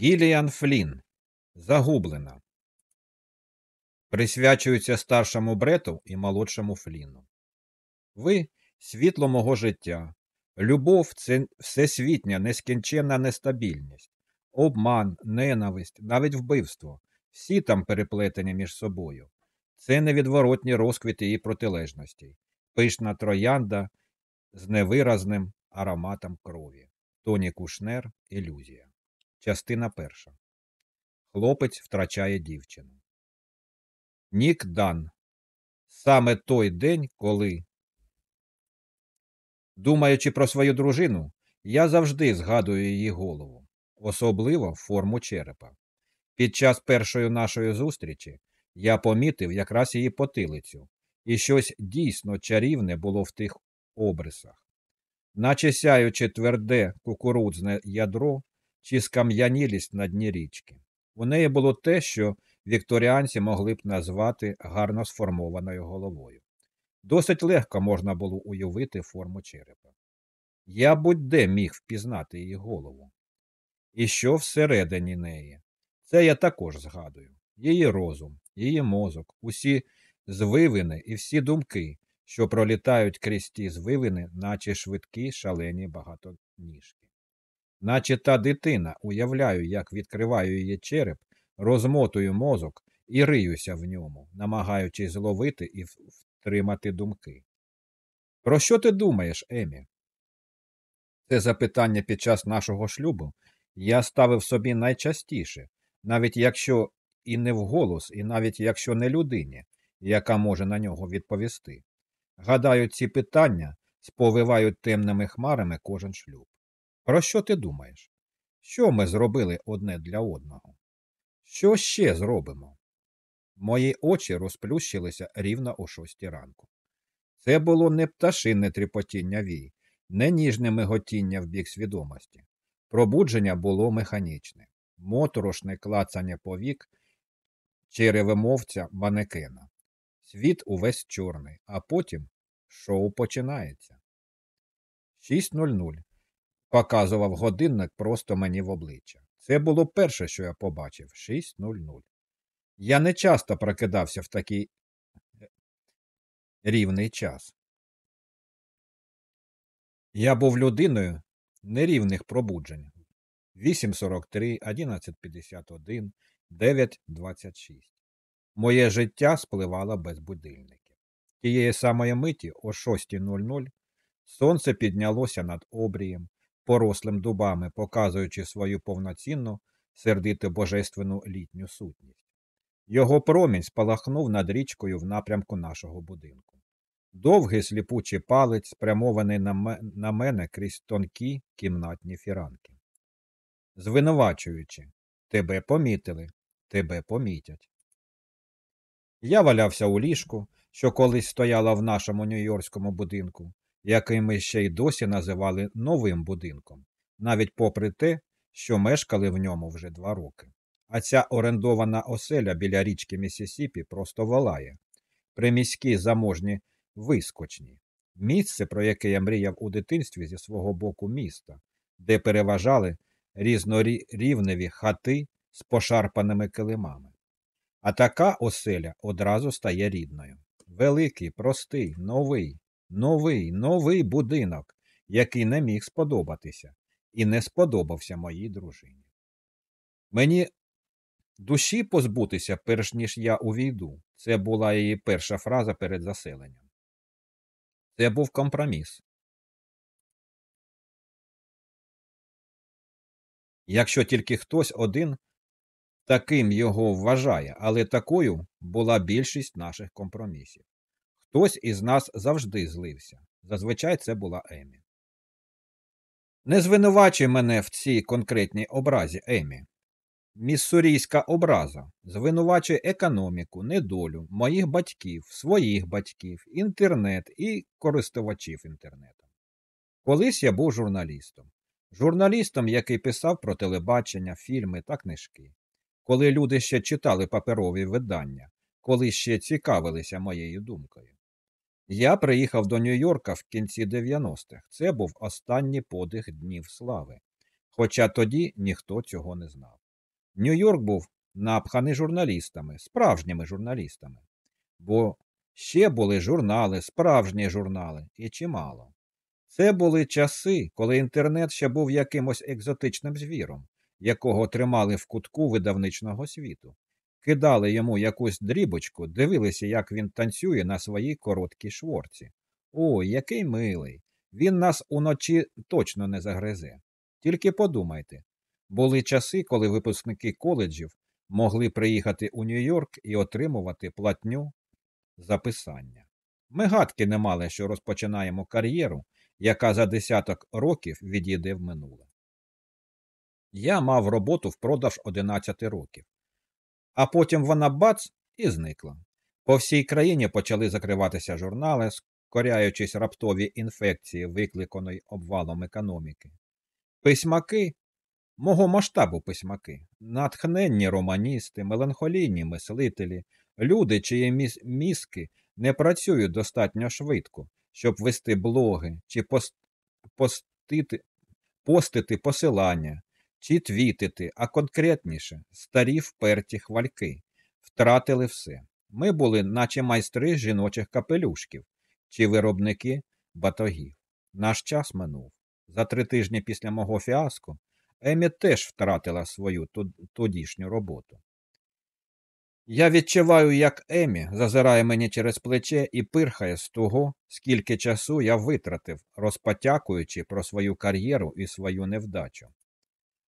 Гіліан Флін. Загублена. Присвячується старшому брету і молодшому Фліну. Ви світло мого життя. Любов це всесвітня, нескінченна нестабільність, обман, ненависть, навіть вбивство. Всі там переплетені між собою. Це невідворотні розквіти її протилежностей, пишна троянда з невиразним ароматом крові. Тоні Кушнер Ілюзія. Частина перша. Хлопець втрачає дівчину. Нік Дан. Саме той день, коли, думаючи про свою дружину, я завжди згадую її голову, особливо форму черепа. Під час першої нашої зустрічі я помітив якраз її потилицю, і щось дійсно чарівне було в тих обрисах. Наче сяючи тверде кукурудзне ядро чи скам'янілість на дні річки. У неї було те, що вікторіанці могли б назвати гарно сформованою головою. Досить легко можна було уявити форму черепа. Я будь-де міг впізнати її голову. І що всередині неї? Це я також згадую її розум, її мозок, усі звивини і всі думки, що пролітають крізь ті звивини, наче швидкі шалені багатоніжки. Наче та дитина, уявляю, як відкриваю її череп, розмотую мозок і риюся в ньому, намагаючись зловити і втримати думки. Про що ти думаєш, Емі? Це запитання під час нашого шлюбу я ставив собі найчастіше, навіть якщо і не вголос, і навіть якщо не людині, яка може на нього відповісти. Гадаю, ці питання сповивають темними хмарами кожен шлюб. Про що ти думаєш? Що ми зробили одне для одного? Що ще зробимо? Мої очі розплющилися рівно о шостій ранку. Це було не пташинне тріпотіння вій, не ніжне миготіння в бік свідомості. Пробудження було механічне, моторошне клацання повік черевимовця манекена. Світ увесь чорний, а потім шоу починається. 6.00. Показував годинник просто мені в обличчя. Це було перше, що я побачив 6.00. Я не часто прокидався в такий е, рівний час. Я був людиною нерівних пробуджень 8.43, 11.51, 9.26. Моє життя спливало без будильників. Тієї самої миті, о 6.00, сонце піднялося над обрієм, порослим дубами, показуючи свою повноцінну, сердиту божественну літню сутність. Його промінь спалахнув над річкою в напрямку нашого будинку. Довгий сліпучий палець, спрямований на мене крізь тонкі кімнатні фіранки. Звинувачуючи, тебе помітили, тебе помітять. Я валявся у ліжку, що колись стояла в нашому нью-йоркському будинку, який ми ще й досі називали новим будинком, навіть попри те, що мешкали в ньому вже два роки. А ця орендована оселя біля річки Місісіпі просто волає. Приміські заможні вискочні. Місце, про яке я мріяв у дитинстві зі свого боку міста, де переважали різнорівневі хати з пошарпаними килимами. А така оселя одразу стає рідною. Великий, простий, новий, новий, новий будинок, який не міг сподобатися, і не сподобався моїй дружині. Мені душі позбутися, перш ніж я увійду. Це була її перша фраза перед заселенням. Це був компроміс. Якщо тільки хтось один таким його вважає, але такою була більшість наших компромісів. Хтось із нас завжди злився. Зазвичай це була Емі. Не звинувачуй мене в цій конкретній образі, Емі. Міссурійська образа звинувачує економіку, недолю моїх батьків, своїх батьків, інтернет і користувачів інтернетом. Колись я був журналістом. Журналістом, який писав про телебачення, фільми та книжки. Коли люди ще читали паперові видання, коли ще цікавилися моєю думкою. Я приїхав до Нью-Йорка в кінці 90-х. Це був останній подих днів слави. Хоча тоді ніхто цього не знав. Нью-Йорк був напханий журналістами, справжніми журналістами. Бо ще були журнали, справжні журнали, і чимало. Це були часи, коли інтернет ще був якимось екзотичним звіром, якого тримали в кутку видавничного світу, кидали йому якусь дрібочку, дивилися, як він танцює на своїй короткій шворці. Ой, який милий! Він нас уночі точно не загризе. Тільки подумайте були часи, коли випускники коледжів могли приїхати у Нью-Йорк і отримувати платню за писання. Ми гадки не мали, що розпочинаємо кар'єру, яка за десяток років відійде в минуле. Я мав роботу впродовж 11 років, а потім вона бац і зникла. По всій країні почали закриватися журнали, скоряючись раптові інфекції, викликаної обвалом економіки. Письмаки мого масштабу письмаки, натхненні романісти, меланхолійні мислителі, люди, чиї міс мізки не працюють достатньо швидко, щоб вести блоги чи пост постити, постити посилання, чи твітити, а конкретніше старі вперті хвальки, втратили все. Ми були, наче майстри жіночих капелюшків чи виробники батогів. Наш час минув. За три тижні після мого фіаско Емі теж втратила свою тодішню роботу. Я відчуваю, як Емі зазирає мені через плече і пирхає з того, скільки часу я витратив, розпотякуючи про свою кар'єру і свою невдачу.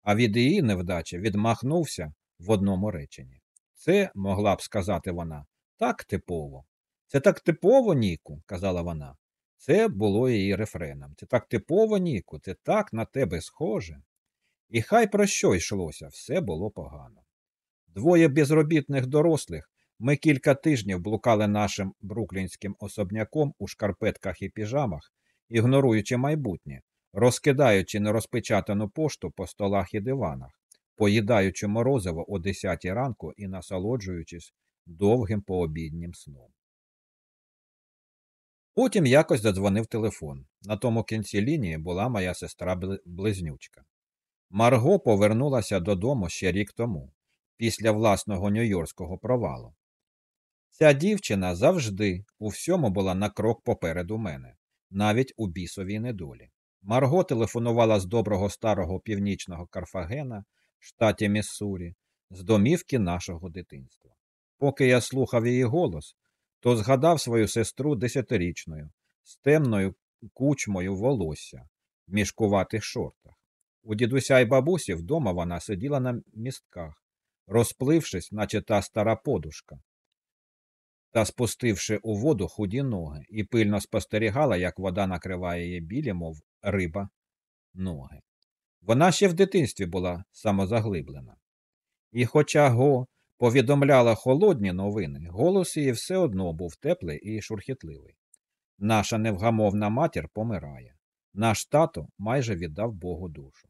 А від її невдачі відмахнувся в одному реченні. Це, могла б сказати вона, так типово. Це так типово, Ніку, казала вона. Це було її рефреном. Це так типово, Ніку, це так на тебе схоже. І хай про що йшлося, все було погано. Двоє безробітних дорослих ми кілька тижнів блукали нашим бруклінським особняком у шкарпетках і піжамах, ігноруючи майбутнє, розкидаючи нерозпечатану пошту по столах і диванах, поїдаючи морозиво о 10 ранку і насолоджуючись довгим пообіднім сном. Потім якось задзвонив телефон. На тому кінці лінії була моя сестра близнючка. Марго повернулася додому ще рік тому, після власного нью-йоркського провалу. Ця дівчина завжди у всьому була на крок попереду мене, навіть у бісовій недолі. Марго телефонувала з доброго старого північного Карфагена, штаті Міссурі, з домівки нашого дитинства. Поки я слухав її голос, то згадав свою сестру десятирічною, з темною кучмою волосся в мішкуватих шортах. У дідуся й бабусі вдома вона сиділа на містках, розплившись, наче та стара подушка, та спустивши у воду худі ноги, і пильно спостерігала, як вода накриває її білі, мов риба, ноги. Вона ще в дитинстві була самозаглиблена. І, хоча Го повідомляла холодні новини, голос її все одно був теплий і шурхітливий. Наша невгамовна матір помирає. Наш тато майже віддав Богу душу.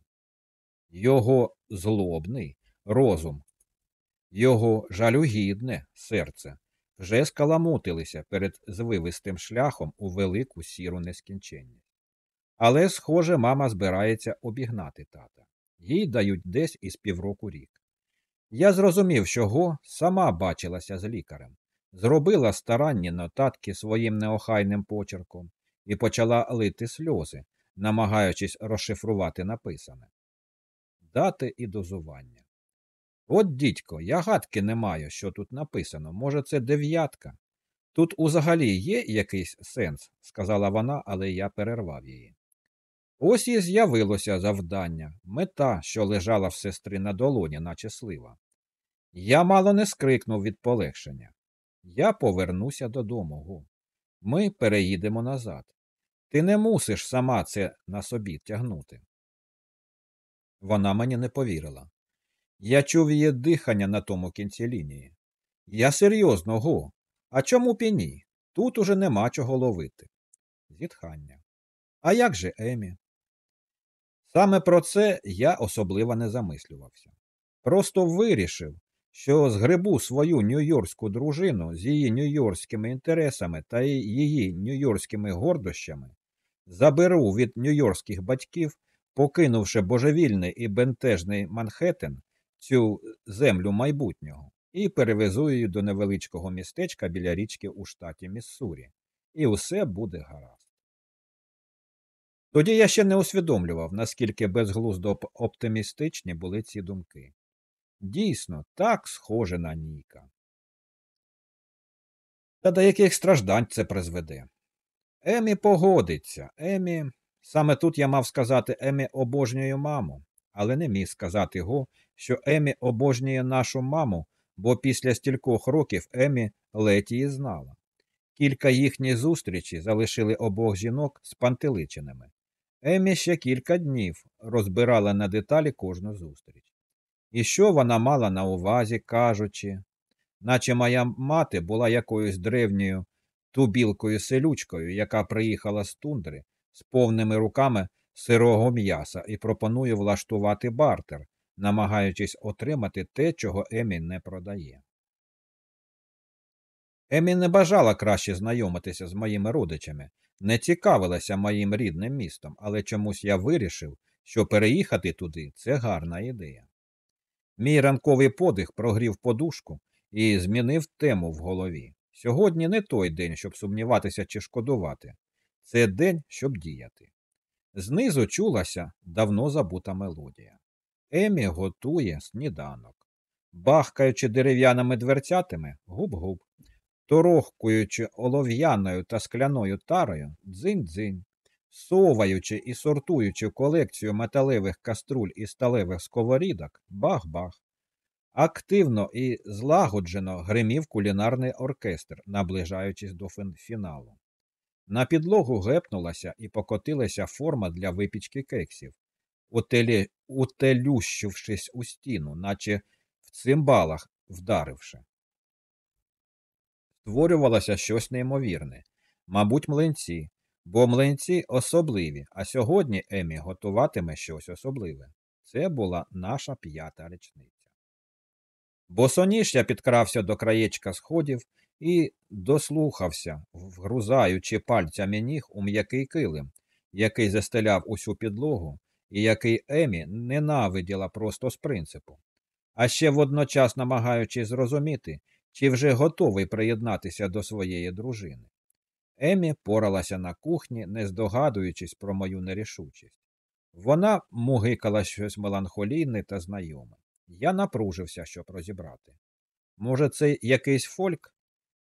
Його злобний розум, його жалюгідне серце вже скаламутилися перед звивистим шляхом у велику сіру нескінченність. Але, схоже, мама збирається обігнати тата. Їй дають десь із півроку рік. Я зрозумів, що Го сама бачилася з лікарем, зробила старанні нотатки своїм неохайним почерком і почала лити сльози, намагаючись розшифрувати написане. Дати і дозування. От, дідько, я гадки не маю, що тут написано. Може, це дев'ятка. Тут узагалі є якийсь сенс, сказала вона, але я перервав її. Ось і з'явилося завдання, мета, що лежала в сестри на долоні, наче слива. Я мало не скрикнув від полегшення. Я повернуся додому, Гу. Ми переїдемо назад. Ти не мусиш сама це на собі тягнути. Вона мені не повірила. Я чув її дихання на тому кінці лінії. Я серйозно, Го. А чому піні? Тут уже нема чого ловити. Зітхання. А як же Емі? Саме про це я особливо не замислювався. Просто вирішив, що згребу свою нью-йоркську дружину з її нью-йоркськими інтересами та її нью-йоркськими гордощами, заберу від нью-йоркських батьків, покинувши божевільний і бентежний Манхеттен, цю землю майбутнього і перевезу її до невеличкого містечка біля річки у штаті Міссурі, і усе буде гаразд. Тоді я ще не усвідомлював, наскільки безглуздо оптимістичні були ці думки. Дійсно, так схоже на Ніка. Та до яких страждань це призведе. Емі погодиться, Емі. Саме тут я мав сказати Емі обожнює маму, але не міг сказати го, що Емі обожнює нашу маму, бо після стількох років Емі ледь її знала. Кілька їхніх зустрічей залишили обох жінок спантеличеними. Емі ще кілька днів розбирала на деталі кожну зустріч. І що вона мала на увазі, кажучи, наче моя мати була якоюсь древньою тубілкою селючкою, яка приїхала з тундри з повними руками сирого м'яса і пропонує влаштувати бартер, намагаючись отримати те, чого Емі не продає. Емі не бажала краще знайомитися з моїми родичами, не цікавилася моїм рідним містом, але чомусь я вирішив, що переїхати туди це гарна ідея. Мій ранковий подих прогрів подушку і змінив тему в голові. Сьогодні не той день, щоб сумніватися чи шкодувати. Це день, щоб діяти. Знизу чулася давно забута мелодія. Емі готує сніданок. Бахкаючи дерев'яними дверцятами, губ-губ, торохкуючи олов'яною та скляною тарою, дзинь-дзинь, соваючи і сортуючи колекцію металевих каструль і сталевих сковорідок, бах-бах. Активно і злагоджено гримів кулінарний оркестр, наближаючись до фіналу. На підлогу гепнулася і покотилася форма для випічки кексів, утелі... утелющившись у стіну, наче в цимбалах вдаривши. Створювалося щось неймовірне, мабуть, млинці, бо млинці особливі, а сьогодні Емі готуватиме щось особливе. Це була наша п'ята річниця. Босоніж я підкрався до краєчка сходів і дослухався, вгрузаючи пальцями ніг у м'який килим, який застеляв усю підлогу, і який Емі ненавиділа просто з принципу, а ще водночас намагаючись зрозуміти, чи вже готовий приєднатися до своєї дружини. Емі поралася на кухні, не здогадуючись про мою нерішучість. Вона мугикала щось меланхолійне та знайоме. Я напружився, щоб розібрати. Може, це якийсь фольк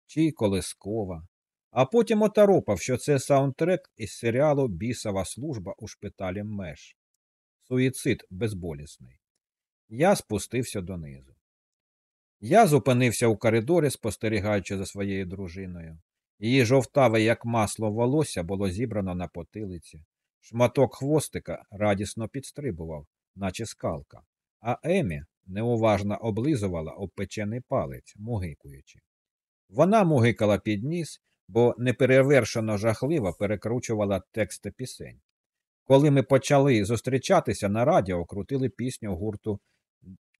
чи колискова, а потім отаропав, що це саундтрек із серіалу Бісова служба у шпиталі Меш. Суїцид безболісний. Я спустився донизу. Я зупинився у коридорі, спостерігаючи за своєю дружиною. Її жовтаве, як масло, волосся було зібрано на потилиці. Шматок хвостика радісно підстрибував, наче скалка, а Емі неуважно облизувала обпечений палець, мугикуючи. Вона мугикала під ніс, бо неперевершено жахливо перекручувала тексти пісень. Коли ми почали зустрічатися на радіо, крутили пісню гурту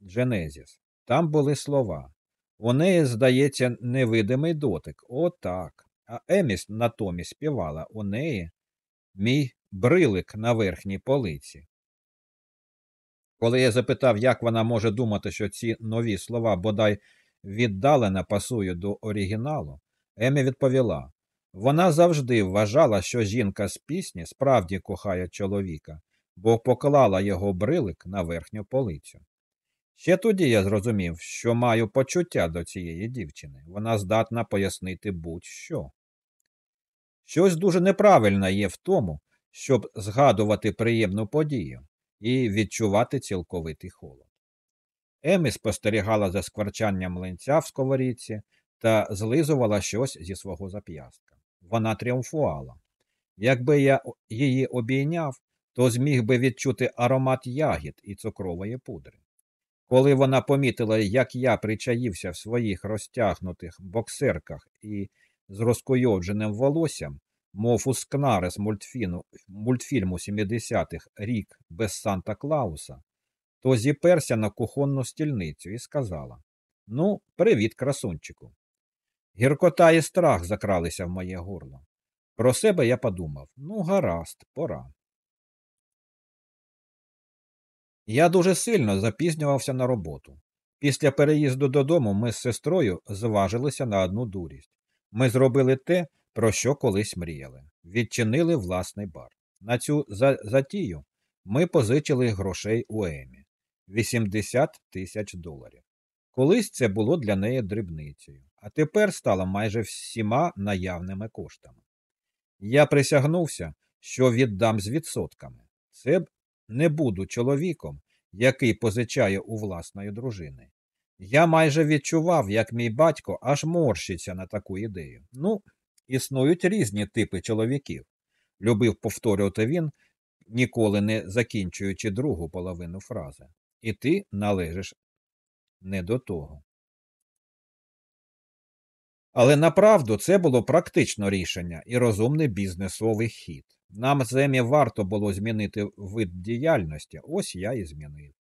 Дженезіс. Там були слова. У неї, здається, невидимий дотик. Отак. А Еміс натомість співала у неї мій брилик на верхній полиці. Коли я запитав, як вона може думати, що ці нові слова бодай віддалено пасують до оригіналу, Емі відповіла вона завжди вважала, що жінка з пісні справді кохає чоловіка, бо поклала його брилик на верхню полицю. Ще тоді я зрозумів, що маю почуття до цієї дівчини. Вона здатна пояснити будь-що. Щось дуже неправильне є в тому, щоб згадувати приємну подію і відчувати цілковитий холод. Емі спостерігала за скварчанням млинця в сковорідці та злизувала щось зі свого зап'ястка. Вона тріумфувала. Якби я її обійняв, то зміг би відчути аромат ягід і цукрової пудри. Коли вона помітила, як я причаївся в своїх розтягнутих боксерках і з розкойовдженим волоссям, мов у скнари з мультфільму 70-х Рік без Санта Клауса, то зіперся на кухонну стільницю і сказала Ну, привіт, красунчику. Гіркота і страх закралися в моє горло. Про себе я подумав ну, гаразд, пора. Я дуже сильно запізнювався на роботу. Після переїзду додому ми з сестрою зважилися на одну дурість. Ми зробили те, про що колись мріяли. Відчинили власний бар. На цю затію ми позичили грошей у Емі 80 тисяч доларів. Колись це було для неї дрібницею, а тепер стало майже всіма наявними коштами. Я присягнувся, що віддам з відсотками. Це б не буду чоловіком, який позичає у власної дружини. Я майже відчував, як мій батько аж морщиться на таку ідею. Ну, існують різні типи чоловіків, любив повторювати він, ніколи не закінчуючи другу половину фрази. І ти належиш не до того. Але направду це було практично рішення і розумний бізнесовий хід. Нам з Емі варто було змінити вид діяльності, ось я і змінив.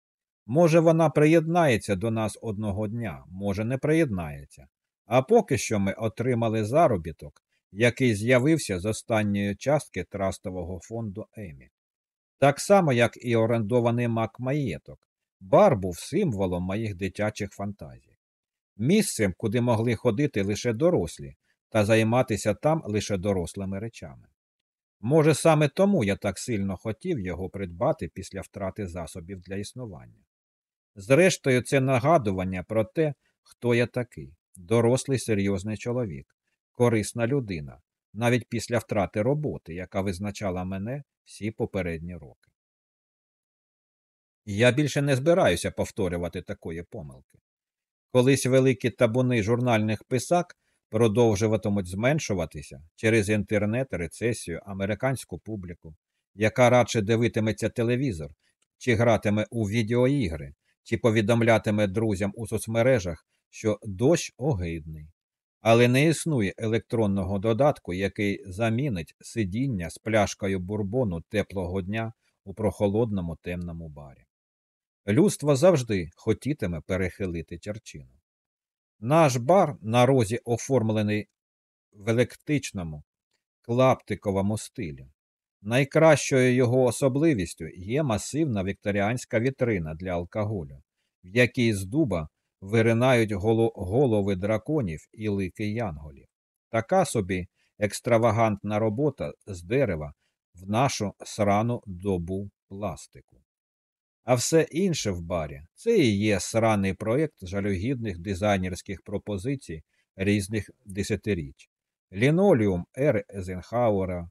Може, вона приєднається до нас одного дня, може, не приєднається. А поки що ми отримали заробіток, який з'явився з останньої частки трастового фонду Емі. Так само, як і орендований мак маєток, бар був символом моїх дитячих фантазій, місцем, куди могли ходити лише дорослі та займатися там лише дорослими речами. Може, саме тому я так сильно хотів його придбати після втрати засобів для існування. Зрештою, це нагадування про те, хто я такий дорослий серйозний чоловік, корисна людина, навіть після втрати роботи, яка визначала мене всі попередні роки. Я більше не збираюся повторювати такої помилки. Колись великі табуни журнальних писак продовжуватимуть зменшуватися через інтернет, рецесію, американську публіку, яка радше дивитиметься телевізор, чи гратиме у відеоігри, чи повідомлятиме друзям у соцмережах, що дощ огидний. Але не існує електронного додатку, який замінить сидіння з пляшкою бурбону теплого дня у прохолодному темному барі. Людство завжди хотітиме перехилити черчину. Наш бар на розі оформлений в електичному, клаптиковому стилі. Найкращою його особливістю є масивна вікторіанська вітрина для алкоголю, в якій з дуба виринають голови драконів і лики янголів. Така собі екстравагантна робота з дерева в нашу срану добу пластику. А все інше в барі це і є сраний проєкт жалюгідних дизайнерських пропозицій різних десятиріч. Ліноліум Р. Езенхауера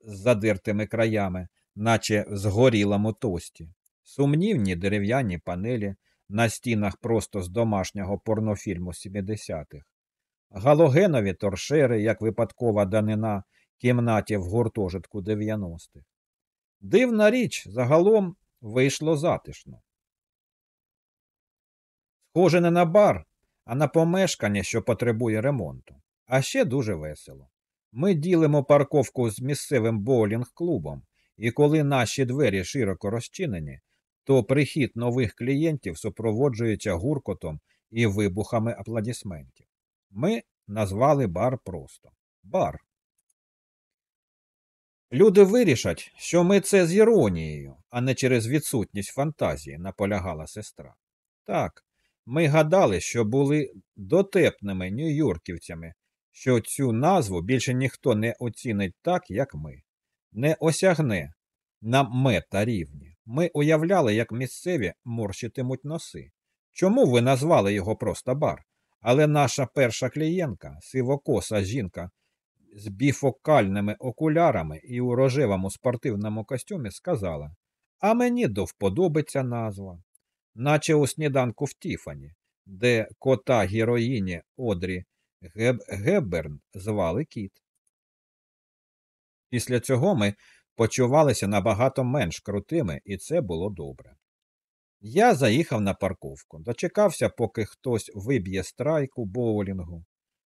з задиртими краями, наче в згорілому тості, сумнівні дерев'яні панелі на стінах просто з домашнього порнофільму 70-х, галогенові торшери, як випадкова данина кімнаті в гуртожитку 90-х. Дивна річ, загалом вийшло затишно. Схоже не на бар, а на помешкання, що потребує ремонту. А ще дуже весело. Ми ділимо парковку з місцевим боулінг-клубом, і коли наші двері широко розчинені, то прихід нових клієнтів супроводжується гуркотом і вибухами аплодисментів. Ми назвали бар просто бар. Люди вирішать, що ми це з іронією, а не через відсутність фантазії, наполягала сестра. Так, ми гадали, що були дотепними нью-йорківцями, що цю назву більше ніхто не оцінить так, як ми, не осягне на мета рівні. Ми уявляли, як місцеві морщитимуть носи. Чому ви назвали його просто бар? Але наша перша клієнтка, сивокоса жінка з біфокальними окулярами і у рожевому спортивному костюмі, сказала А мені до вподобиться назва, наче у сніданку в Тіфані, де кота героїні Одрі Геб... Гебберн звали кіт. Після цього ми почувалися набагато менш крутими, і це було добре. Я заїхав на парковку, дочекався, поки хтось виб'є страйку боулінгу.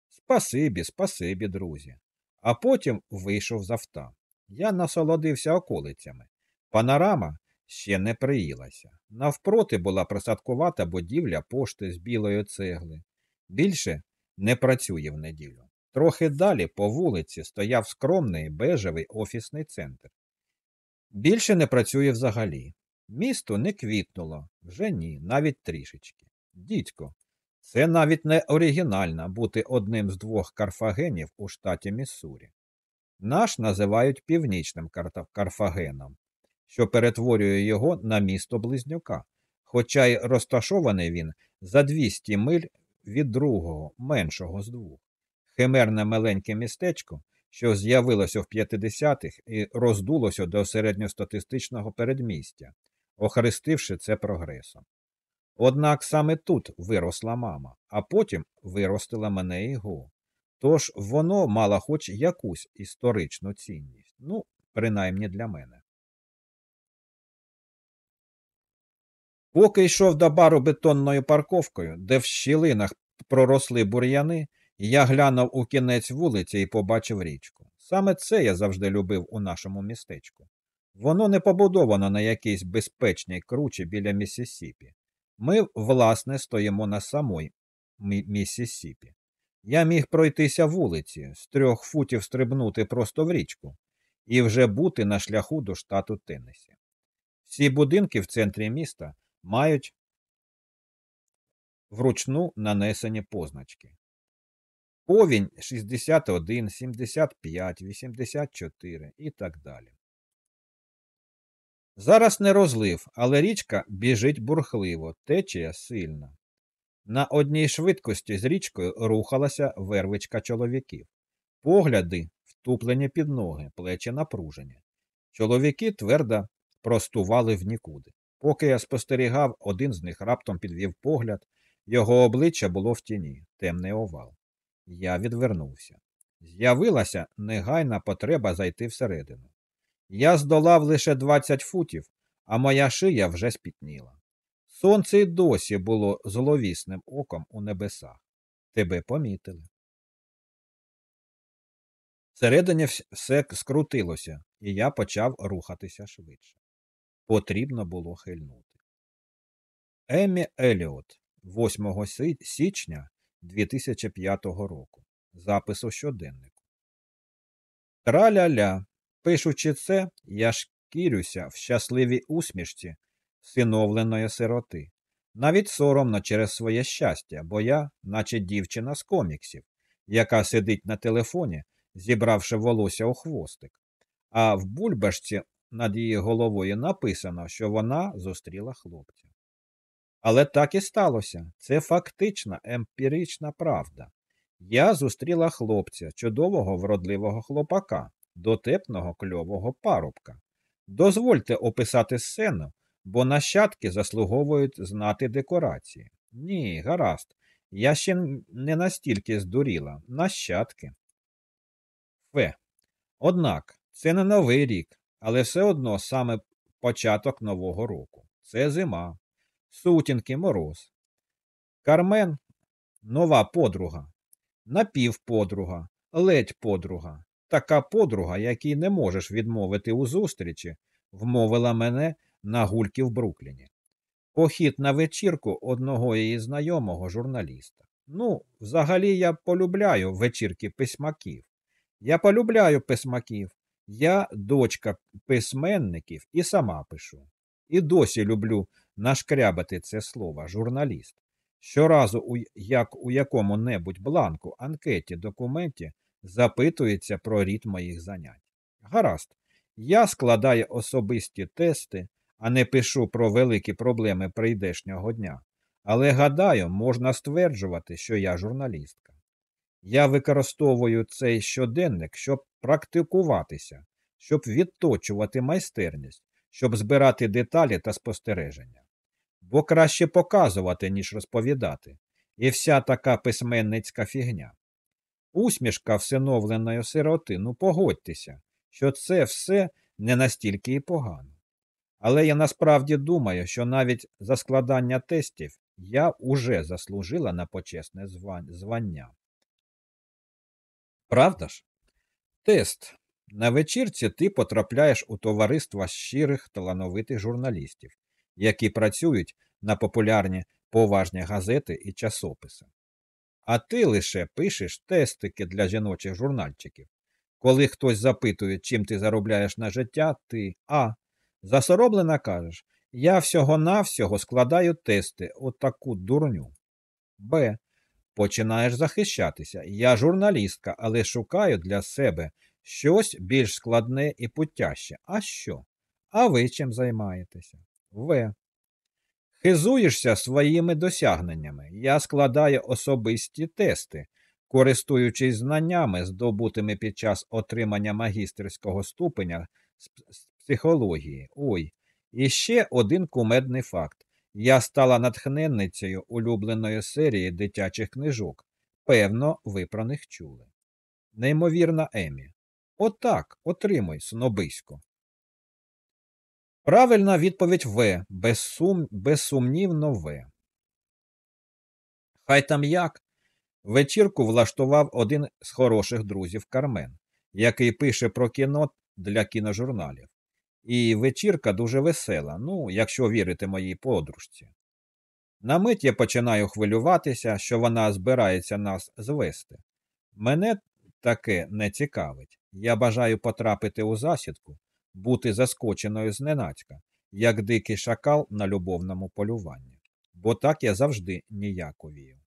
Спасибі, спасибі, друзі. А потім вийшов з авто. Я насолодився околицями. Панорама ще не приїлася. Навпроти була присадкувата будівля пошти з білої цегли. Більше не працює в неділю. Трохи далі по вулиці стояв скромний бежевий офісний центр. Більше не працює взагалі. Місто не квітнуло, вже ні, навіть трішечки. Дідько, це навіть не оригінально бути одним з двох карфагенів у штаті Міссурі. Наш називають північним Карфагеном, що перетворює його на місто близнюка, хоча й розташований він за 200 миль від другого, меншого з двох. Химерне маленьке містечко, що з'явилося в 50-х і роздулося до середньостатистичного передмістя, охрестивши це прогресом. Однак саме тут виросла мама, а потім виростила мене і го. Тож воно мало хоч якусь історичну цінність, ну, принаймні для мене. Поки йшов до бару бетонною парковкою, де в щілинах проросли бур'яни, я глянув у кінець вулиці і побачив річку. Саме це я завжди любив у нашому містечку. Воно не побудовано на якійсь безпечній кручі біля Міссісіпі. Ми, власне, стоїмо на самой Міссісіпі. Я міг пройтися вулиці, з трьох футів стрибнути просто в річку і вже бути на шляху до штату Теннесі. Всі будинки в центрі міста мають вручну нанесені позначки. Повінь 61, 75, 84 і так далі. Зараз не розлив, але річка біжить бурхливо, течія сильна. На одній швидкості з річкою рухалася вервичка чоловіків. Погляди втуплені під ноги, плечі напружені. Чоловіки твердо простували в нікуди. Поки я спостерігав, один з них раптом підвів погляд, його обличчя було в тіні, темний овал. Я відвернувся. З'явилася негайна потреба зайти всередину. Я здолав лише 20 футів, а моя шия вже спітніла. Сонце й досі було зловісним оком у небесах. Тебе помітили. Всередині все скрутилося, і я почав рухатися швидше. Потрібно було хильнути. Емі Еліот, 8 січня 2005 року. Запис у щоденнику. Траля-ля. Пишучи це, я шкірюся в щасливій усмішці синовленої сироти. Навіть соромно через своє щастя, бо я, наче дівчина з коміксів, яка сидить на телефоні, зібравши волосся у хвостик, а в бульбашці над її головою написано, що вона зустріла хлопця. Але так і сталося. Це фактична емпірична правда. Я зустріла хлопця, чудового вродливого хлопака, дотепного кльового парубка. Дозвольте описати сцену, бо нащадки заслуговують знати декорації. Ні, гаразд, я ще не настільки здуріла. Нащадки. Фе. Однак, це не новий рік, але все одно саме початок нового року. Це зима, сутінки, мороз. Кармен нова подруга, напівподруга, ледь подруга. Така подруга, якій не можеш відмовити у зустрічі, вмовила мене на гульки в Брукліні. Похід на вечірку одного її знайомого журналіста. Ну, взагалі я полюбляю вечірки письмаків. Я полюбляю письмаків. Я дочка письменників і сама пишу. І досі люблю нашкрябати це слово журналіст. Щоразу, як у якому-небудь бланку, анкеті, документі запитується про рід моїх занять. Гаразд, я складаю особисті тести, а не пишу про великі проблеми прийдешнього дня. Але гадаю, можна стверджувати, що я журналістка. Я використовую цей щоденник, щоб практикуватися, щоб відточувати майстерність, щоб збирати деталі та спостереження. Бо краще показувати, ніж розповідати, і вся така письменницька фігня. Усмішка всиновленої сироти, ну погодьтеся, що це все не настільки і погано. Але я насправді думаю, що навіть за складання тестів я уже заслужила на почесне звання. Правда ж? Тест. На вечірці ти потрапляєш у товариство щирих талановитих журналістів, які працюють на популярні поважні газети і часописи. А ти лише пишеш тестики для жіночих журнальчиків. Коли хтось запитує, чим ти заробляєш на життя, ти А. Засороблена кажеш, Я всього-навсього складаю тести отаку дурню. Б. Починаєш захищатися. Я журналістка, але шукаю для себе щось більш складне і путяще. А що? А ви чим займаєтеся? В. Хизуєшся своїми досягненнями. Я складаю особисті тести, користуючись знаннями, здобутими під час отримання магістерського ступеня з психології. Ой, і ще один кумедний факт. Я стала натхненницею улюбленої серії дитячих книжок. Певно, ви про них чули. Неймовірна Емі. Отак, отримуй, снобисько. Правильна відповідь В. Безсум... Безсумнівно В. Хай там як. Вечірку влаштував один з хороших друзів Кармен, який пише про кіно для кіножурналів. І вечірка дуже весела, ну, якщо вірити моїй подружці. На мить я починаю хвилюватися, що вона збирається нас звести. Мене таке не цікавить. Я бажаю потрапити у засідку, бути заскоченою зненацька, як дикий шакал на любовному полюванні, бо так я завжди ніяковію.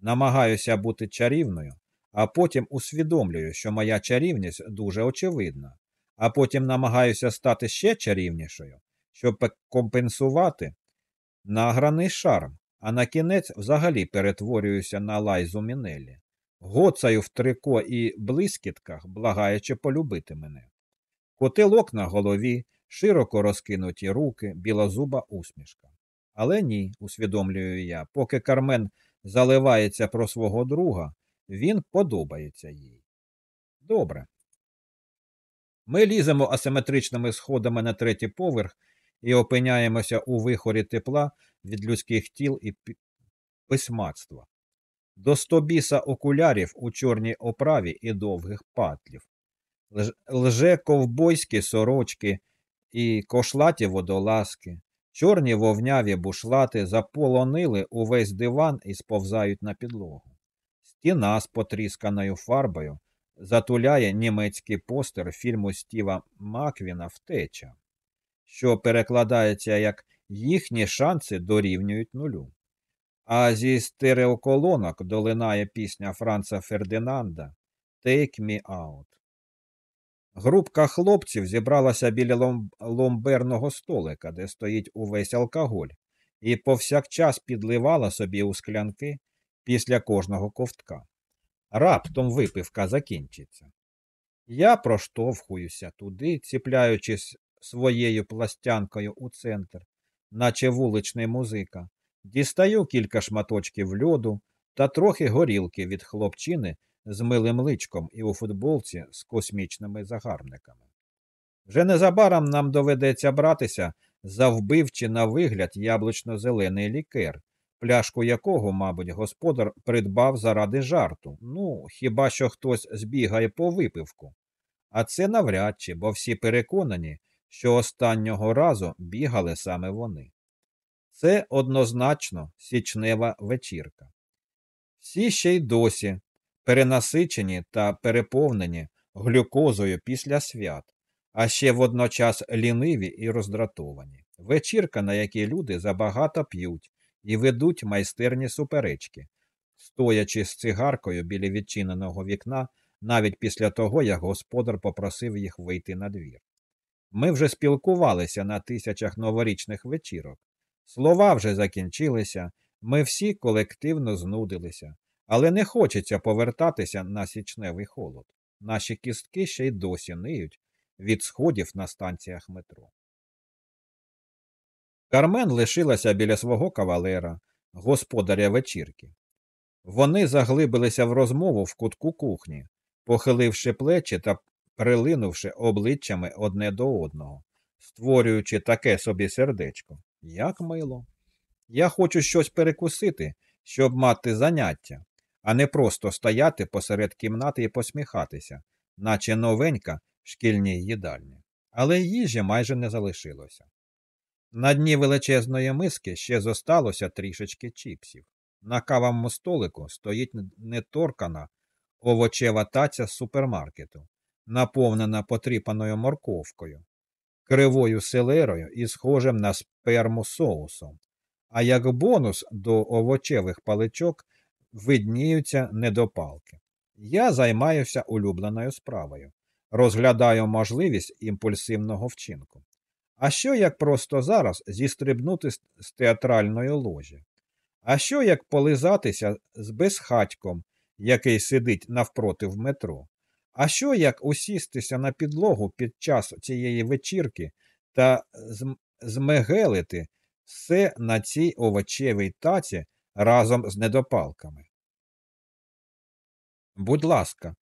Намагаюся бути чарівною, а потім усвідомлюю, що моя чарівність дуже очевидна, а потім намагаюся стати ще чарівнішою, щоб компенсувати награний шарм, а на кінець взагалі перетворююся на лайзу Мінелі. Гоцаю в трико і блискітках, благаючи полюбити мене. Котелок на голові, широко розкинуті руки, білозуба усмішка. Але ні, усвідомлюю я, поки Кармен заливається про свого друга, він подобається їй. Добре. Ми ліземо асиметричними сходами на третій поверх і опиняємося у вихорі тепла від людських тіл і письмацтва. До стобіса окулярів у чорній оправі і довгих патлів, лже ковбойські сорочки і кошлаті водолазки, чорні вовняві бушлати заполонили увесь диван і сповзають на підлогу. Стіна з потрісканою фарбою затуляє німецький постер фільму Стіва Маквіна Втеча, що перекладається як їхні шанси дорівнюють нулю. А зі стереоколонок долинає пісня Франца Фердинанда Take me out. Групка хлопців зібралася біля ломберного столика, де стоїть увесь алкоголь, і повсякчас підливала собі у склянки після кожного ковтка. Раптом випивка закінчиться. Я проштовхуюся туди, ціпляючись своєю пластянкою у центр, наче вуличний музика, дістаю кілька шматочків льоду та трохи горілки від хлопчини з милим личком і у футболці з космічними загарбниками. Вже незабаром нам доведеться братися за вбивчий на вигляд яблучно-зелений лікер, пляшку якого, мабуть, господар придбав заради жарту. Ну, хіба що хтось збігає по випивку. А це навряд чи, бо всі переконані, що останнього разу бігали саме вони. Це однозначно січнева вечірка. Всі ще й досі перенасичені та переповнені глюкозою після свят, а ще водночас ліниві і роздратовані. Вечірка, на якій люди забагато п'ють і ведуть майстерні суперечки, стоячи з цигаркою біля відчиненого вікна, навіть після того, як господар попросив їх вийти на двір. Ми вже спілкувалися на тисячах новорічних вечірок. Слова вже закінчилися, ми всі колективно знудилися, але не хочеться повертатися на січневий холод. Наші кістки ще й досі ниють від сходів на станціях метро. Кармен лишилася біля свого кавалера, господаря вечірки. Вони заглибилися в розмову в кутку кухні, похиливши плечі та прилинувши обличчями одне до одного, створюючи таке собі сердечко. Як мило. Я хочу щось перекусити, щоб мати заняття, а не просто стояти посеред кімнати і посміхатися, наче новенька в шкільній їдальні. Але їжі майже не залишилося. На дні величезної миски ще зосталося трішечки чіпсів. На кавому столику стоїть неторкана овочева таця з супермаркету, наповнена потріпаною морковкою, кривою селерою і схожим на сперму соусом. А як бонус до овочевих паличок видніються недопалки. Я займаюся улюбленою справою, розглядаю можливість імпульсивного вчинку. А що як просто зараз зістрибнути з театральної ложі? А що як полизатися з безхатьком, який сидить навпроти в метро? А що як усістися на підлогу під час цієї вечірки та змегелити все на цій овочевій таці разом з недопалками? Будь ласка,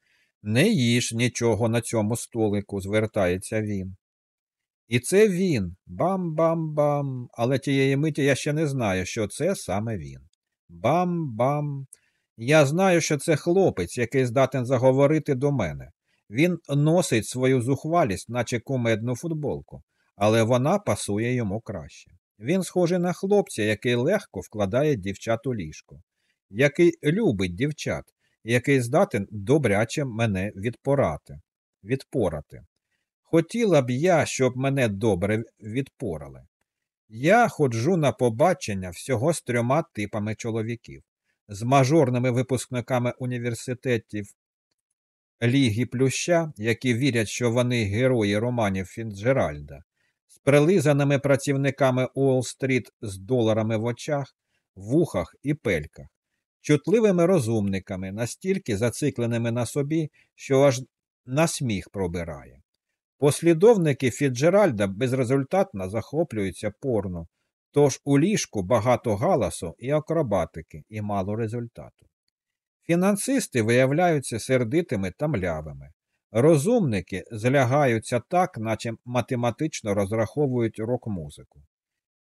не їж нічого на цьому столику, звертається він. І це він. Бам-бам-бам. Але тієї миті я ще не знаю, що це саме він. Бам-бам. Я знаю, що це хлопець, який здатен заговорити до мене. Він носить свою зухвалість, наче кумедну футболку, але вона пасує йому краще. Він схожий на хлопця, який легко вкладає дівчат у ліжко, який любить дівчат, який здатен добряче мене відпорати. відпорати. Хотіла б я, щоб мене добре відпорали. Я ходжу на побачення всього з трьома типами чоловіків, з мажорними випускниками університетів Ліги Плюща, які вірять, що вони герої романів Фінджеральда, з прилизаними працівниками Уолл-стріт з доларами в очах, вухах і пельках, чутливими розумниками, настільки зацикленими на собі, що аж на сміх пробирає. Послідовники Фіджеральда безрезультатно захоплюються порно, тож у ліжку багато галасу і акробатики, і мало результату. Фінансисти виявляються сердитими та млявими. Розумники злягаються так, наче математично розраховують рок-музику.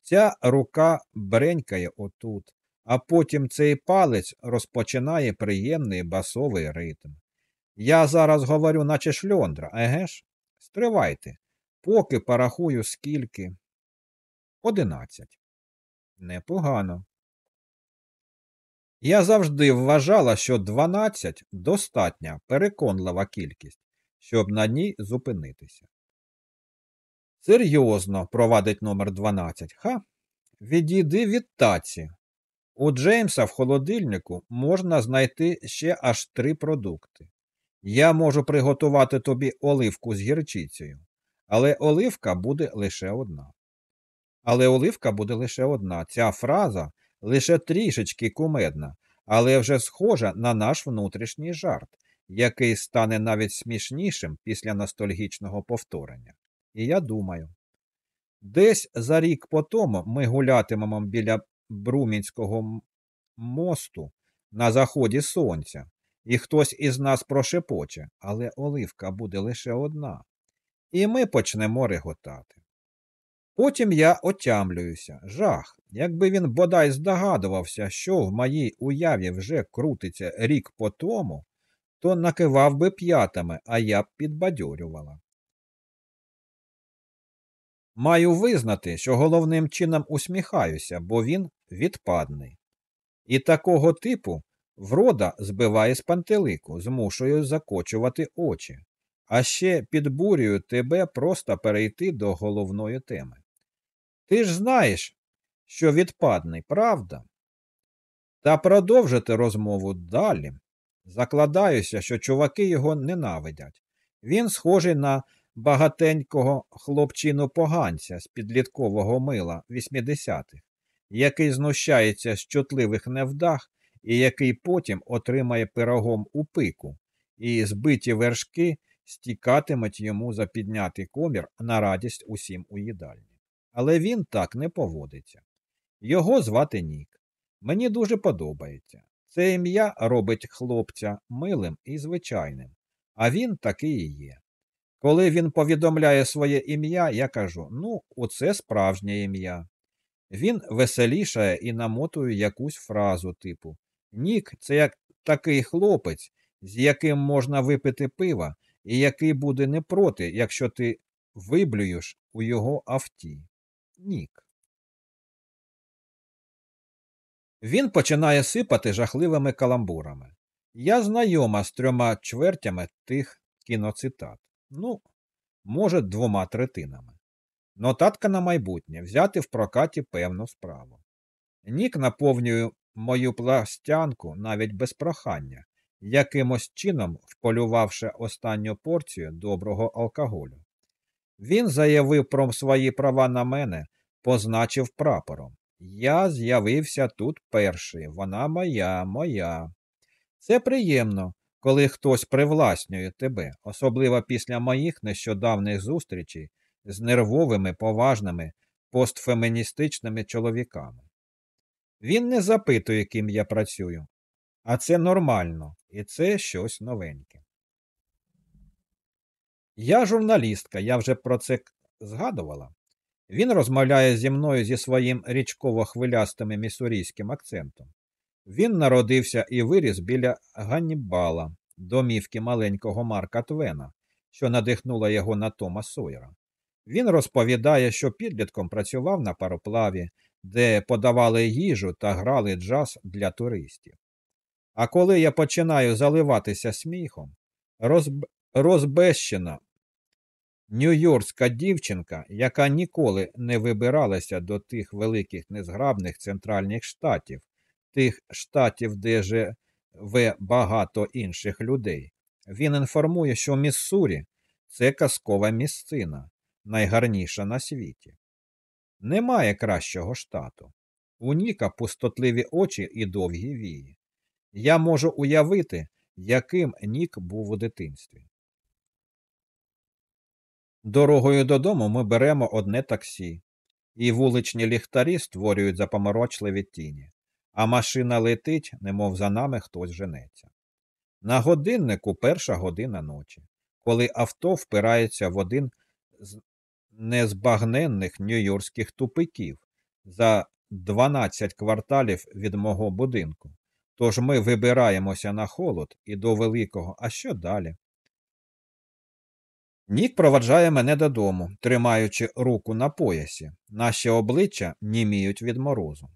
Ця рука бренькає отут, а потім цей палець розпочинає приємний басовий ритм. Я зараз говорю, наче шльондра, еге ж? Стривайте, поки порахую скільки. Одинадцять. Непогано. Я завжди вважала, що 12 достатня переконлива кількість, щоб на ній зупинитися. Серйозно, провадить номер 12. Ха, відійди від таці. У Джеймса в холодильнику можна знайти ще аж три продукти. Я можу приготувати тобі оливку з гірчицею, але оливка буде лише одна. Але оливка буде лише одна. Ця фраза лише трішечки кумедна, але вже схожа на наш внутрішній жарт, який стане навіть смішнішим після ностальгічного повторення. І я думаю, десь за рік по тому ми гулятимемо біля Брумінського мосту на заході сонця, і хтось із нас прошепоче, але оливка буде лише одна, і ми почнемо реготати. Потім я отямлююся, жах, якби він бодай здогадувався, що в моїй уяві вже крутиться рік по тому, то накивав би п'ятами, а я б підбадьорювала. Маю визнати, що головним чином усміхаюся, бо він відпадний. І такого типу врода збиває з пантелику, змушує закочувати очі, а ще підбурюю тебе просто перейти до головної теми. Ти ж знаєш, що відпадний, правда? Та продовжити розмову далі. Закладаюся, що чуваки його ненавидять. Він схожий на багатенького хлопчину поганця з підліткового мила 80-х, який знущається з чутливих невдах і який потім отримає пирогом у пику, і збиті вершки стікатимуть йому за піднятий комір на радість усім у їдальні. Але він так не поводиться. Його звати Нік. Мені дуже подобається. Це ім'я робить хлопця милим і звичайним, а він такий і є. Коли він повідомляє своє ім'я, я кажу ну, оце справжнє ім'я. Він веселішає і намотує якусь фразу типу Нік це як такий хлопець, з яким можна випити пива, і який буде не проти, якщо ти виблюєш у його авті. Нік. Він починає сипати жахливими каламбурами. Я знайома з трьома чвертями тих кіноцитат. Ну, може, двома третинами. Нотатка на майбутнє взяти в прокаті певну справу. Нік наповнює мою пластянку навіть без прохання, якимось чином вполювавши останню порцію доброго алкоголю. Він заявив про свої права на мене, позначив прапором. Я з'явився тут перший, вона моя, моя. Це приємно, коли хтось привласнює тебе, особливо після моїх нещодавних зустрічей з нервовими, поважними, постфеміністичними чоловіками. Він не запитує, ким я працюю, а це нормально, і це щось новеньке. Я журналістка, я вже про це згадувала. Він розмовляє зі мною зі своїм річково-хвилястим місурійським акцентом. Він народився і виріс біля Ганнібала, домівки маленького Марка Твена, що надихнула його на Тома Сойера. Він розповідає, що підлітком працював на пароплаві, де подавали їжу та грали джаз для туристів. А коли я починаю заливатися сміхом, розб... розбещена нью-йоркська дівчинка, яка ніколи не вибиралася до тих великих незграбних центральних штатів, тих штатів, де живе багато інших людей, він інформує, що Міссурі це казкова місцина, найгарніша на світі. Немає кращого штату. У Ніка пустотливі очі і довгі вії. Я можу уявити, яким Нік був у дитинстві. Дорогою додому ми беремо одне таксі, і вуличні ліхтарі створюють запоморочливі тіні, а машина летить, немов за нами хтось женеться. На годиннику перша година ночі, коли авто впирається в один з незбагненних нью-йоркських тупиків за 12 кварталів від мого будинку. Тож ми вибираємося на холод і до великого, а що далі? Нік проваджає мене додому, тримаючи руку на поясі. Наші обличчя німіють від морозу.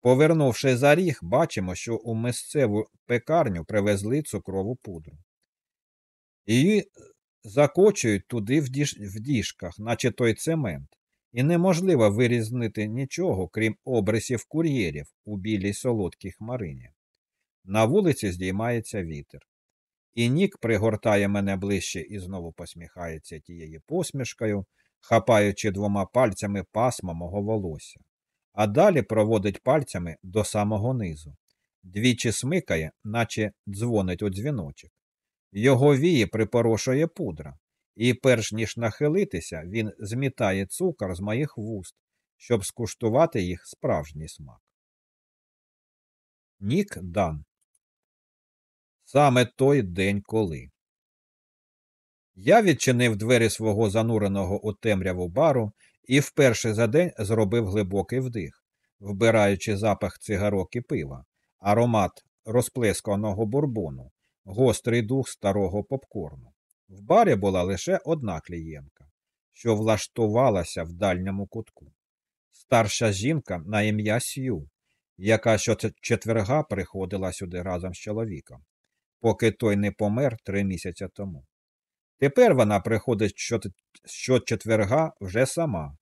Повернувши за ріг, бачимо, що у місцеву пекарню привезли цукрову пудру. Її закочують туди в, діж... в діжках, наче той цемент, і неможливо вирізнити нічого, крім обрисів кур'єрів у білій солодкій хмарині. На вулиці здіймається вітер. І Нік пригортає мене ближче і знову посміхається тією посмішкою, хапаючи двома пальцями пасма мого волосся, а далі проводить пальцями до самого низу. Двічі смикає, наче дзвонить у дзвіночок. Його вії припорошує пудра, і, перш ніж нахилитися, він змітає цукор з моїх вуст, щоб скуштувати їх справжній смак. Нік Дан Саме той день коли. Я відчинив двері свого зануреного у темряву бару і вперше за день зробив глибокий вдих, вбираючи запах цигарок і пива, аромат розплесканого бурбону, гострий дух старого попкорну. В барі була лише одна клієнтка, що влаштувалася в дальньому кутку. Старша жінка на ім'я Сью, яка щочетверга приходила сюди разом з чоловіком поки той не помер три місяці тому. Тепер вона приходить щочетверга вже сама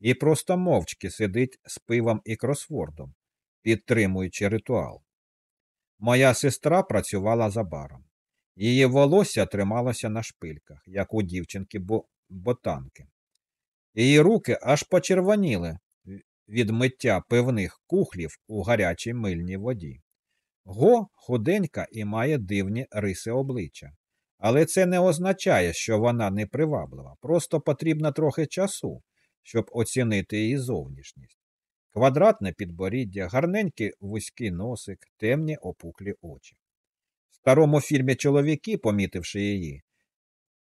і просто мовчки сидить з пивом і кросвордом, підтримуючи ритуал. Моя сестра працювала за баром. Її волосся трималося на шпильках, як у дівчинки ботанки. Її руки аж почервоніли від миття пивних кухлів у гарячій мильній воді. Го худенька і має дивні риси обличчя. Але це не означає, що вона неприваблива. Просто потрібно трохи часу, щоб оцінити її зовнішність. Квадратне підборіддя, гарненький вузький носик, темні опуклі очі. В старому фільмі чоловіки, помітивши її,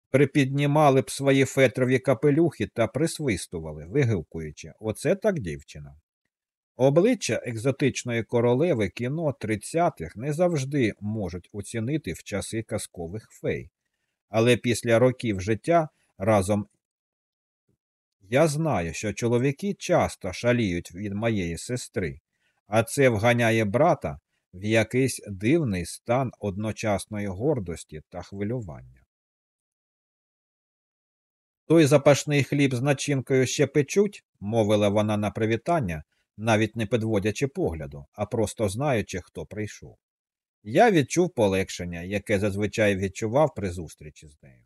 припіднімали б свої фетрові капелюхи та присвистували, вигукуючи Оце так дівчина. Обличчя екзотичної королеви кіно 30-х не завжди можуть оцінити в часи казкових фей. Але після років життя разом я знаю, що чоловіки часто шаліють від моєї сестри, а це вганяє брата в якийсь дивний стан одночасної гордості та хвилювання. Той запашний хліб з начинкою ще печуть, мовила вона на привітання, навіть не підводячи погляду, а просто знаючи, хто прийшов. Я відчув полегшення, яке зазвичай відчував при зустрічі з нею.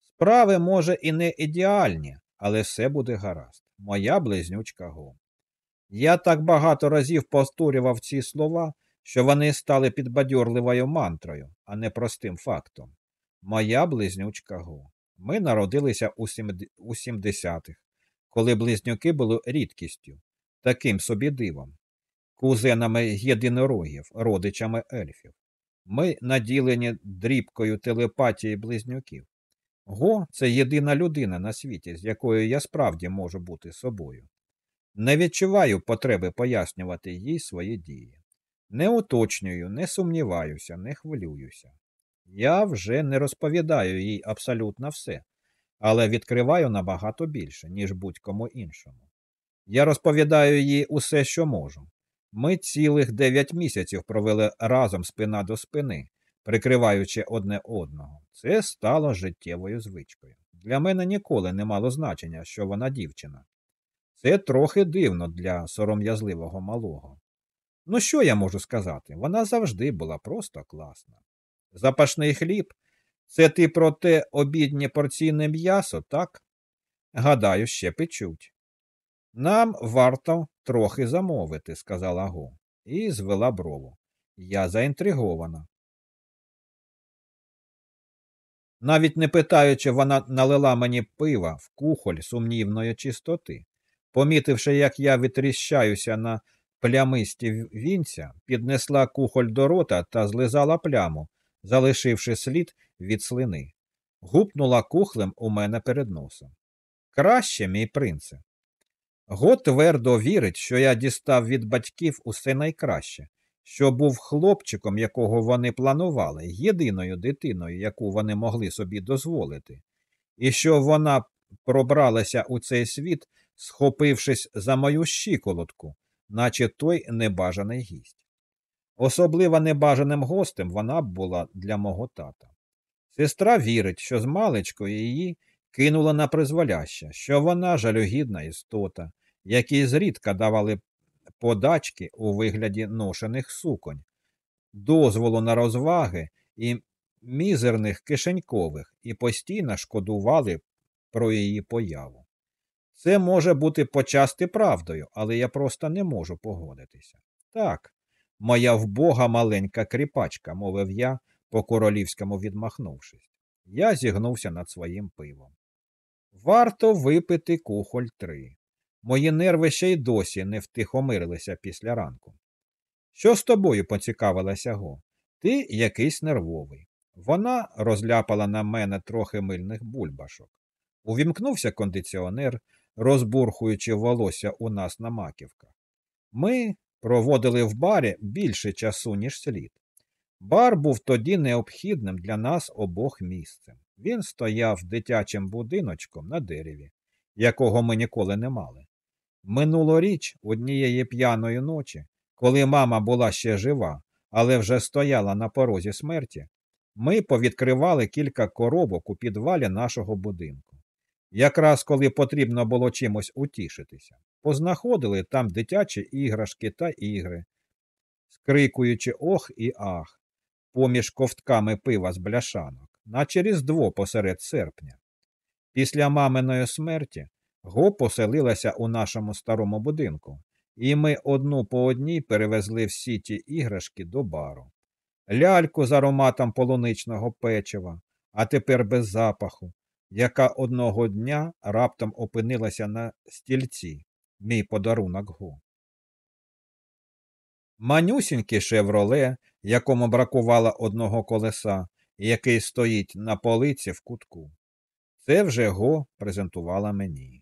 Справи, може, і не ідеальні, але все буде гаразд. Моя близнючка Го. Я так багато разів повторював ці слова, що вони стали підбадьорливою мантрою, а не простим фактом. Моя близнючка Го. Ми народилися у 70-х, коли близнюки були рідкістю, таким собі дивом, кузенами єдинорогів, родичами ельфів. Ми наділені дрібкою телепатії близнюків. Го це єдина людина на світі, з якою я справді можу бути собою. Не відчуваю потреби пояснювати їй свої дії. Не уточнюю, не сумніваюся, не хвилююся. Я вже не розповідаю їй абсолютно все, але відкриваю набагато більше, ніж будь-кому іншому. Я розповідаю їй усе, що можу. Ми цілих дев'ять місяців провели разом спина до спини, прикриваючи одне одного. Це стало життєвою звичкою. Для мене ніколи не мало значення, що вона дівчина. Це трохи дивно для сором'язливого малого. Ну, що я можу сказати? Вона завжди була просто класна. Запашний хліб це ти про те обіднє порційне м'ясо, так? Гадаю, ще печуть. Нам варто трохи замовити, сказала Го, і звела брову. Я заінтригована. Навіть не питаючи, вона налила мені пива в кухоль сумнівної чистоти. Помітивши, як я витріщаюся на плямисті вінця, піднесла кухоль до рота та злизала пляму, залишивши слід від слини. Гупнула кухлем у мене перед носом. Краще, мій принце. Го твердо вірить, що я дістав від батьків усе найкраще, що був хлопчиком, якого вони планували, єдиною дитиною, яку вони могли собі дозволити, і що вона пробралася у цей світ, схопившись за мою щиколотку, наче той небажаний гість. Особливо небажаним гостем вона була для мого тата. Сестра вірить, що з маличкою її кинула на призволяще, що вона жалюгідна істота, якій зрідка давали подачки у вигляді ношених суконь, дозволу на розваги і мізерних кишенькових, і постійно шкодували про її появу. Це може бути почасти правдою, але я просто не можу погодитися. Так, моя вбога маленька кріпачка, мовив я, по королівському відмахнувшись. Я зігнувся над своїм пивом. Варто випити кухоль три. Мої нерви ще й досі не втихомирилися після ранку. Що з тобою? поцікавилася Го. Ти якийсь нервовий. Вона розляпала на мене трохи мильних бульбашок. Увімкнувся кондиціонер, розбурхуючи волосся у нас на маківках. Ми проводили в барі більше часу, ніж слід. Бар був тоді необхідним для нас обох місцем. Він стояв дитячим будиночком на дереві, якого ми ніколи не мали. Минулоріч, однієї п'яної ночі, коли мама була ще жива, але вже стояла на порозі смерті, ми повідкривали кілька коробок у підвалі нашого будинку. Якраз коли потрібно було чимось утішитися, познаходили там дитячі іграшки та ігри, скрикуючи ох і ах, поміж ковтками пива з бляшанок, наче різдво посеред серпня. Після маминої смерті Го поселилася у нашому старому будинку, і ми одну по одній перевезли всі ті іграшки до бару. Ляльку з ароматом полуничного печива, а тепер без запаху, яка одного дня раптом опинилася на стільці, мій подарунок Го. Манюсінький шевроле, якому бракувало одного колеса, який стоїть на полиці в кутку. Це вже Го презентувала мені.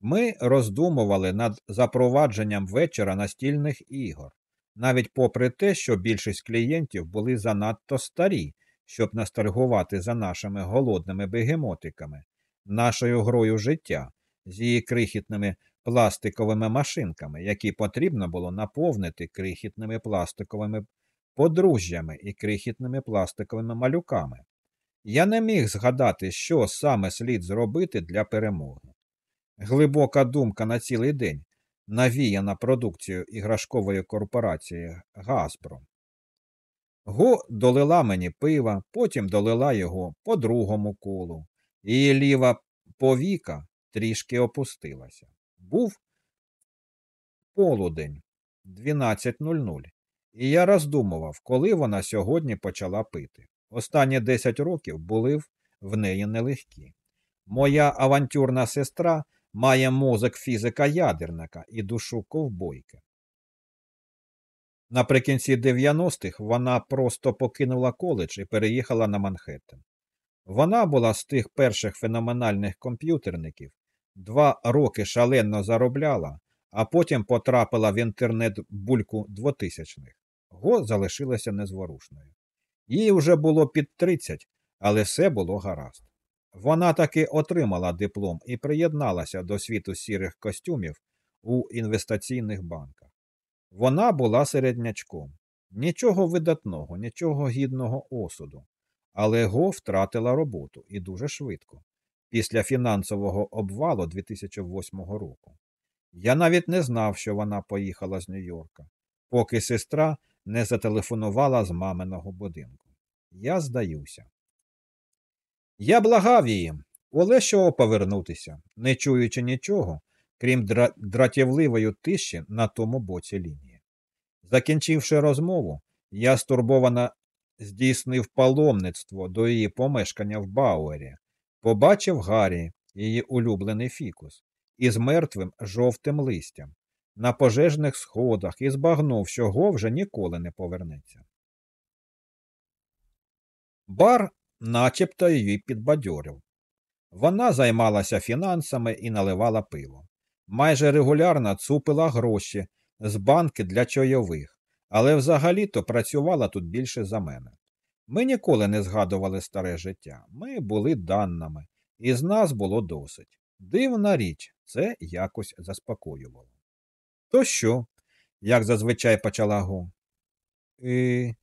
Ми роздумували над запровадженням вечора настільних ігор, навіть попри те, що більшість клієнтів були занадто старі, щоб ностальгувати за нашими голодними бегемотиками, нашою грою життя з її крихітними пластиковими машинками, які потрібно було наповнити крихітними пластиковими подружжями і крихітними пластиковими малюками. Я не міг згадати, що саме слід зробити для перемоги. Глибока думка на цілий день навіяна продукцією іграшкової корпорації Газпром. Го долила мені пива, потім долила його по другому колу. Її ліва повіка трішки опустилася. Був полудень 12.00, і я роздумував, коли вона сьогодні почала пити. Останні 10 років були в неї нелегкі. Моя авантюрна сестра має мозок фізика ядерника і душу ковбойки. Наприкінці 90-х вона просто покинула коледж і переїхала на Манхеттен. Вона була з тих перших феноменальних комп'ютерників, два роки шалено заробляла, а потім потрапила в інтернет бульку 2000-х. Го залишилася незворушною. Їй вже було під 30, але все було гаразд. Вона таки отримала диплом і приєдналася до світу сірих костюмів у інвестиційних банках. Вона була середнячком. Нічого видатного, нічого гідного осуду. Але Го втратила роботу і дуже швидко, після фінансового обвалу 2008 року. Я навіть не знав, що вона поїхала з Нью-Йорка, поки сестра не зателефонувала з маминого будинку. Я здаюся. Я благав її Олещого повернутися, не чуючи нічого, крім дра... дратівливої тиші на тому боці лінії. Закінчивши розмову, я стурбовано здійснив паломництво до її помешкання в Бауері, побачив Гаррі, її улюблений фікус, із мертвим жовтим листям, на пожежних сходах і збагнув, що Го вже ніколи не повернеться. Бар начебто її підбадьорив. Вона займалася фінансами і наливала пиво. Майже регулярно цупила гроші з банки для чойових, але взагалі-то працювала тут більше за мене. Ми ніколи не згадували старе життя, ми були данними, і з нас було досить. Дивна річ, це якось заспокоювало. То що? як зазвичай почала Го. «І...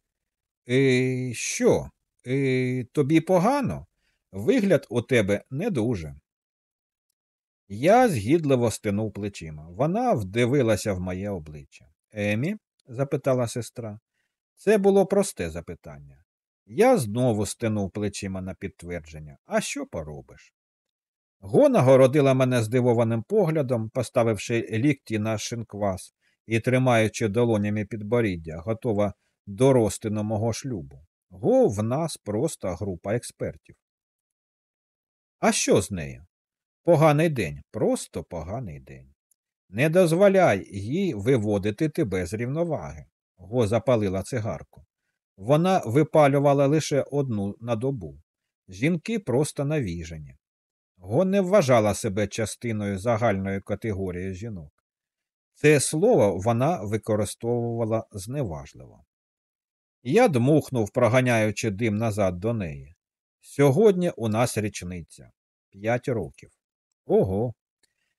І... Що? І... Тобі погано? Вигляд у тебе не дуже. Я згідливо стинув плечима. Вона вдивилася в моє обличчя. Емі? запитала сестра. Це було просте запитання. Я знову стинув плечима на підтвердження. А що поробиш? Гона городила мене здивованим поглядом, поставивши лікті на шинквас і тримаючи долонями підборіддя, готова до розтину мого шлюбу. Го в нас просто група експертів. А що з нею? Поганий день, просто поганий день. Не дозволяй їй виводити тебе з рівноваги. Го запалила цигарку. Вона випалювала лише одну на добу. Жінки просто навіжені. Го не вважала себе частиною загальної категорії жінок. Це слово вона використовувала зневажливо. Я дмухнув, проганяючи дим назад до неї. Сьогодні у нас річниця п'ять років. Ого.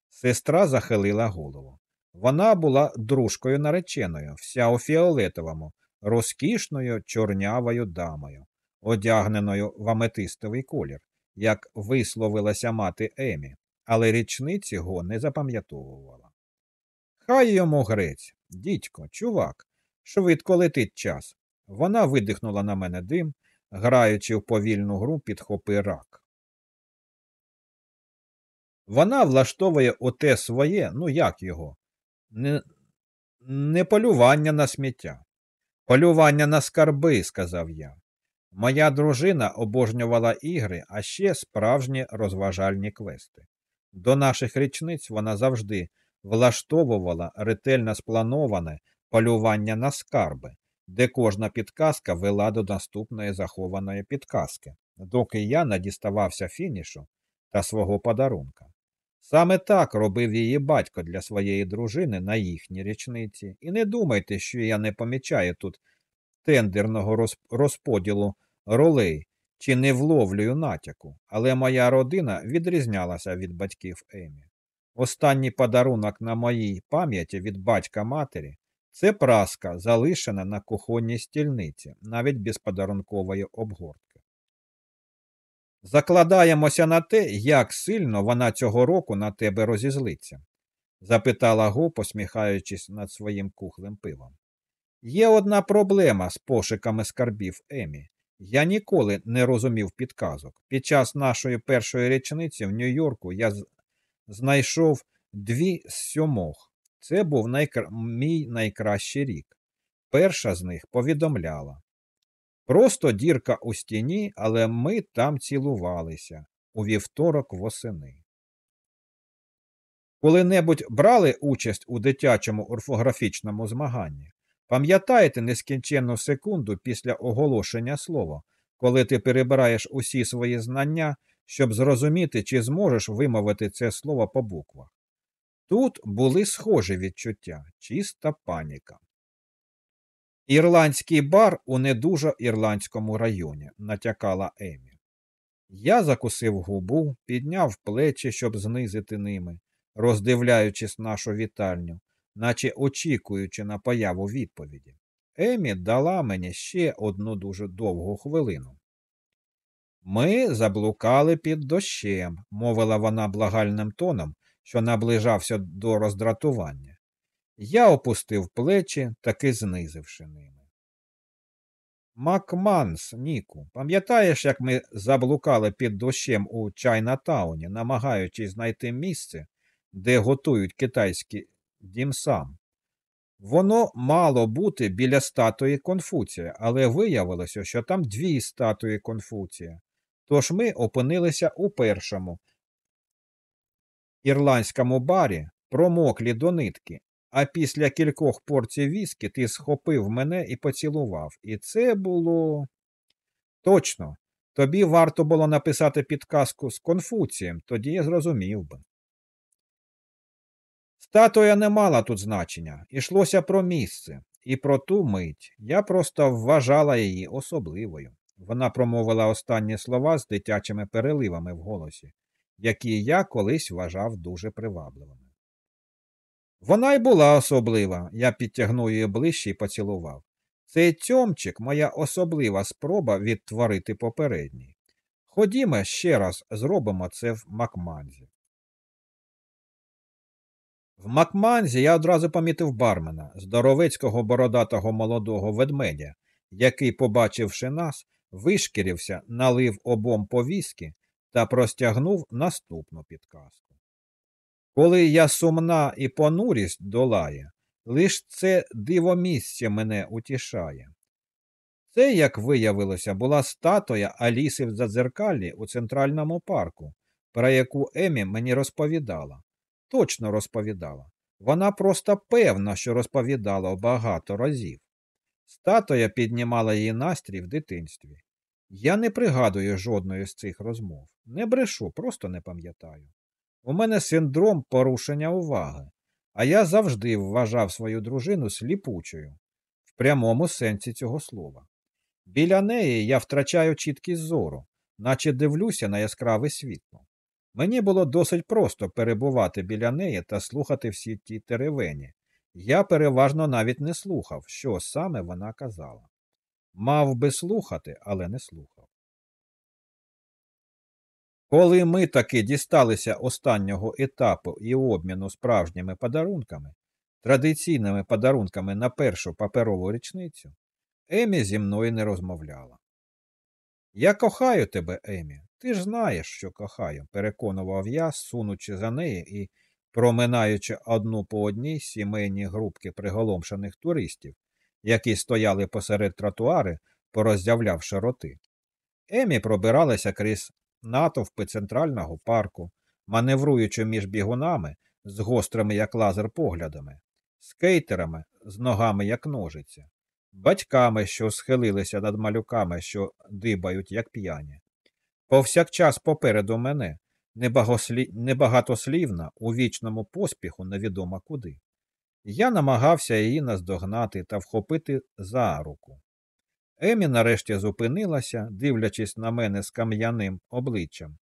Сестра захилила голову. Вона була дружкою нареченою, вся у фіолетовому, розкішною чорнявою дамою, одягненою в аметистовий колір, як висловилася мати Емі, але річниці го не запам'ятовувала. Хай йому грець, дідько, чувак, швидко летить час. Вона видихнула на мене дим, граючи в повільну гру підхопи рак. Вона влаштовує оте своє, ну як його, не, не полювання на сміття, полювання на скарби, сказав я. Моя дружина обожнювала ігри, а ще справжні розважальні квести. До наших річниць вона завжди влаштовувала ретельно сплановане полювання на скарби, де кожна підказка вела до наступної захованої підказки, доки я надіставався фінішу та свого подарунка. Саме так робив її батько для своєї дружини на їхній річниці, і не думайте, що я не помічаю тут тендерного розподілу ролей чи не вловлюю натяку, але моя родина відрізнялася від батьків Емі. Останній подарунок на моїй пам'яті від батька матері це праска, залишена на кухонній стільниці, навіть без подарункової обгортки. Закладаємося на те, як сильно вона цього року на тебе розізлиться? запитала Го, посміхаючись над своїм кухлим пивом. Є одна проблема з пошуками скарбів Емі. Я ніколи не розумів підказок. Під час нашої першої річниці в Нью-Йорку я знайшов дві з сьомох. Це був найкр... мій найкращий рік. Перша з них повідомляла. Просто дірка у стіні, але ми там цілувалися у вівторок восени. Коли-небудь брали участь у дитячому орфографічному змаганні? Пам'ятаєте нескінченну секунду після оголошення слова, коли ти перебираєш усі свої знання, щоб зрозуміти, чи зможеш вимовити це слово по буквах? Тут були схожі відчуття, чиста паніка. Ірландський бар у не дуже ірландському районі, натякала Емі. Я закусив губу, підняв плечі, щоб знизити ними, роздивляючись нашу вітальню, наче очікуючи на появу відповіді. Емі дала мені ще одну дуже довгу хвилину. Ми заблукали під дощем, мовила вона благальним тоном, що наближався до роздратування. Я опустив плечі, таки знизивши ними. Макманс, Ніку, пам'ятаєш, як ми заблукали під дощем у Чайнатауні, намагаючись знайти місце, де готують китайські дімсам? Воно мало бути біля статуї Конфуція, але виявилося, що там дві статуї Конфуція. Тож ми опинилися у першому ірландському барі, промоклі до нитки, а після кількох порцій віскі ти схопив мене і поцілував. І це було. Точно, тобі варто було написати підказку з Конфуцієм, тоді я зрозумів би. Статуя не мала тут значення, ішлося про місце і про ту мить. Я просто вважала її особливою. Вона промовила останні слова з дитячими переливами в голосі, які я колись вважав дуже привабливими. Вона й була особлива, я підтягнув її ближче і поцілував. Цей цьомчик моя особлива спроба відтворити попередній. Ходімо ще раз зробимо це в Макманзі. В Макманзі я одразу помітив бармена, здоровецького бородатого молодого ведмедя, який, побачивши нас, вишкірився, налив обом повіски та простягнув наступну підказку. Коли я сумна і понурість долає, лиш це дивомісце мене утішає. Це, як виявилося, була статуя Аліси в Задзеркалі у центральному парку, про яку Емі мені розповідала. Точно розповідала. Вона просто певна, що розповідала багато разів. Статуя піднімала її настрій в дитинстві. Я не пригадую жодної з цих розмов. Не брешу, просто не пам'ятаю. У мене синдром порушення уваги, а я завжди вважав свою дружину сліпучою, в прямому сенсі цього слова. Біля неї я втрачаю чіткість зору, наче дивлюся на яскраве світло. Мені було досить просто перебувати біля неї та слухати всі ті теревені. Я переважно навіть не слухав, що саме вона казала. Мав би слухати, але не слухав. Коли ми таки дісталися останнього етапу і обміну справжніми подарунками, традиційними подарунками на першу паперову річницю, Емі зі мною не розмовляла. Я кохаю тебе, Емі, ти ж знаєш, що кохаю, переконував я, сунучи за неї і проминаючи одну по одній сімейні групки приголомшених туристів, які стояли посеред тротуари, пороздявлявши роти. Емі пробиралася крізь натовпи центрального парку, маневруючи між бігунами з гострими, як лазер, поглядами, скейтерами з ногами, як ножиця, батьками, що схилилися над малюками, що дибають, як п'яні. Повсякчас попереду мене, небагатослівна, у вічному поспіху невідомо куди. Я намагався її наздогнати та вхопити за руку. Емі нарешті зупинилася, дивлячись на мене з кам'яним обличчям.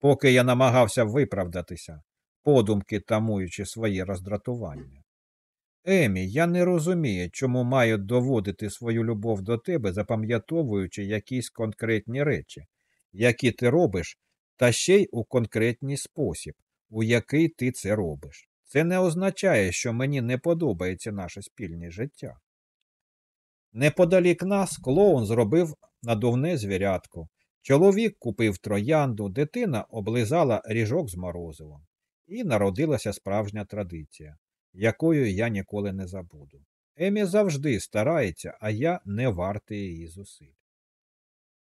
Поки я намагався виправдатися, подумки тамуючи своє роздратування. Емі, я не розумію, чому маю доводити свою любов до тебе, запам'ятовуючи якісь конкретні речі, які ти робиш, та ще й у конкретний спосіб, у який ти це робиш. Це не означає, що мені не подобається наше спільне життя. Неподалік нас клоун зробив надувне звірятко. Чоловік купив троянду, дитина облизала ріжок з морозивом. І народилася справжня традиція, якою я ніколи не забуду. Емі завжди старається, а я не вартий її зусиль.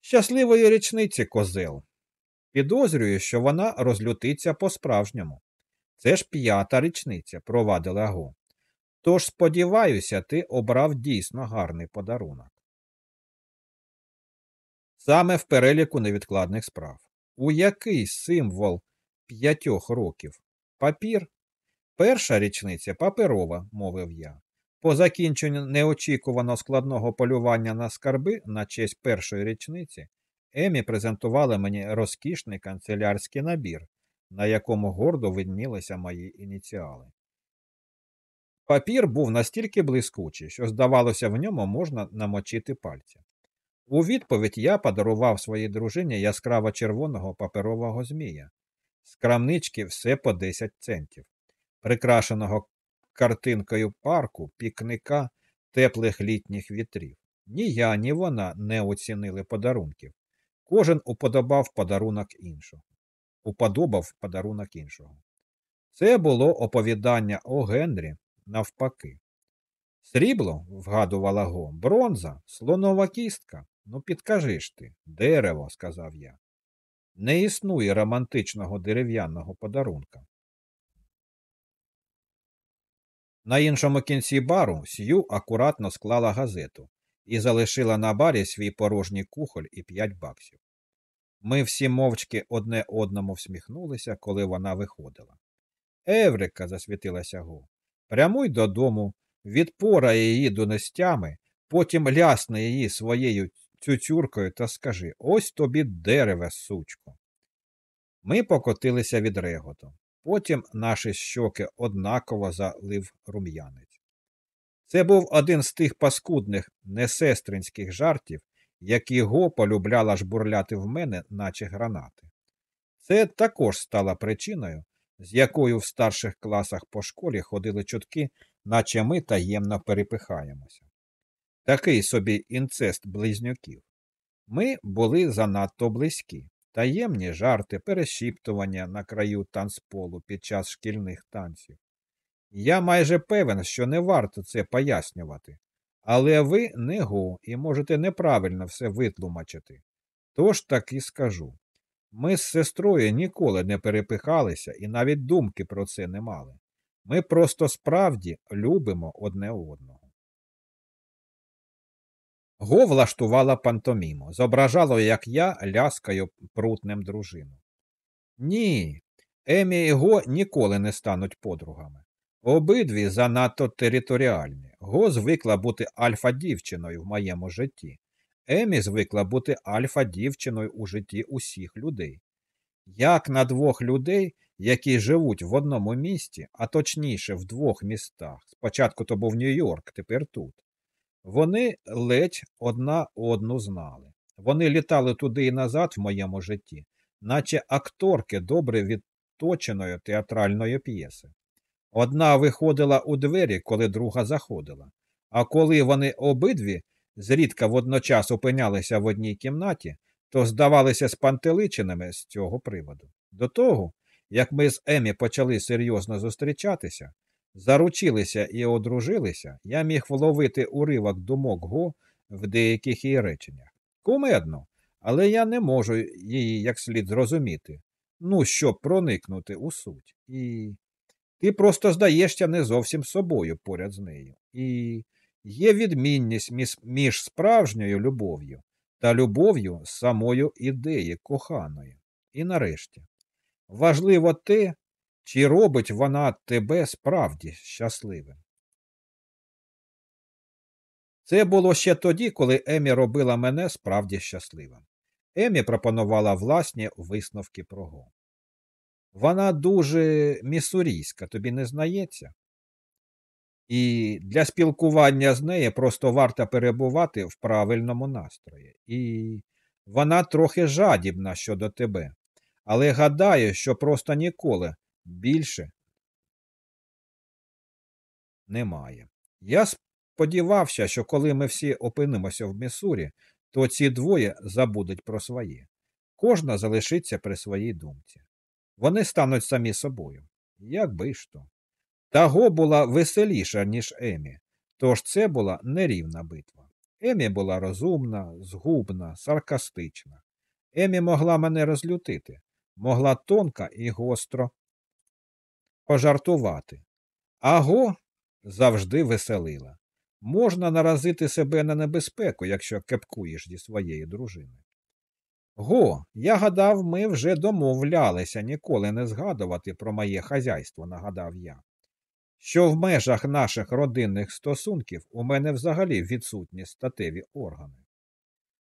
Щасливої річниці козел. Підозрюю, що вона розлютиться по-справжньому. Це ж п'ята річниця, провадила Го. Тож, сподіваюся, ти обрав дійсно гарний подарунок. Саме в переліку невідкладних справ. У який символ п'ятьох років? Папір? Перша річниця паперова, мовив я. По закінченню неочікувано складного полювання на скарби на честь першої річниці Емі презентувала мені розкішний канцелярський набір, на якому гордо виднілися мої ініціали. Папір був настільки блискучий, що, здавалося, в ньому можна намочити пальці. У відповідь я подарував своїй дружині яскраво червоного паперового змія, з крамнички все по 10 центів, прикрашеного картинкою парку, пікника, теплих літніх вітрів. Ні я, ні вона не оцінили подарунків. Кожен уподобав подарунок іншого. Уподобав подарунок іншого. Це було оповідання о Генрі навпаки. Срібло, вгадувала го, бронза, слонова кістка. Ну, підкажи ж ти, дерево, сказав я. Не існує романтичного дерев'яного подарунка. На іншому кінці бару Сью акуратно склала газету і залишила на барі свій порожній кухоль і п'ять баксів. Ми всі мовчки одне одному всміхнулися, коли вона виходила. Еврика, засвітилася Го, прямуй додому, відпорає її донестями, потім лясне її своєю цюцюркою та скажи ось тобі дереве, сучко. Ми покотилися від реготу. Потім наші щоки однаково залив рум'янець. Це був один з тих паскудних несестринських жартів, які го полюбляла жбурляти в мене, наче гранати. Це також стало причиною, з якою в старших класах по школі ходили чутки, наче ми таємно перепихаємося. Такий собі інцест близнюків. Ми були занадто близькі, таємні жарти, перешіптування на краю танцполу під час шкільних танців. Я майже певен, що не варто це пояснювати, але ви не го і можете неправильно все витлумачити. Тож так і скажу. Ми з сестрою ніколи не перепихалися і навіть думки про це не мали. Ми просто справді любимо одне одного. Го влаштувала пантоміму, зображало, як я ляскаю прутнем дружину. Ні, Емі і Го ніколи не стануть подругами. Обидві занадто територіальні. Го звикла бути альфа-дівчиною в моєму житті. Емі звикла бути альфа-дівчиною у житті усіх людей. Як на двох людей, які живуть в одному місті, а точніше в двох містах. Спочатку то був Нью-Йорк, тепер тут. Вони ледь одна одну знали. Вони літали туди і назад в моєму житті, наче акторки добре відточеної театральної п'єси. Одна виходила у двері, коли друга заходила, а коли вони обидві зрідка водночас опинялися в одній кімнаті, то здавалися спантеличеними з цього приводу. До того, як ми з Емі почали серйозно зустрічатися, заручилися і одружилися, я міг вловити уривок думок Го в деяких її реченнях. Кумедно, але я не можу її як слід зрозуміти, ну, щоб проникнути у суть. І ти просто здаєшся не зовсім собою поряд з нею. І є відмінність між справжньою любов'ю та любов'ю самою ідеї коханої. І нарешті, важливо те, чи робить вона тебе справді щасливим? Це було ще тоді, коли Емі робила мене справді щасливим. Емі пропонувала власні висновки про Го. Вона дуже місурійська, тобі не знається? І для спілкування з нею просто варто перебувати в правильному настрої. І Вона трохи жадібна щодо тебе, але гадаю, що просто ніколи більше немає. Я сподівався, що коли ми всі опинимося в Місурі, то ці двоє забудуть про своє. Кожна залишиться при своїй думці. Вони стануть самі собою. Як би ж то. Таго була веселіша, ніж Емі, тож це була нерівна битва. Емі була розумна, згубна, саркастична. Емі могла мене розлютити, могла тонко і гостро пожартувати. Аго завжди веселила. Можна наразити себе на небезпеку, якщо кепкуєш зі своєю дружиною. Го, я гадав, ми вже домовлялися ніколи не згадувати про моє хазяйство, нагадав я. Що в межах наших родинних стосунків у мене взагалі відсутні статеві органи.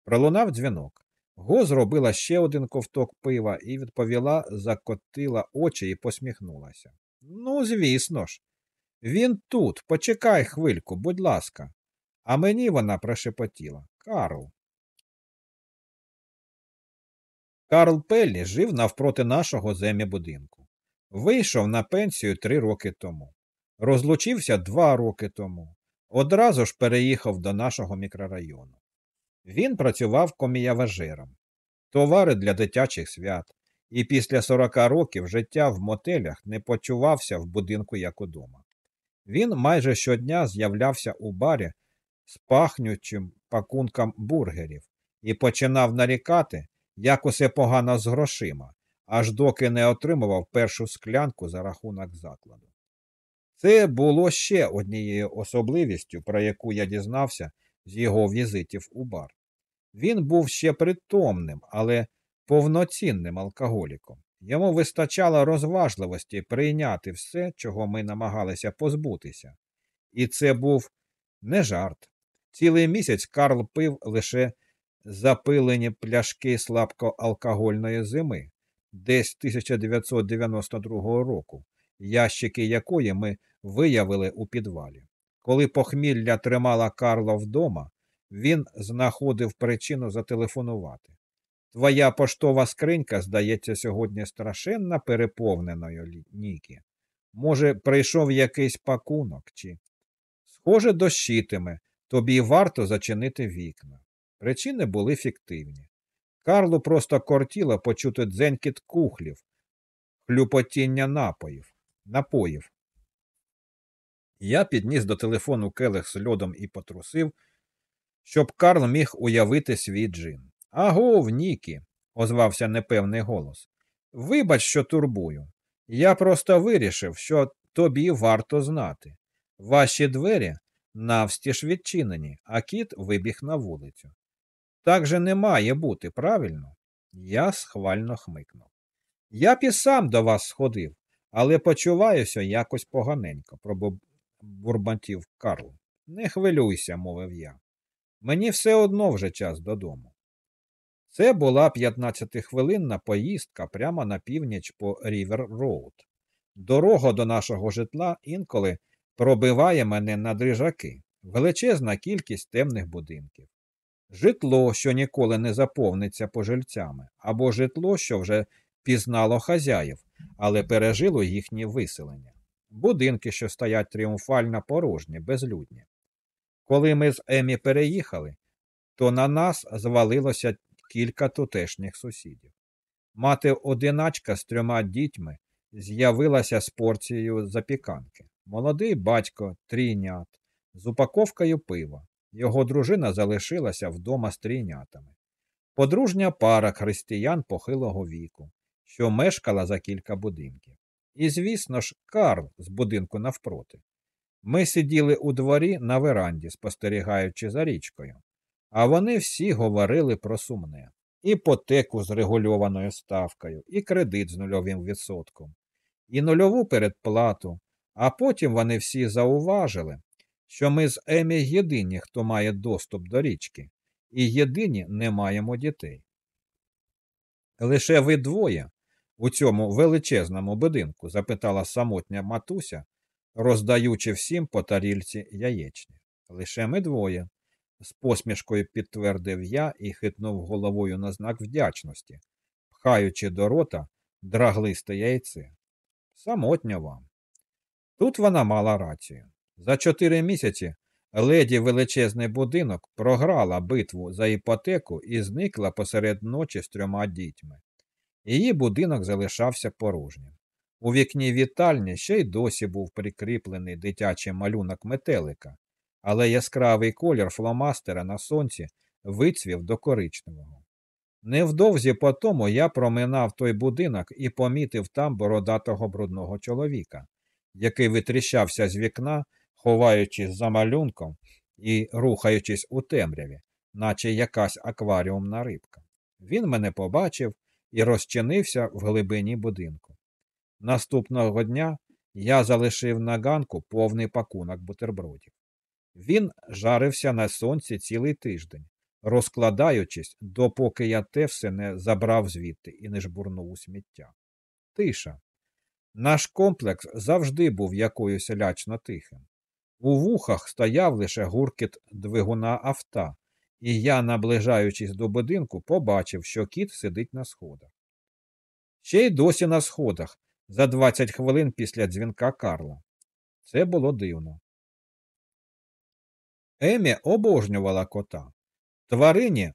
Пролунав дзвінок. Го зробила ще один ковток пива і відповіла, закотила очі і посміхнулася. Ну, звісно ж, він тут, почекай хвильку, будь ласка. А мені вона прошепотіла. Карл. Карл Пеллі жив навпроти нашого земі будинку. Вийшов на пенсію три роки тому. Розлучився два роки тому. Одразу ж переїхав до нашого мікрорайону. Він працював коміяважером, товари для дитячих свят, і після 40 років життя в мотелях не почувався в будинку як удома. Він майже щодня з'являвся у барі з пахнючим пакунком бургерів і починав нарікати, як усе погано з грошима, аж доки не отримував першу склянку за рахунок закладу. Це було ще однією особливістю, про яку я дізнався з його візитів у бар. Він був ще притомним, але повноцінним алкоголіком. Йому вистачало розважливості прийняти все, чого ми намагалися позбутися. І це був не жарт. Цілий місяць Карл пив лише запилені пляшки слабкоалкогольної зими, десь 1992 року, ящики якої ми виявили у підвалі. Коли похмілля тримала Карла вдома, він знаходив причину зателефонувати. Твоя поштова скринька, здається, сьогодні страшенно переповненою, Нікі. Може, прийшов якийсь пакунок, чи. Схоже, дощитиме, тобі варто зачинити вікна. Причини були фіктивні. Карлу просто кортіло почути дзенькіт кухлів, хлюпотіння напоїв, напоїв. Я підніс до телефону келих з льодом і потрусив, щоб Карл міг уявити свій джин. Агов, Нікі, озвався непевний голос. Вибач, що турбую. Я просто вирішив, що тобі варто знати. Ваші двері навстіж відчинені, а кіт вибіг на вулицю. Так же не має бути, правильно? Я схвально хмикнув. Я б і сам до вас сходив, але почуваюся якось поганенько, пробурмотів Карл. Не хвилюйся, мовив я. Мені все одно вже час додому. Це була 15-хвилинна поїздка прямо на північ по Рівер Роуд. Дорога до нашого житла інколи пробиває мене на дрижаки, величезна кількість темних будинків. Житло, що ніколи не заповниться пожильцями, або житло, що вже пізнало хазяїв, але пережило їхнє виселення, будинки, що стоять тріумфально порожні, безлюдні. Коли ми з Емі переїхали, то на нас звалилося кілька тутешніх сусідів. Мати одиначка з трьома дітьми з'явилася з порцією запіканки. Молодий батько, трійнят, з упаковкою пива. Його дружина залишилася вдома з трійнятами. Подружня пара християн похилого віку, що мешкала за кілька будинків. І, звісно ж, Карл з будинку навпроти. Ми сиділи у дворі на веранді, спостерігаючи за річкою, а вони всі говорили про сумне іпотеку з регульованою ставкою, і кредит з нульовим відсотком, і нульову передплату, а потім вони всі зауважили, що ми з Емі єдині, хто має доступ до річки, і єдині не маємо дітей. Лише ви двоє у цьому величезному будинку? запитала самотня матуся, роздаючи всім по тарільці яєчні. Лише ми двоє. з посмішкою підтвердив я і хитнув головою на знак вдячності, пхаючи до рота драглисте яйце. Самотньо вам. Тут вона мала рацію. За чотири місяці леді величезний будинок програла битву за іпотеку і зникла посеред ночі з трьома дітьми. Її будинок залишався порожнім. У вікні вітальні ще й досі був прикріплений дитячий малюнок метелика, але яскравий колір фломастера на сонці вицвів до коричневого. Невдовзі по тому я проминав той будинок і помітив там бородатого брудного чоловіка, який витріщався з вікна, ховаючись за малюнком і рухаючись у темряві, наче якась акваріумна рибка. Він мене побачив і розчинився в глибині будинку. Наступного дня я залишив на ганку повний пакунок бутербродів. Він жарився на сонці цілий тиждень, розкладаючись, допоки я те все не забрав звідти і не жбурнув у сміття. Тиша. Наш комплекс завжди був якоюсь лячно тихим. У вухах стояв лише гуркіт двигуна авто, і я, наближаючись до будинку, побачив, що кіт сидить на сходах. Ще й досі на сходах, за 20 хвилин після дзвінка Карла. Це було дивно. Емі обожнювала кота. Тварині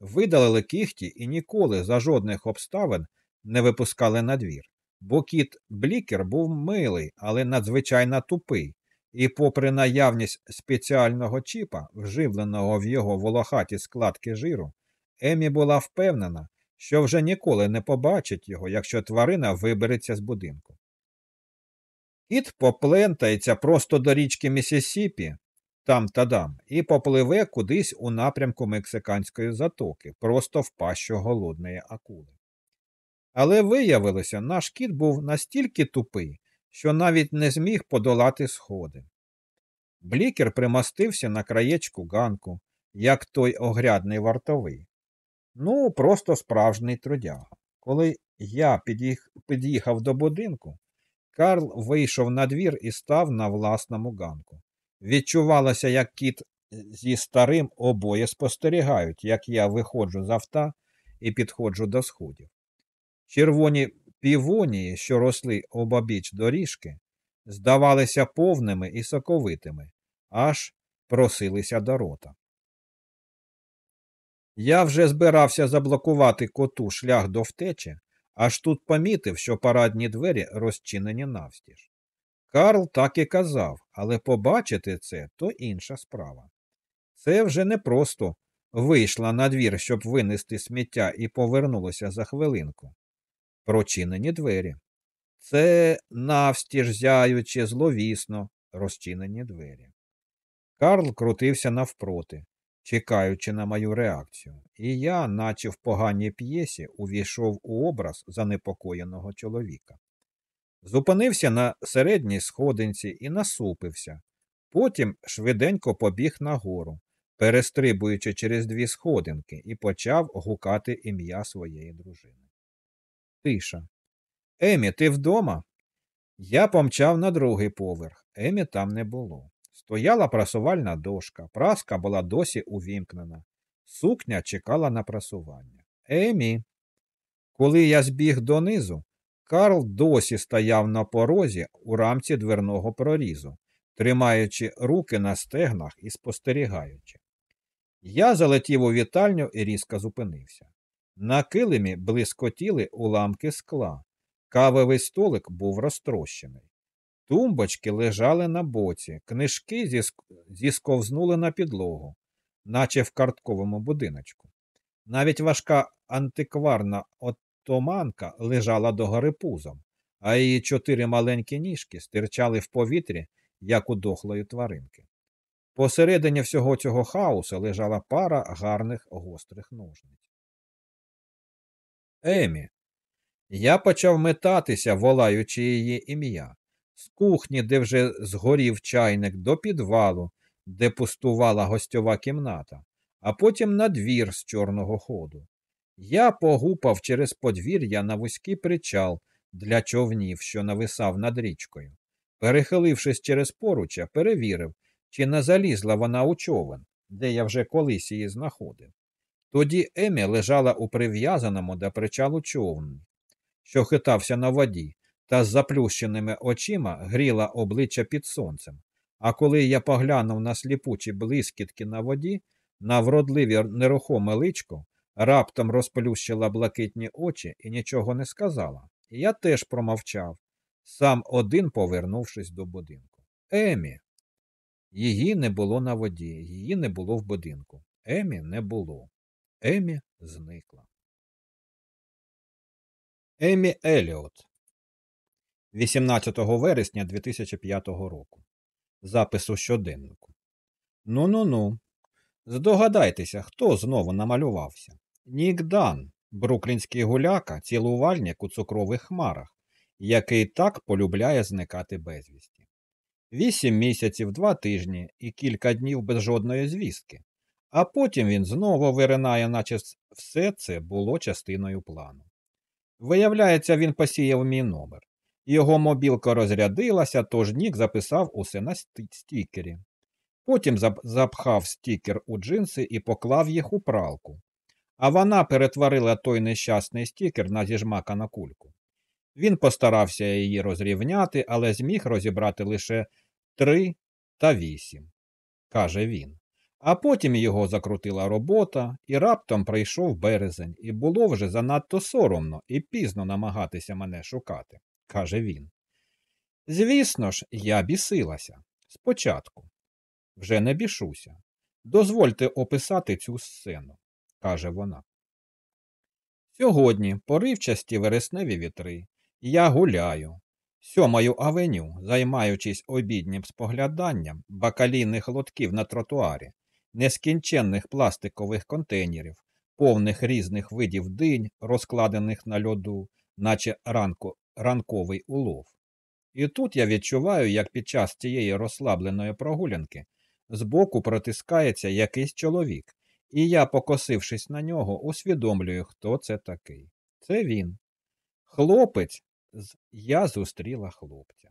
видалили кіхті і ніколи за жодних обставин не випускали на двір, бо кіт Блікер був милий, але надзвичайно тупий, і, попри наявність спеціального чіпа, вживленого в його волохаті складки жиру, Емі була впевнена, що вже ніколи не побачить його, якщо тварина вибереться з будинку. Кіт поплентається просто до річки Місісіпі, там та дам, і попливе кудись у напрямку мексиканської затоки, просто в пащу голодної акули. Але виявилося, наш кіт був настільки тупий, що навіть не зміг подолати сходи. Блікер примостився на краєчку ганку, як той огрядний вартовий. Ну, просто справжній трудяга. Коли я під'їхав до будинку, Карл вийшов на двір і став на власному ганку. Відчувалося, як кіт зі старим обоє спостерігають, як я виходжу з авто і підходжу до сходів. Червоні півонії, що росли обабіч доріжки, здавалися повними і соковитими, аж просилися до рота. Я вже збирався заблокувати коту шлях до втечі, аж тут помітив, що парадні двері розчинені навстіж. Карл так і казав, але побачити це то інша справа. Це вже не просто вийшла на двір, щоб винести сміття, і повернулася за хвилинку. Прочинені двері. Це навстіж зяючи зловісно розчинені двері. Карл крутився навпроти, чекаючи на мою реакцію, і я, наче в поганій п'єсі, увійшов у образ занепокоєного чоловіка. Зупинився на середній сходинці і насупився, потім швиденько побіг нагору, перестрибуючи через дві сходинки, і почав гукати ім'я своєї дружини. Тиша. Емі, ти вдома? Я помчав на другий поверх. Емі там не було. Стояла прасувальна дошка, праска була досі увімкнена. Сукня чекала на прасування. Емі. Коли я збіг донизу, Карл досі стояв на порозі у рамці дверного прорізу, тримаючи руки на стегнах і спостерігаючи. Я залетів у вітальню і різко зупинився. На килимі блискотіли уламки скла. Кавовий столик був розтрощений. Тумбочки лежали на боці, книжки зісковзнули на підлогу, наче в картковому будиночку. Навіть важка антикварна отоманка лежала догори пузом, а її чотири маленькі ніжки стирчали в повітрі, як у дохлої тваринки. Посередині всього цього хаосу лежала пара гарних гострих ножниць. Емі. Я почав метатися, волаючи її ім'я з кухні, де вже згорів чайник, до підвалу, де пустувала гостьова кімната, а потім на двір з чорного ходу. Я погупав через подвір'я на вузький причал для човнів, що нависав над річкою. Перехилившись через поруччя, перевірив, чи не залізла вона у човен, де я вже колись її знаходив. Тоді Емі лежала у прив'язаному до причалу човні, що хитався на воді, та з заплющеними очима гріла обличчя під сонцем. А коли я поглянув на сліпучі блискітки на воді, на вродливі нерухоме личко, раптом розплющила блакитні очі і нічого не сказала. Я теж промовчав, сам один повернувшись до будинку. Емі. Її не було на воді, її не було в будинку. Емі не було. Емі зникла. Емі Еліот 18 вересня 2005 року. Запис у щоденнику. Ну ну ну. Здогадайтеся, хто знову намалювався. Нік Дан, бруклінський гуляка, цілувальник у цукрових хмарах, який так полюбляє зникати безвісті. Вісім місяців, два тижні і кілька днів без жодної звістки. А потім він знову виринає, наче все це було частиною плану. Виявляється, він посіяв мій номер. Його мобілка розрядилася, тож Нік записав усе на стікері. Потім запхав стікер у джинси і поклав їх у пралку. А вона перетворила той нещасний стікер на зіжмакану кульку. Він постарався її розрівняти, але зміг розібрати лише три та вісім, каже він. А потім його закрутила робота, і раптом прийшов березень, і було вже занадто соромно і пізно намагатися мене шукати, каже він. Звісно ж, я бісилася. Спочатку. Вже не бішуся. Дозвольте описати цю сцену, каже вона. Сьогодні поривчасті вересневі вітри. Я гуляю. Сьомою авеню, займаючись обіднім спогляданням бакалійних лотків на тротуарі, нескінченних пластикових контейнерів, повних різних видів динь, розкладених на льоду, наче ранко, ранковий улов. І тут я відчуваю, як під час цієї розслабленої прогулянки збоку протискається якийсь чоловік, і я, покосившись на нього, усвідомлюю, хто це такий. Це він. Хлопець, я зустріла хлопця.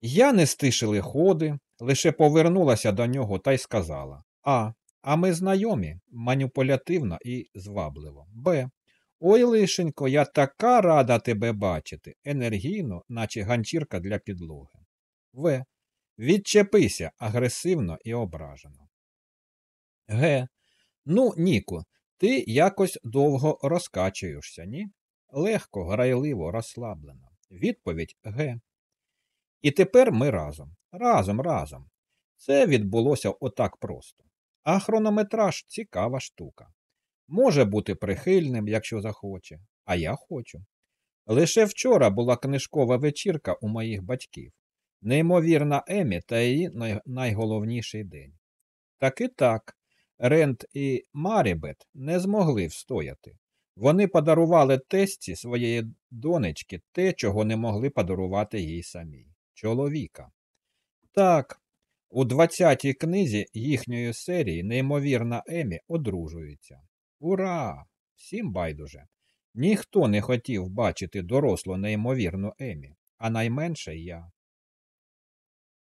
Я не стишили ходи, лише повернулася до нього та й сказала А. А ми знайомі, маніпулятивно і звабливо. Б. Ой, лишенько, я така рада тебе бачити, енергійно, наче ганчірка для підлоги. В. Відчепися агресивно і ображено. Г. Ну, Ніку, ти якось довго розкачуєшся, ні? Легко, грайливо, розслаблено. Відповідь Г. І тепер ми разом. Разом, разом. Це відбулося отак просто. А хронометраж цікава штука. Може бути прихильним, якщо захоче, а я хочу. Лише вчора була книжкова вечірка у моїх батьків, неймовірна Емі та її найголовніший день. Так і так, Рент і Марібет не змогли встояти. Вони подарували тесті своєї донечки те, чого не могли подарувати їй самій чоловіка. Так, у 20-й книзі їхньої серії неймовірна Емі одружується. Ура! Всім байдуже. Ніхто не хотів бачити дорослу неймовірну Емі, а найменше я.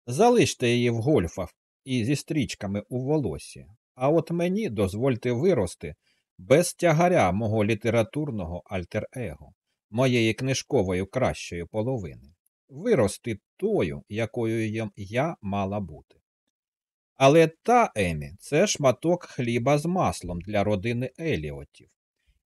Залиште її в гольфах і зі стрічками у волосі, а от мені дозвольте вирости без тягаря мого літературного альтер-его, моєї книжкової кращої половини вирости тою, якою я мала бути. Але та Емі це шматок хліба з маслом для родини Еліотів,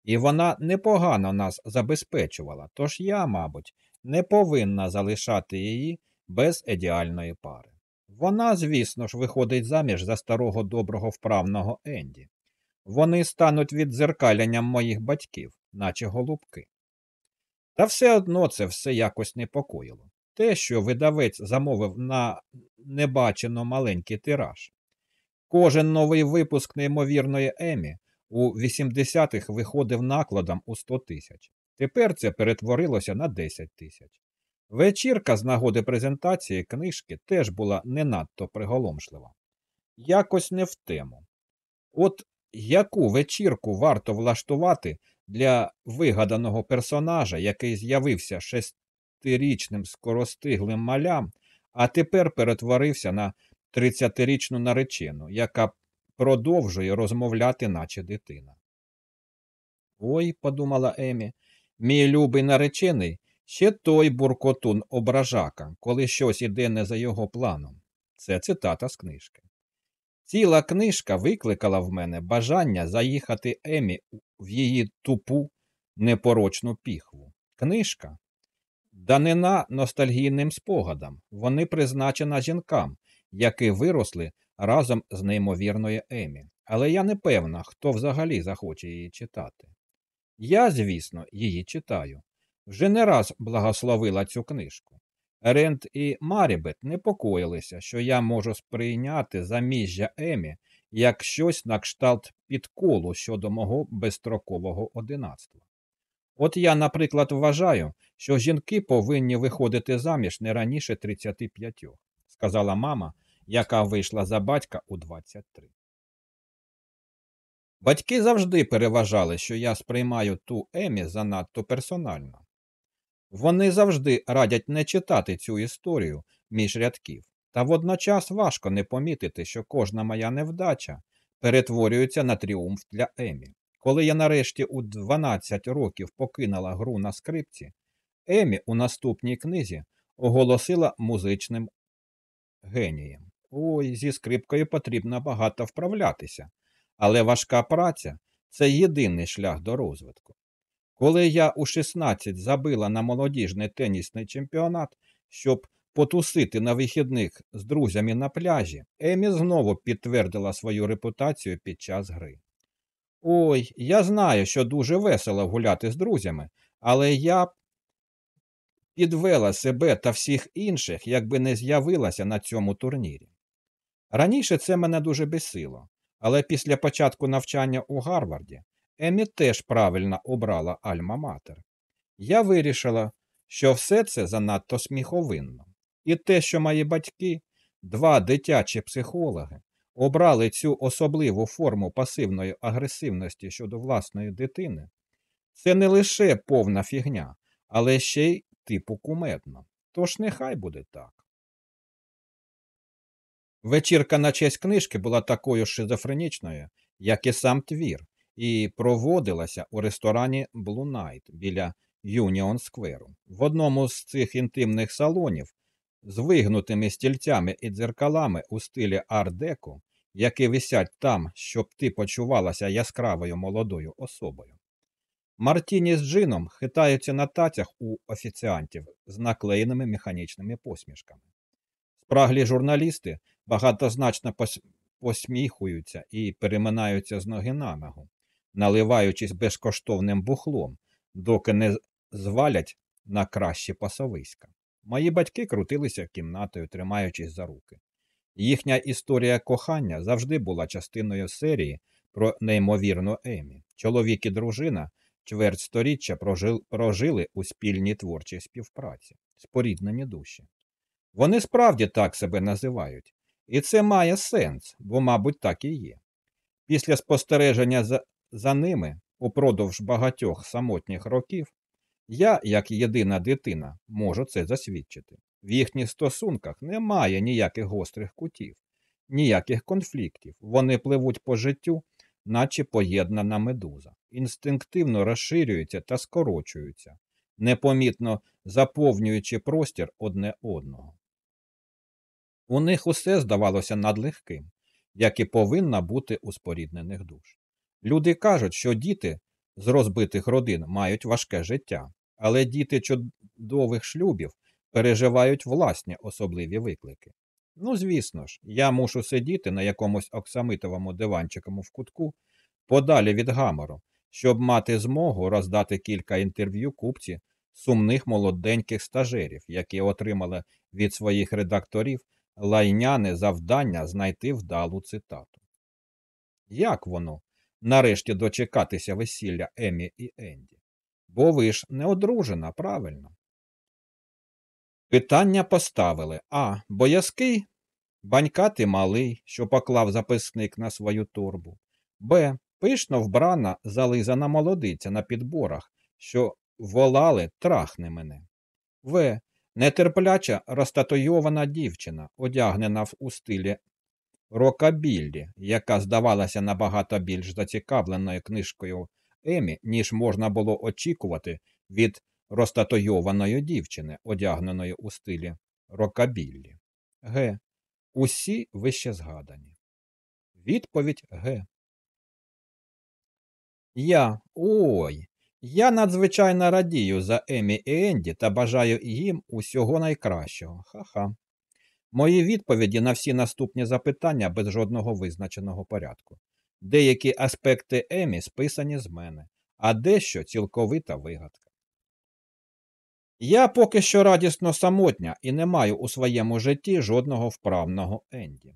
і вона непогано нас забезпечувала, тож я, мабуть, не повинна залишати її без ідеальної пари. Вона, звісно ж, виходить заміж за старого доброго вправного Енді. Вони стануть віддзеркалянням моїх батьків, наче голубки. Та все одно це все якось непокоїло. Те, що видавець замовив на небачено маленький тираж. Кожен новий випуск неймовірної Емі у 80-х виходив накладом у 100 тисяч. Тепер це перетворилося на 10 тисяч. Вечірка з нагоди презентації книжки теж була не надто приголомшлива. Якось не в тему. От яку вечірку варто влаштувати для вигаданого персонажа, який з'явився шестирічним скоростиглим малям, а тепер перетворився на 30-річну наречену, яка продовжує розмовляти, наче дитина. Ой, подумала Емі, мій любий наречений ще той буркотун ображака, коли щось іде не за його планом. Це цитата з книжки. Ціла книжка викликала в мене бажання заїхати Емі в її тупу непорочну піхву. Книжка данина ностальгійним спогадам. Вони призначена жінкам, які виросли разом з неймовірною Емі. Але я не певна, хто взагалі захоче її читати. Я, звісно, її читаю. Вже не раз благословила цю книжку. Рент і Марібет непокоїлися, що я можу сприйняти заміжжя Емі як щось на кшталт підколу щодо мого безстрокового одинацтва. От я, наприклад, вважаю, що жінки повинні виходити заміж не раніше 35, сказала мама, яка вийшла за батька у 23. Батьки завжди переважали, що я сприймаю ту Емі занадто персонально. Вони завжди радять не читати цю історію між рядків, та водночас важко не помітити, що кожна моя невдача перетворюється на тріумф для Емі. Коли я нарешті у 12 років покинула гру на скрипці, Емі у наступній книзі оголосила музичним генієм. Ой, зі скрипкою потрібно багато вправлятися, але важка праця це єдиний шлях до розвитку. Коли я у 16 забила на молодіжний тенісний чемпіонат, щоб потусити на вихідних з друзями на пляжі, Емі знову підтвердила свою репутацію під час гри. Ой, я знаю, що дуже весело гуляти з друзями, але я б підвела себе та всіх інших, якби не з'явилася на цьому турнірі. Раніше це мене дуже безсило, але після початку навчання у Гарварді Емі теж правильно обрала Альма-Матер. Я вирішила, що все це занадто сміховинно. І те, що мої батьки, два дитячі психологи, обрали цю особливу форму пасивної агресивності щодо власної дитини, це не лише повна фігня, але ще й типу кумедно. Тож нехай буде так. Вечірка на честь книжки була такою шизофренічною, як і сам твір, і проводилася у ресторані Night біля Юніон Скверу. В одному з цих інтимних салонів з вигнутими стільцями і дзеркалами у стилі ар-деко, які висять там, щоб ти почувалася яскравою молодою особою. Мартіні з джином хитаються на тацях у офіціантів з наклеєними механічними посмішками. Спраглі журналісти багатозначно посміхуються і переминаються з ноги на ногу, наливаючись безкоштовним бухлом, доки не звалять на кращі пасовиська. Мої батьки крутилися кімнатою, тримаючись за руки. Їхня історія кохання завжди була частиною серії про неймовірну Емі. Чоловік і дружина чверть сторіччя прожили, у спільній творчій співпраці, споріднені душі. Вони справді так себе називають, і це має сенс, бо, мабуть, так і є. Після спостереження за, за ними упродовж багатьох самотніх років, я, як єдина дитина, можу це засвідчити. В їхніх стосунках немає ніяких гострих кутів, ніяких конфліктів. Вони пливуть по життю, наче поєднана медуза, інстинктивно розширюються та скорочуються, непомітно заповнюючи простір одне одного. У них усе здавалося надлегким, як і повинна бути у споріднених душ. Люди кажуть, що діти з розбитих родин мають важке життя, але діти чудових шлюбів переживають власні особливі виклики. Ну, звісно ж, я мушу сидіти на якомусь оксамитовому диванчикому в кутку, подалі від гамору, щоб мати змогу роздати кілька інтерв'ю купці сумних молоденьких стажерів, які отримали від своїх редакторів лайняне завдання знайти вдалу цитату. Як воно нарешті дочекатися весілля Емі і Енді? Бо ви ж не одружена, правильно? Питання поставили А. Боязкий, банькати малий, що поклав записник на свою торбу. Б. Пишно вбрана, зализана молодиця на підборах, що волали трахне мене. В. Нетерпляча розтатуйована дівчина, одягнена в у стилі рокабіллі, яка здавалася набагато більш зацікавленою книжкою Емі, ніж можна було очікувати від розтатуйованої дівчини, одягненої у стилі рокабіллі. Г. Усі вище згадані. Відповідь Г. Я. Ой. Я надзвичайно радію за Емі і Енді та бажаю їм усього найкращого. Ха-ха. Мої відповіді на всі наступні запитання без жодного визначеного порядку. Деякі аспекти Емі списані з мене, а дещо цілковита вигадка. Я поки що радісно самотня і не маю у своєму житті жодного вправного Енді.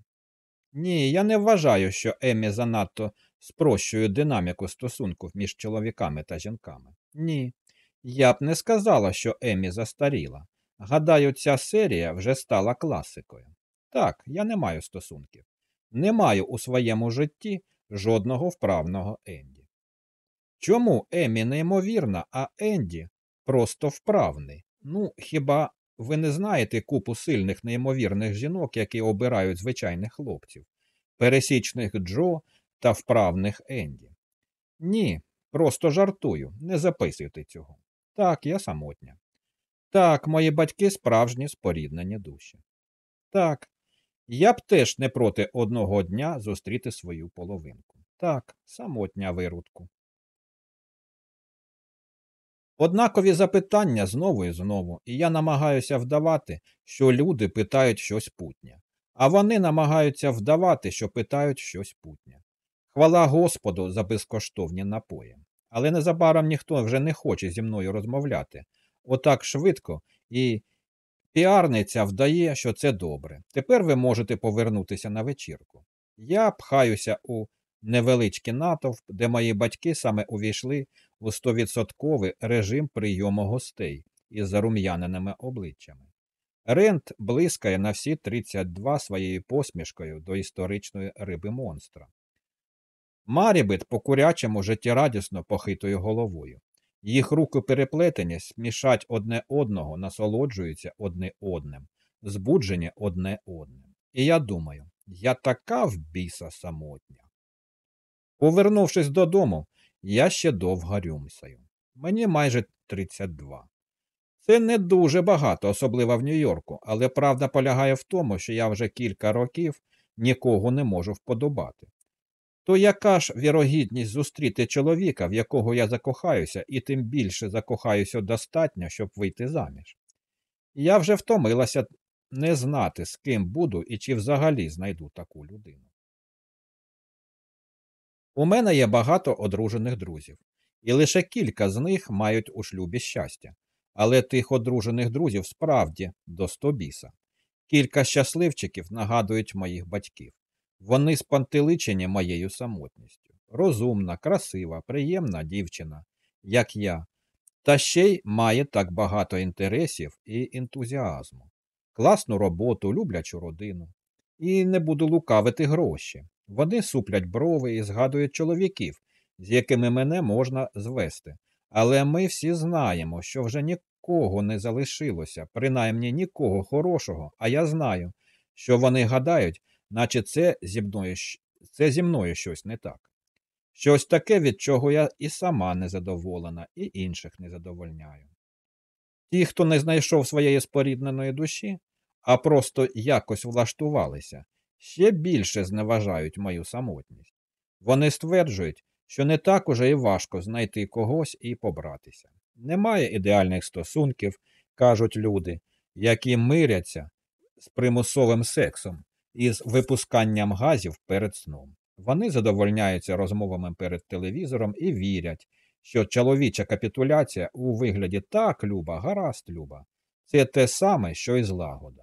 Ні, я не вважаю, що Емі занадто спрощує динаміку стосунків між чоловіками та жінками. Ні. Я б не сказала, що Емі застаріла. Гадаю, ця серія вже стала класикою. Так, я не маю стосунків. Не маю у своєму житті жодного вправного Енді. Чому Емі неймовірна, а Енді просто вправний? Ну, хіба ви не знаєте купу сильних неймовірних жінок, які обирають звичайних хлопців, пересічних Джо та вправних Енді? Ні, просто жартую, не записуйте цього. Так, я самотня. Так, мої батьки справжні споріднені душі. Так, я б теж не проти одного дня зустріти свою половинку. Так, самотня вирудку. Однакові запитання знову і знову, і я намагаюся вдавати, що люди питають щось путнє, а вони намагаються вдавати, що питають щось путнє. Хвала Господу за безкоштовні напої. Але незабаром ніхто вже не хоче зі мною розмовляти отак швидко, і піарниця вдає, що це добре. Тепер ви можете повернутися на вечірку. Я пхаюся у невеличкий натовп, де мої батьки саме увійшли у стовідсотковий режим прийому гостей із зарум'яненими обличчями. Рент блискає на всі 32 своєю посмішкою до історичної риби монстра. Марібит по курячому життєрадісно похитує головою. Їх руки переплетені, смішать одне одного, насолоджуються одне одним, збуджені одне одним. І я думаю, я така в біса самотня. Повернувшись додому, я ще довго рюмсаю. Мені майже 32. Це не дуже багато, особливо в Нью-Йорку, але правда полягає в тому, що я вже кілька років нікого не можу вподобати. То яка ж вірогідність зустріти чоловіка, в якого я закохаюся, і тим більше закохаюся достатньо, щоб вийти заміж? Я вже втомилася не знати, з ким буду і чи взагалі знайду таку людину. У мене є багато одружених друзів, і лише кілька з них мають у шлюбі щастя, але тих одружених друзів справді до стобіса. Кілька щасливчиків нагадують моїх батьків. Вони спантеличені моєю самотністю. Розумна, красива, приємна дівчина, як я, та ще й має так багато інтересів і ентузіазму, класну роботу, люблячу родину. І не буду лукавити гроші. Вони суплять брови і згадують чоловіків, з якими мене можна звести. Але ми всі знаємо, що вже нікого не залишилося, принаймні нікого хорошого, а я знаю, що вони гадають, наче це зі мною, це зі мною щось не так. Щось таке, від чого я і сама незадоволена, і інших не задовольняю. Ті, хто не знайшов своєї спорідненої душі, а просто якось влаштувалися, ще більше зневажають мою самотність. Вони стверджують, що не так уже і важко знайти когось і побратися. Немає ідеальних стосунків, кажуть люди, які миряться з примусовим сексом із випусканням газів перед сном. Вони задовольняються розмовами перед телевізором і вірять, що чоловіча капітуляція у вигляді так, Люба, гаразд, Люба, це те саме, що й злагода.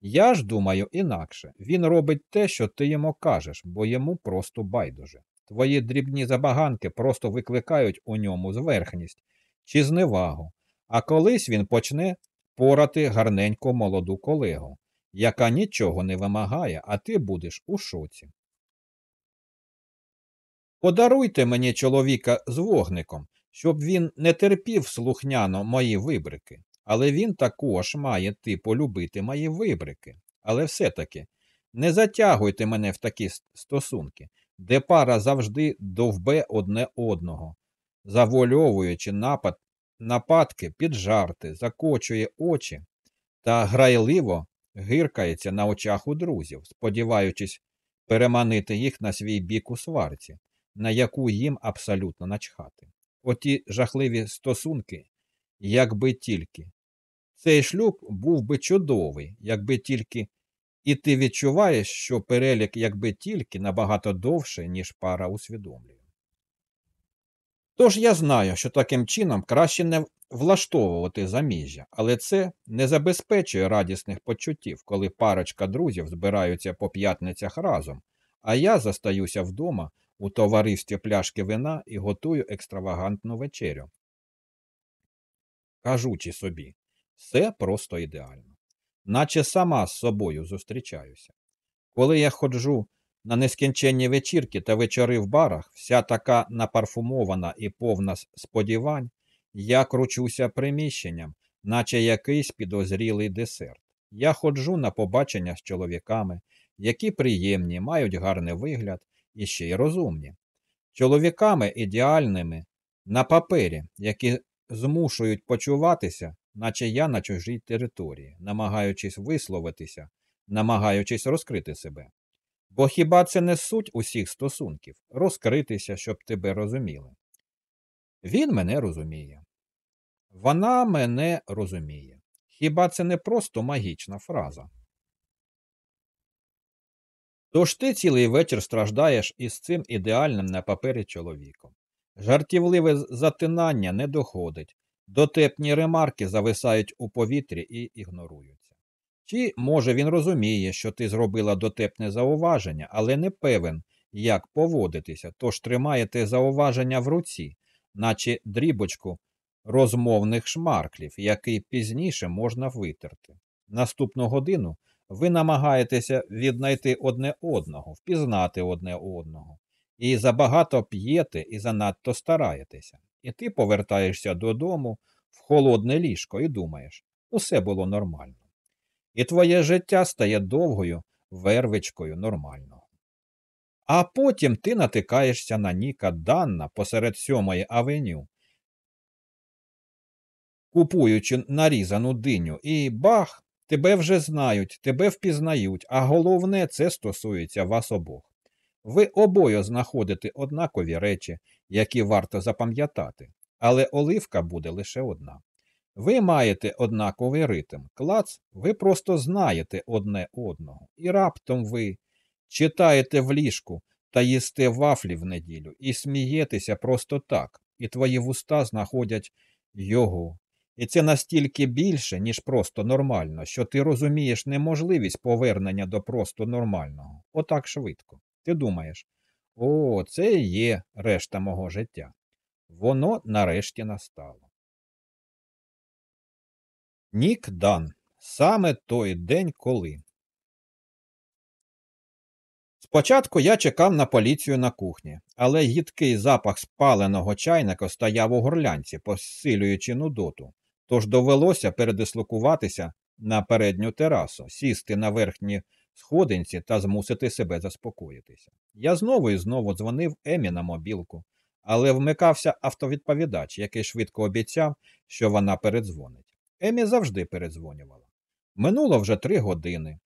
Я ж думаю інакше він робить те, що ти йому кажеш, бо йому просто байдуже. Твої дрібні забаганки просто викликають у ньому зверхність чи зневагу, а колись він почне порати гарненько молоду колегу, яка нічого не вимагає, а ти будеш у шоці. Подаруйте мені чоловіка з вогником, щоб він не терпів слухняно мої вибрики, але він також має ти полюбити мої вибрики. Але все-таки не затягуйте мене в такі стосунки, де пара завжди довбе одне одного, завольовуючи напад, нападки під жарти, закочує очі та грайливо гиркається на очах у друзів, сподіваючись переманити їх на свій бік у сварці, на яку їм абсолютно начхати. Оті жахливі стосунки, якби тільки. Цей шлюб був би чудовий, якби тільки, і ти відчуваєш, що перелік, якби тільки, набагато довше, ніж пара усвідомлює. Тож я знаю, що таким чином краще не влаштовувати заміжжя, але це не забезпечує радісних почуттів, коли парочка друзів збираються по п'ятницях разом, а я застаюся вдома у товаристві пляшки вина і готую екстравагантну вечерю. Кажучи собі, все просто ідеально, наче сама з собою зустрічаюся. Коли я ходжу на нескінченні вечірки та вечори в барах, вся така напарфумована і повна сподівань, я кручуся приміщенням, наче якийсь підозрілий десерт. Я ходжу на побачення з чоловіками, які приємні, мають гарний вигляд і ще й розумні. Чоловіками ідеальними на папері, які змушують почуватися, наче я на чужій території, намагаючись висловитися, намагаючись розкрити себе. Бо хіба це не суть усіх стосунків розкритися, щоб тебе розуміли? Він мене розуміє. Вона мене розуміє. Хіба це не просто магічна фраза? Тож ти цілий вечір страждаєш із цим ідеальним на папері чоловіком. Жартівливе затинання не доходить, дотепні ремарки зависають у повітрі і ігноруються. Чи, може, він розуміє, що ти зробила дотепне зауваження, але не певен, як поводитися, тож тримаєте зауваження в руці, наче дрібочку розмовних шмарклів, який пізніше можна витерти. Наступну годину ви намагаєтеся віднайти одне одного, впізнати одне одного, і забагато п'єте і занадто стараєтеся. І ти повертаєшся додому в холодне ліжко і думаєш, усе було нормально. І твоє життя стає довгою вервичкою нормального. А потім ти натикаєшся на Ніка Данна посеред сьомої авеню, купуючи нарізану диню, і бах, тебе вже знають, тебе впізнають, а головне, це стосується вас обох. Ви обоє знаходите однакові речі, які варто запам'ятати, але оливка буде лише одна. Ви маєте однаковий ритм, клац, ви просто знаєте одне одного, і раптом ви читаєте в ліжку та їсте вафлі в неділю і смієтеся просто так, і твої вуста знаходять його. І це настільки більше, ніж просто нормально, що ти розумієш неможливість повернення до просто нормального, отак швидко. Ти думаєш, о, це і є решта мого життя. Воно нарешті настало. Нік Дан. Саме той день коли. Спочатку я чекав на поліцію на кухні, але гідкий запах спаленого чайника стояв у горлянці, посилюючи нудоту, тож довелося передислокуватися на передню терасу, сісти на верхні сходинці та змусити себе заспокоїтися. Я знову і знову дзвонив Емі на мобілку, але вмикався автовідповідач, який швидко обіцяв, що вона передзвонить. Емі завжди передзвонювала. Минуло вже три години.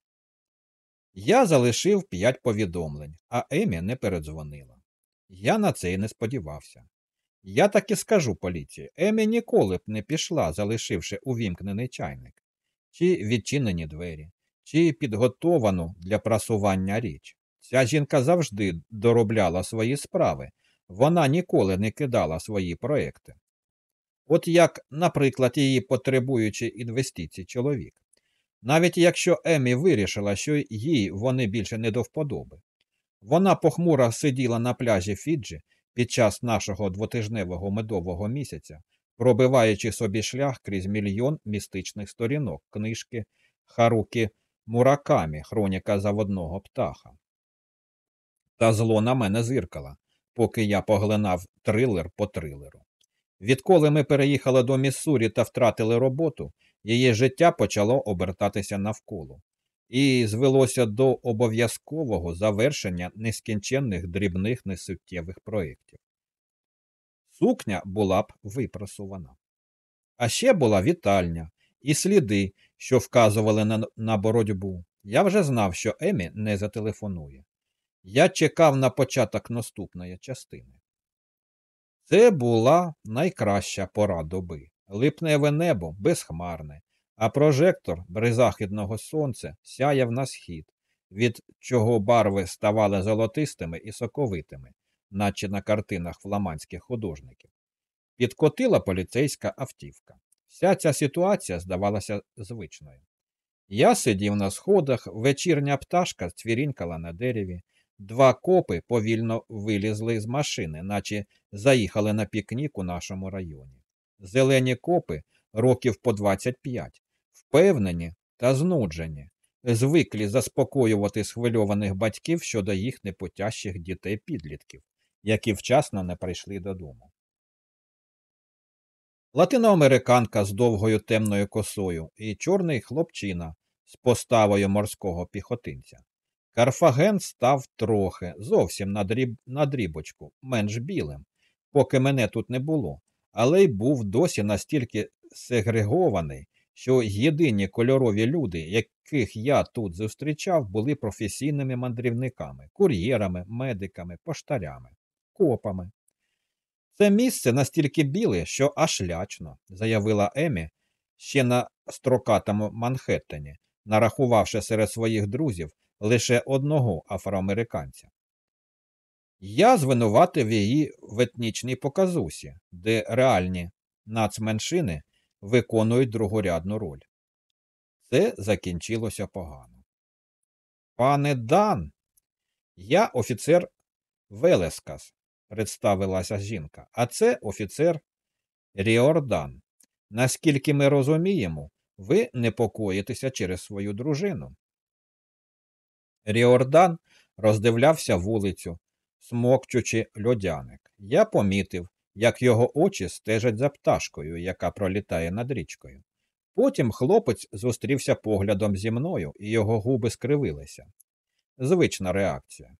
Я залишив п'ять повідомлень, а Емі не передзвонила. Я на це й не сподівався. Я так і скажу поліції, Емі ніколи б не пішла, залишивши увімкнений чайник, чи відчинені двері, чи підготовану для прасування річ. Ця жінка завжди доробляла свої справи, вона ніколи не кидала свої проекти. От як, наприклад, її потребуючий інвестицій чоловік. Навіть якщо Емі вирішила, що їй вони більше не до вподоби. Вона похмуро сиділа на пляжі Фіджі під час нашого двотижневого медового місяця, пробиваючи собі шлях крізь мільйон містичних сторінок книжки Харуки Муракамі, хроніка заводного птаха. Та зло на мене зиркала, поки я поглинав трилер по трилеру. Відколи ми переїхали до Міссурі та втратили роботу, її життя почало обертатися навколо і звелося до обов'язкового завершення нескінченних дрібних несуттєвих проєктів. Сукня була б випросувана. А ще була вітальня і сліди, що вказували на, на боротьбу. Я вже знав, що Емі не зателефонує. Я чекав на початок наступної частини. Це була найкраща пора доби. Липневе небо безхмарне, а прожектор бризахідного сонця сяяв на схід, від чого барви ставали золотистими і соковитими, наче на картинах фламандських художників. Підкотила поліцейська автівка. Вся ця ситуація здавалася звичною. Я сидів на сходах, вечірня пташка цвірінькала на дереві, два копи повільно вилізли з машини, наче заїхали на пікнік у нашому районі. Зелені копи років по 25, впевнені та знуджені, звиклі заспокоювати схвильованих батьків щодо їх непотящих дітей-підлітків, які вчасно не прийшли додому. Латиноамериканка з довгою темною косою і чорний хлопчина з поставою морського піхотинця. Карфаген став трохи, зовсім на, дріб, на дрібочку, менш білим, поки мене тут не було, але й був досі настільки сегрегований, що єдині кольорові люди, яких я тут зустрічав, були професійними мандрівниками, кур'єрами, медиками, поштарями, копами. Це місце настільки біле, що аж лячно, заявила Емі ще на строкатому Манхеттені, нарахувавши серед своїх друзів лише одного афроамериканця. Я звинуватив її в етнічній показусі, де реальні нацменшини виконують другорядну роль. Це закінчилося погано. Пане Дан, я офіцер Велескас, представилася жінка, а це офіцер Ріордан. Наскільки ми розуміємо, ви непокоїтеся через свою дружину. Ріордан роздивлявся вулицю, смокчучи льодяник. Я помітив, як його очі стежать за пташкою, яка пролітає над річкою. Потім хлопець зустрівся поглядом зі мною, і його губи скривилися. Звична реакція.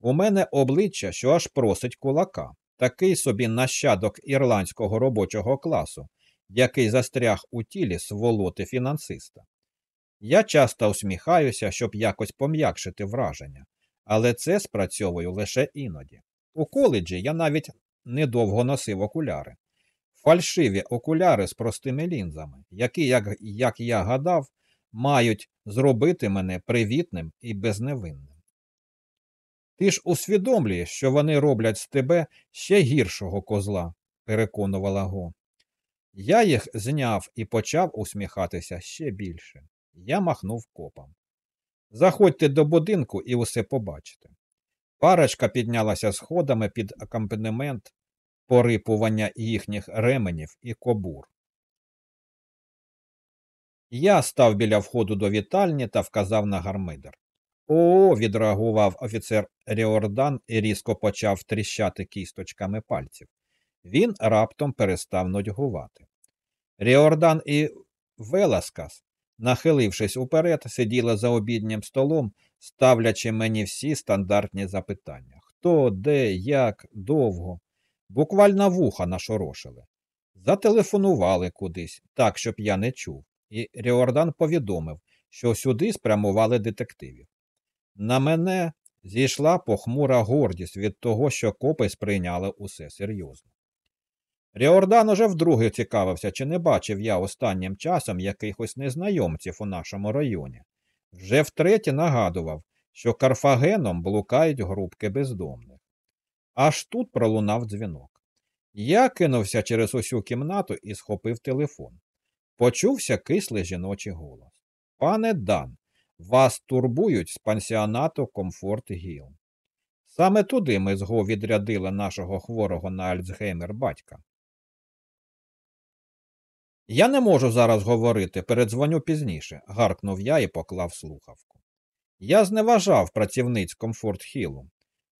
У мене обличчя, що аж просить кулака, такий собі нащадок ірландського робочого класу, який застряг у тілі сволоти фінансиста. Я часто усміхаюся, щоб якось пом'якшити враження, але це спрацьовую лише іноді. У коледжі я навіть недовго носив окуляри. Фальшиві окуляри з простими лінзами, які, як, як я гадав, мають зробити мене привітним і безневинним. Ти ж усвідомлюєш, що вони роблять з тебе ще гіршого козла, переконувала Го. Я їх зняв і почав усміхатися ще більше. Я махнув копом. Заходьте до будинку і усе побачите. Парочка піднялася сходами під акомпанемент порипування їхніх ременів і кобур. Я став біля входу до вітальні та вказав на гармидер. О, відреагував офіцер Ріордан і різко почав тріщати кісточками пальців. Він раптом перестав нудьгувати. Ріордан і Веласкас, нахилившись уперед, сиділи за обіднім столом, ставлячи мені всі стандартні запитання хто, де, як, довго. Буквально вуха нашорошили. Зателефонували кудись, так, щоб я не чув, і Ріордан повідомив, що сюди спрямували детективів. На мене зійшла похмура гордість від того, що копи сприйняли усе серйозно. Ріордан уже вдруге цікавився, чи не бачив я останнім часом якихось незнайомців у нашому районі. Вже втретє нагадував, що Карфагеном блукають групки бездомних. Аж тут пролунав дзвінок. Я кинувся через усю кімнату і схопив телефон. Почувся кислий жіночий голос. Пане Дан, вас турбують з пансіонату Комфорт Гіл. Саме туди ми зго відрядили нашого хворого на Альцгеймер батька. Я не можу зараз говорити, передзвоню пізніше, гаркнув я і поклав слухавку. Я зневажав працівниць Комфорт Хілу.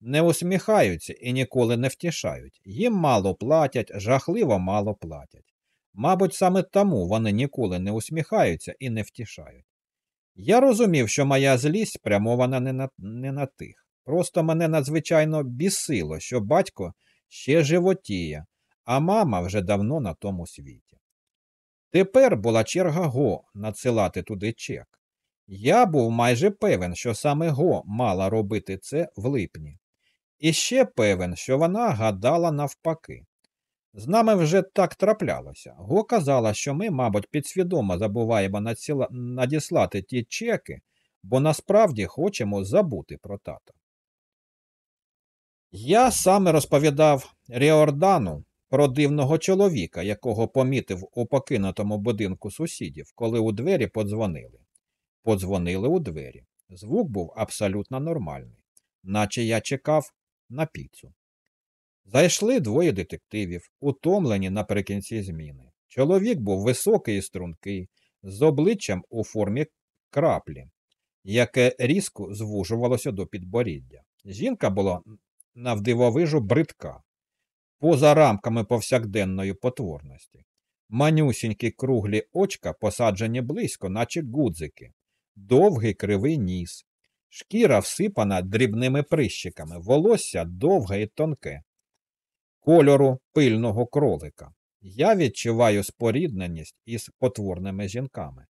Не усміхаються і ніколи не втішають. Їм мало платять, жахливо мало платять. Мабуть, саме тому вони ніколи не усміхаються і не втішають. Я розумів, що моя злість спрямована не на, не на тих. Просто мене надзвичайно бісило, що батько ще животіє, а мама вже давно на тому світі. Тепер була черга Го надсилати туди чек. Я був майже певен, що саме Го мала робити це в липні. І ще певен, що вона гадала навпаки. З нами вже так траплялося. Го казала, що ми, мабуть, підсвідомо забуваємо надсіла... надіслати ті чеки, бо насправді хочемо забути про тата. Я саме розповідав Ріордану про дивного чоловіка, якого помітив у покинутому будинку сусідів, коли у двері подзвонили. Подзвонили у двері. Звук був абсолютно нормальний, наче я чекав на піцу. Зайшли двоє детективів, утомлені наприкінці зміни. Чоловік був високий і стрункий, з обличчям у формі краплі, яке різко звужувалося до підборіддя. Жінка була навдивовижу бридка, поза рамками повсякденної потворності. Манюсінькі круглі очка посаджені близько, наче гудзики, довгий кривий ніс, шкіра всипана дрібними прищиками, волосся довге і тонке, кольору пильного кролика. Я відчуваю спорідненість із потворними жінками.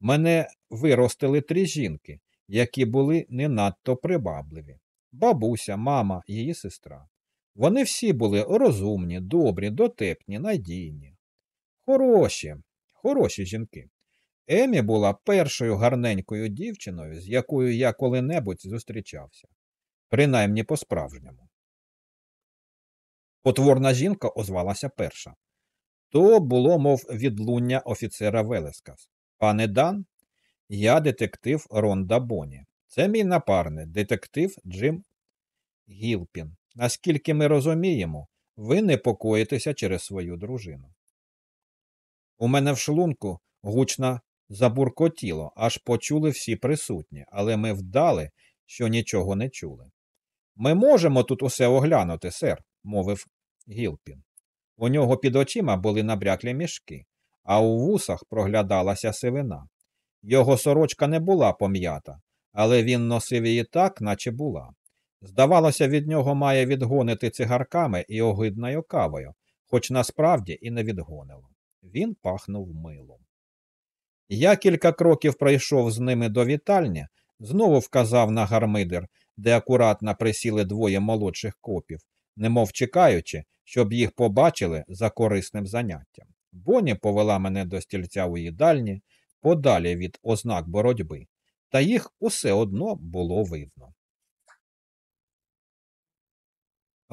Мене виростили три жінки, які були не надто прибабливі бабуся, мама, її сестра. Вони всі були розумні, добрі, дотепні, надійні. Хороші, хороші жінки. Емі була першою гарненькою дівчиною, з якою я коли-небудь зустрічався, принаймні по-справжньому. Потворна жінка озвалася перша. То було, мов відлуння офіцера Велескас. Пане Дан, я детектив Ронда Боні. Це мій напарник, детектив Джим Гілпін. Наскільки ми розуміємо, ви непокоїтеся через свою дружину. У мене в шлунку гучно забуркотіло, аж почули всі присутні, але ми вдали, що нічого не чули. Ми можемо тут усе оглянути, сер, мовив Гілпін. У нього під очима були набряклі мішки, а у вусах проглядалася сивина. Його сорочка не була пом'ята, але він носив її так, наче була. Здавалося, від нього має відгонити цигарками і огидною кавою, хоч насправді і не відгонило. Він пахнув милом. Я кілька кроків пройшов з ними до вітальні, знову вказав на гармидер, де акуратно присіли двоє молодших копів, немов чекаючи, щоб їх побачили за корисним заняттям. Боні повела мене до стільця у їдальні, подалі від ознак боротьби, та їх усе одно було видно.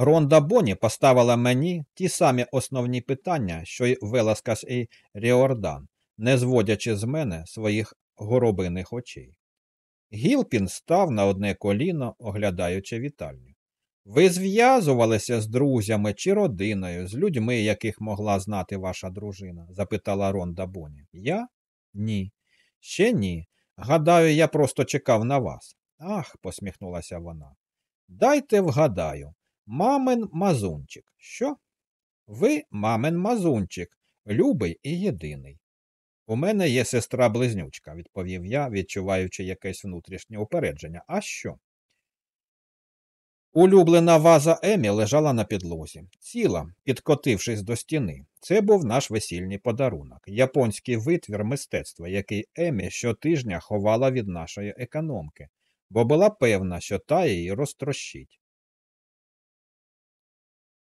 Ронда Боні поставила мені ті самі основні питання, що й Веласкас і Ріордан, не зводячи з мене своїх горобиних очей. Гілпін став на одне коліно, оглядаючи вітальню. Ви зв'язувалися з друзями чи родиною, з людьми, яких могла знати ваша дружина? запитала Ронда Боні. Я? Ні. Ще ні. Гадаю, я просто чекав на вас. Ах, посміхнулася вона. Дайте вгадаю. Мамин мазунчик. Що? Ви мамин мазунчик, любий і єдиний. У мене є сестра близнючка, відповів я, відчуваючи якесь внутрішнє упередження. А що? Улюблена ваза Емі лежала на підлозі, ціла, підкотившись до стіни. Це був наш весільний подарунок, японський витвір мистецтва, який Емі щотижня ховала від нашої економки, бо була певна, що та її розтрощить.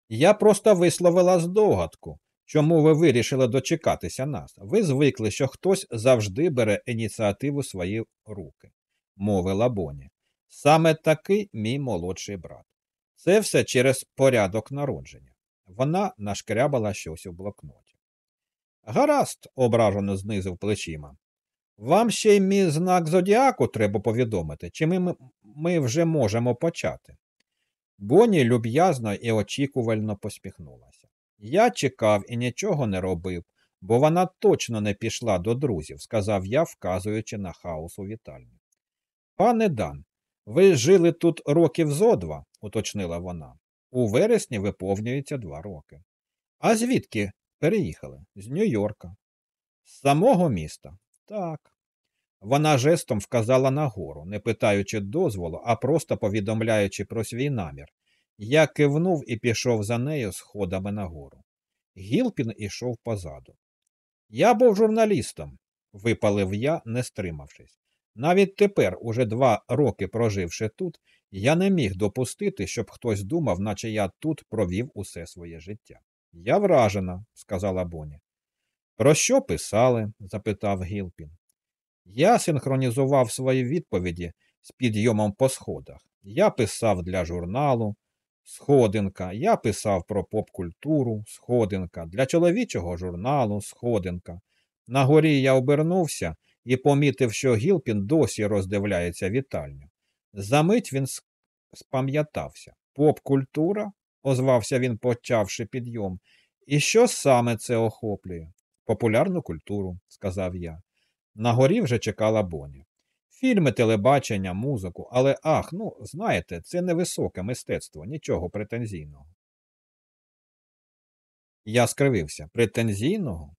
Я просто висловила здогадку, чому ви вирішили дочекатися нас. Ви звикли, що хтось завжди бере ініціативу свої руки, мовила Боні. Саме такий мій молодший брат. Це все через порядок народження. Вона нашкрябала щось у блокноті. Гаразд, ображено знизив плечима. Вам ще й мій знак зодіаку треба повідомити, чи ми, ми вже можемо почати. Боні люб'язно і очікувально посміхнулася. Я чекав і нічого не робив, бо вона точно не пішла до друзів, сказав я, вказуючи на хаос у вітальні. Пане Дан, ви жили тут років зо два, уточнила вона. У вересні виповнюється два роки. А звідки Переїхали з Нью-Йорка. З самого міста? Так. Вона жестом вказала нагору, не питаючи дозволу, а просто повідомляючи про свій намір. Я кивнув і пішов за нею сходами нагору. Гілпін ішов позаду. Я був журналістом, випалив я, не стримавшись. Навіть тепер, уже два роки проживши тут, я не міг допустити, щоб хтось думав, наче я тут провів усе своє життя. Я вражена, сказала Боні. Про що писали? запитав Гілпін. Я синхронізував свої відповіді з підйомом по сходах. Я писав для журналу, сходинка, я писав про поп-культуру, сходинка, для чоловічого журналу, сходинка. На горі я обернувся і помітив, що Гілпін досі роздивляється вітальню. Замить він спам'ятався. Поп-культура? озвався він, почавши підйом. І що саме це охоплює? Популярну культуру, сказав я. На горі вже чекала Боні. Фільми, телебачення, музику, але ах, ну, знаєте, це невисоке мистецтво, нічого претензійного. Я скривився. Претензійного?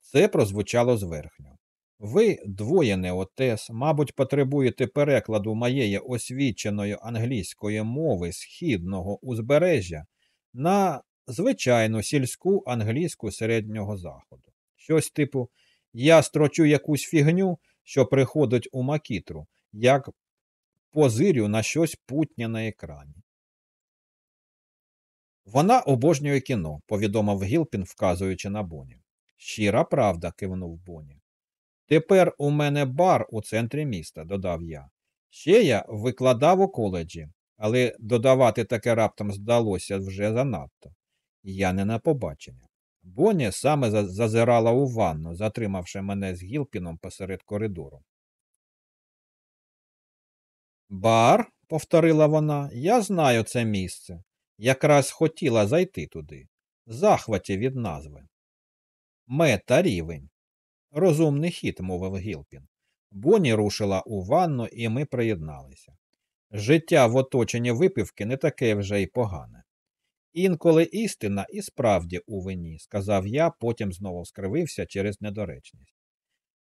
Це прозвучало зверхньо. Ви, двоє неотес, мабуть, потребуєте перекладу моєї освіченої англійської мови східного узбережжя на звичайну сільську англійську середнього заходу. Щось типу я строчу якусь фігню, що приходить у макітру, як позирю на щось путнє на екрані. Вона обожнює кіно, повідомив Гілпін, вказуючи на Боні. Щира правда, кивнув Боні. Тепер у мене бар у центрі міста, додав я. Ще я викладав у коледжі, але додавати таке раптом здалося вже занадто. Я не на побачення. Боні саме зазирала у ванну, затримавши мене з Гілпіном посеред коридору. Бар, повторила вона, я знаю це місце. Якраз хотіла зайти туди. Захваті від назви. Мета рівень. Розумний хід, мовив Гілпін. Боні рушила у ванну, і ми приєдналися. Життя в оточенні випивки не таке вже й погане. Інколи істина і справді у вині, сказав я, потім знову скривився через недоречність.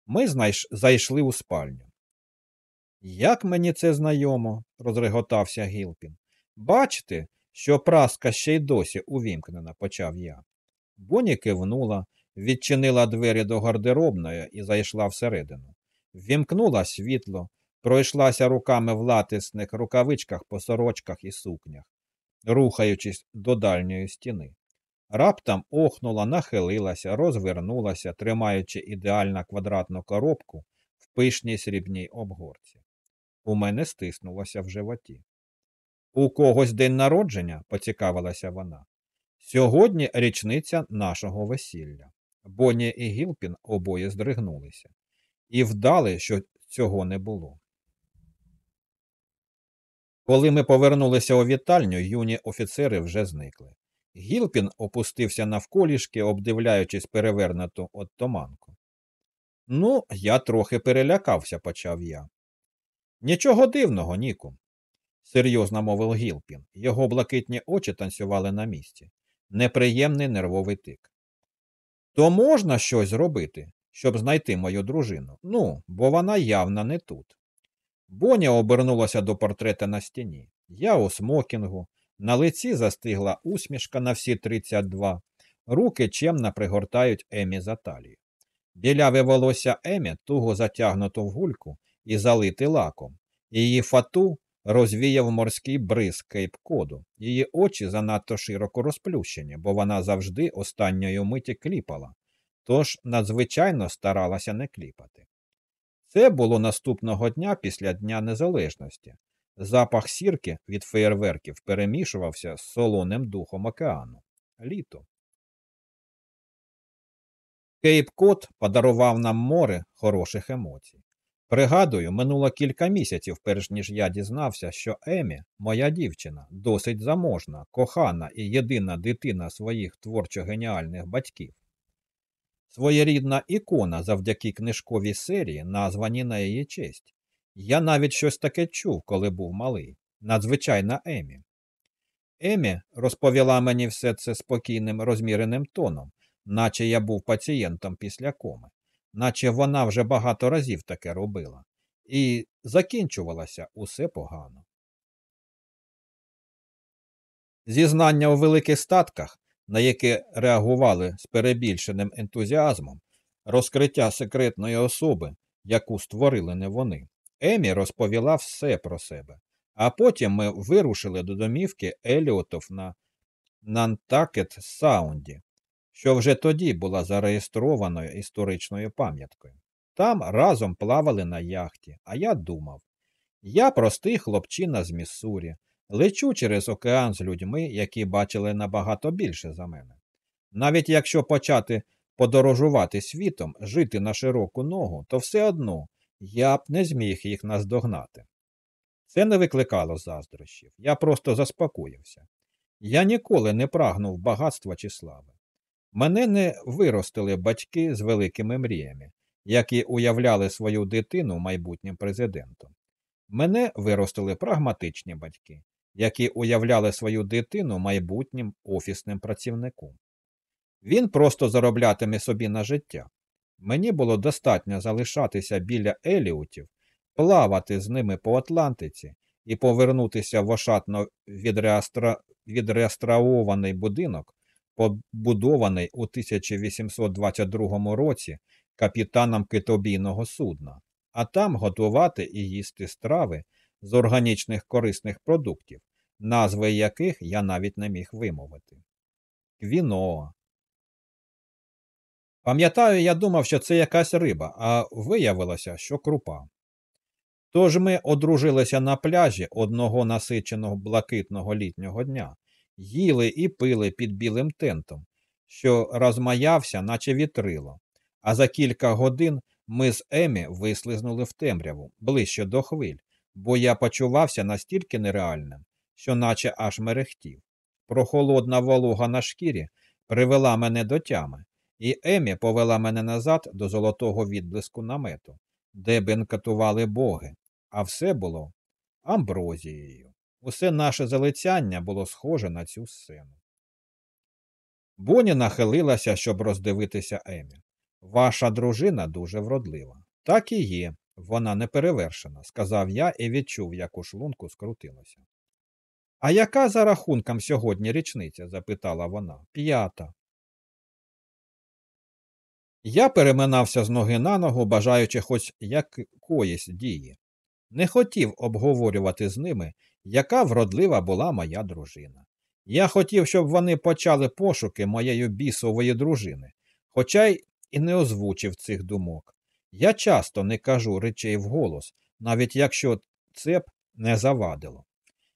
Ми знайш... зайшли у спальню. Як мені це знайомо, розреготався Гілпін. Бачите, що праска ще й досі увімкнена, почав я. Боні кивнула, відчинила двері до гардеробної і зайшла всередину. Вімкнула світло, пройшлася руками в латисних рукавичках по сорочках і сукнях рухаючись до дальньої стіни. Раптом охнула, нахилилася, розвернулася, тримаючи ідеально квадратну коробку в пишній срібній обгорці. У мене стиснулося в животі. У когось день народження, поцікавилася вона. Сьогодні річниця нашого весілля. Бонні і Гілпін обоє здригнулися, і вдали, що цього не було. Коли ми повернулися у вітальню, юні офіцери вже зникли. Гілпін опустився навколішки, обдивляючись перевернуту оттоманку. Ну, я трохи перелякався, почав я. Нічого дивного, Ніку, серйозно мовив Гілпін. Його блакитні очі танцювали на місці. Неприємний нервовий тик. То можна щось зробити, щоб знайти мою дружину? Ну, бо вона явно не тут. Боня обернулася до портрета на стіні. Я у смокінгу, на лиці застигла усмішка на всі 32, руки чемно пригортають Емі за талію. Біляве волосся Емі туго затягнуто в гульку і залити лаком. Її фату розвіяв морський бриз кейп-коду. Її очі занадто широко розплющені, бо вона завжди останньої миті кліпала, тож надзвичайно старалася не кліпати. Це було наступного дня після Дня Незалежності. Запах сірки від феєрверків перемішувався з солоним духом океану. Літо. Кейп Кот подарував нам море хороших емоцій. Пригадую, минуло кілька місяців, перш ніж я дізнався, що Емі, моя дівчина, досить заможна, кохана і єдина дитина своїх творчо геніальних батьків. Своєрідна ікона завдяки книжковій серії, названі на її честь. Я навіть щось таке чув, коли був малий. Надзвичайна Емі. Емі розповіла мені все це спокійним, розміреним тоном, наче я був пацієнтом після коми, наче вона вже багато разів таке робила, і закінчувалося усе погано. Зізнання у великих статках, на яке реагували з перебільшеним ентузіазмом, розкриття секретної особи, яку створили не вони, Емі розповіла все про себе, а потім ми вирушили до домівки Еліотов на Нантакет Саунді, що вже тоді була зареєстрованою історичною пам'яткою. Там разом плавали на яхті, а я думав я простий хлопчина з Міссурі, лечу через океан з людьми, які бачили набагато більше за мене. Навіть якщо почати подорожувати світом, жити на широку ногу, то все одно я б не зміг їх наздогнати. Це не викликало заздрощів, я просто заспокоївся. Я ніколи не прагнув багатства чи слави. Мене не виростили батьки з великими мріями, які уявляли свою дитину майбутнім президентом. Мене виростили прагматичні батьки, які уявляли свою дитину майбутнім офісним працівником. Він просто зароблятиме собі на життя. Мені було достатньо залишатися біля еліутів, плавати з ними по Атлантиці і повернутися в ошатно відреастра... відреставрований будинок, побудований у 1822 році капітаном китобійного судна, а там готувати і їсти страви з органічних корисних продуктів, назви яких я навіть не міг вимовити. Квіноа. Пам'ятаю, я думав, що це якась риба, а виявилося, що крупа. Тож ми одружилися на пляжі одного насиченого блакитного літнього дня, їли і пили під білим тентом, що розмаявся, наче вітрило, а за кілька годин ми з Емі вислизнули в темряву ближче до хвиль, бо я почувався настільки нереальним, що наче аж мерехтів. Прохолодна волога на шкірі привела мене до тями, і Емі повела мене назад до золотого відблиску намету, де бенкатували боги, а все було амброзією. Усе наше залицяння було схоже на цю сцену. Боні нахилилася, щоб роздивитися Емі. Ваша дружина дуже вродлива. Так і є, вона не перевершена, сказав я і відчув, як у шлунку скрутилося. А яка за рахунком сьогодні річниця? запитала вона. П'ята. Я переминався з ноги на ногу, бажаючи хоч якоїсь дії. Не хотів обговорювати з ними, яка вродлива була моя дружина. Я хотів, щоб вони почали пошуки моєї бісової дружини, хоча й і не озвучив цих думок. Я часто не кажу речей вголос, навіть якщо це б не завадило.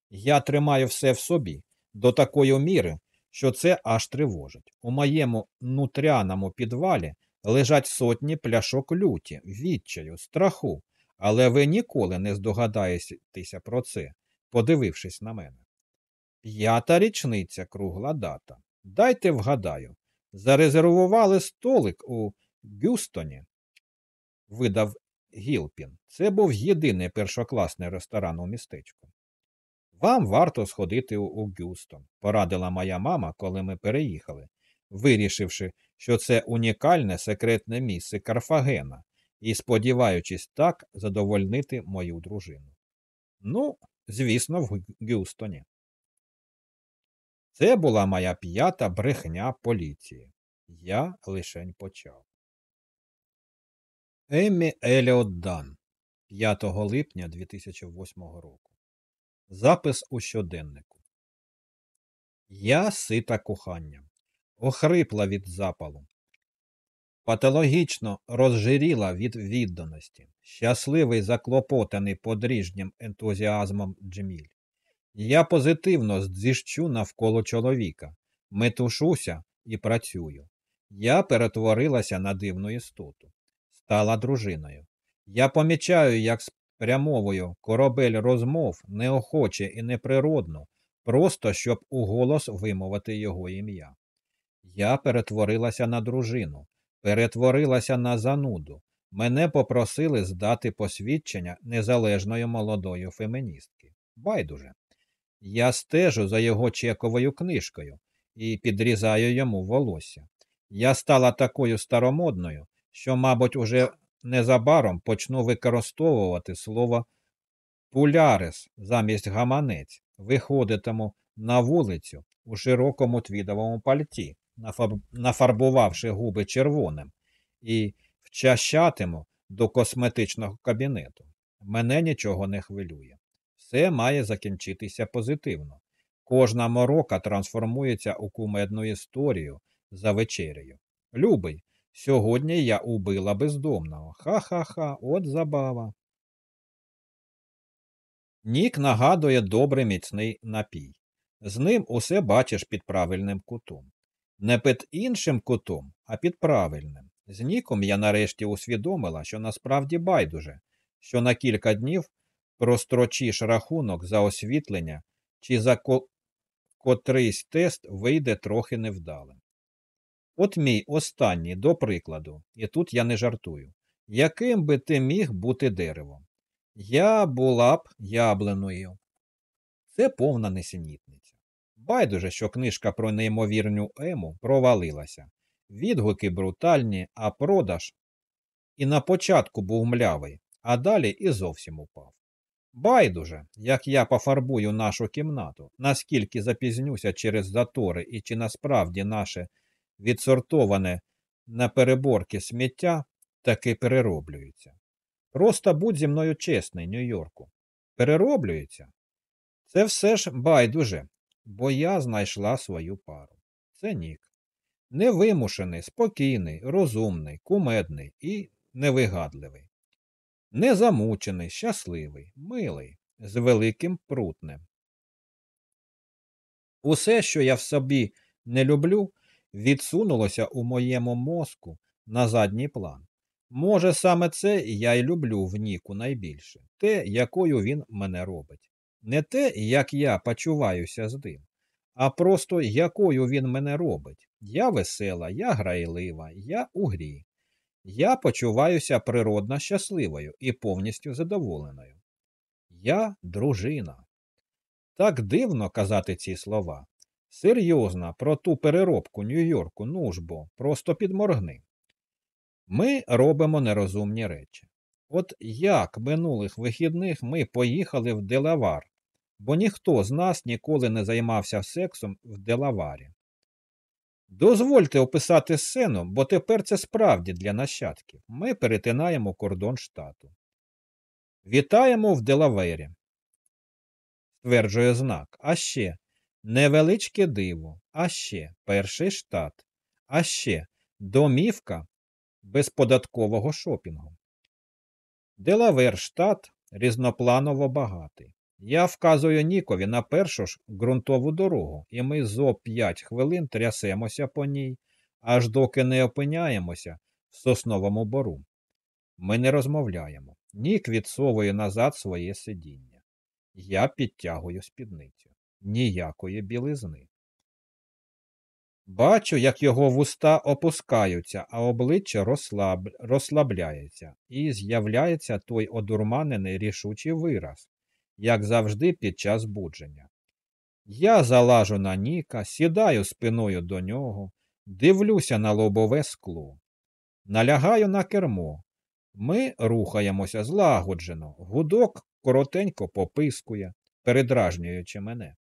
Я тримаю все в собі до такої міри, що це аж тривожить. У моєму нутряному підвалі лежать сотні пляшок люті, відчаю, страху, але ви ніколи не здогадаєтеся про це, подивившись на мене. П'ята річниця кругла дата. Дайте вгадаю. Зарезервували столик у Гюстоні, видав Гілпін. Це був єдиний першокласний ресторан у містечку. Вам варто сходити у Гюстон, порадила моя мама, коли ми переїхали, вирішивши, що це унікальне секретне місце Карфагена, і сподіваючись так задовольнити мою дружину. Ну, звісно, в Гюстоні. Це була моя п'ята брехня поліції. Я лишень почав. Еммі Еліот Дан 5 липня 2008 року. Запис у щоденнику. Я сита коханням, охрипла від запалу, патологічно розжиріла від відданості, щасливий заклопотаний подріжнім ентузіазмом Джеміль. Я позитивно зіщу навколо чоловіка, метушуся і працюю. Я перетворилася на дивну істоту, стала дружиною. Я помічаю, як спрямовую корабель розмов неохоче і неприродно, просто щоб уголос вимовити його ім'я. Я перетворилася на дружину, перетворилася на зануду. Мене попросили здати посвідчення незалежної молодої феміністки. Байдуже. Я стежу за його чековою книжкою і підрізаю йому волосся. Я стала такою старомодною, що, мабуть, уже незабаром почну використовувати слово пулярис замість гаманець, виходитиму на вулицю у широкому твідовому пальті, нафарбувавши губи червоним, і вчащатиму до косметичного кабінету. Мене нічого не хвилює. Все має закінчитися позитивно. Кожна морока трансформується у кумедну історію за вечерею. Любий, сьогодні я убила бездомного. Ха-ха-ха, от забава. Нік нагадує добрий міцний напій. З ним усе бачиш під правильним кутом. Не під іншим кутом, а під правильним. З Ніком я нарешті усвідомила, що насправді байдуже, що на кілька днів прострочиш рахунок за освітлення чи за ко... котрийсь тест вийде трохи невдалим. От мій останній, до прикладу, і тут я не жартую, яким би ти міг бути деревом? Я була б яблуною. Це повна несенітниця. Байдуже, що книжка про неймовірну ему провалилася. Відгуки брутальні, а продаж і на початку був млявий, а далі і зовсім упав. Байдуже, як я пофарбую нашу кімнату, наскільки запізнюся через затори і чи насправді наше відсортоване на переборки сміття таки перероблюється. Просто будь зі мною чесний, Нью-Йорку. Перероблюється. Це все ж байдуже, бо я знайшла свою пару. Це нік. Невимушений, спокійний, розумний, кумедний і невигадливий. Незамучений, щасливий, милий, з великим прутнем. Усе, що я в собі не люблю, відсунулося у моєму мозку на задній план. Може, саме це я й люблю в Ніку найбільше, те, якою він мене робить. Не те, як я почуваюся з ним, а просто якою він мене робить. Я весела, я грайлива, я у грі. Я почуваюся природно щасливою і повністю задоволеною. Я дружина. Так дивно казати ці слова. Серйозно, про ту переробку Нью-Йорку, ну ж бо, просто підморгни. Ми робимо нерозумні речі. От як минулих вихідних ми поїхали в Делавар, бо ніхто з нас ніколи не займався сексом в Делаварі. Дозвольте описати сцену, бо тепер це справді для нащадків. Ми перетинаємо кордон штату. Вітаємо в Делавері, стверджує знак. А ще невеличке диво, а ще перший штат, а ще домівка безподаткового шопінгу. Делавер штат різнопланово багатий. Я вказую Нікові на першу ж ґрунтову дорогу, і ми зо п'ять хвилин трясемося по ній, аж доки не опиняємося в сосновому бору. Ми не розмовляємо. Нік відсовує назад своє сидіння. Я підтягую спідницю. Ніякої білизни. Бачу, як його вуста опускаються, а обличчя розслаб... розслабляється, і з'являється той одурманений рішучий вираз, як завжди під час будження. Я залажу на Ніка, сідаю спиною до нього, дивлюся на лобове скло, налягаю на кермо. Ми рухаємося злагоджено, гудок коротенько попискує, передражнюючи мене.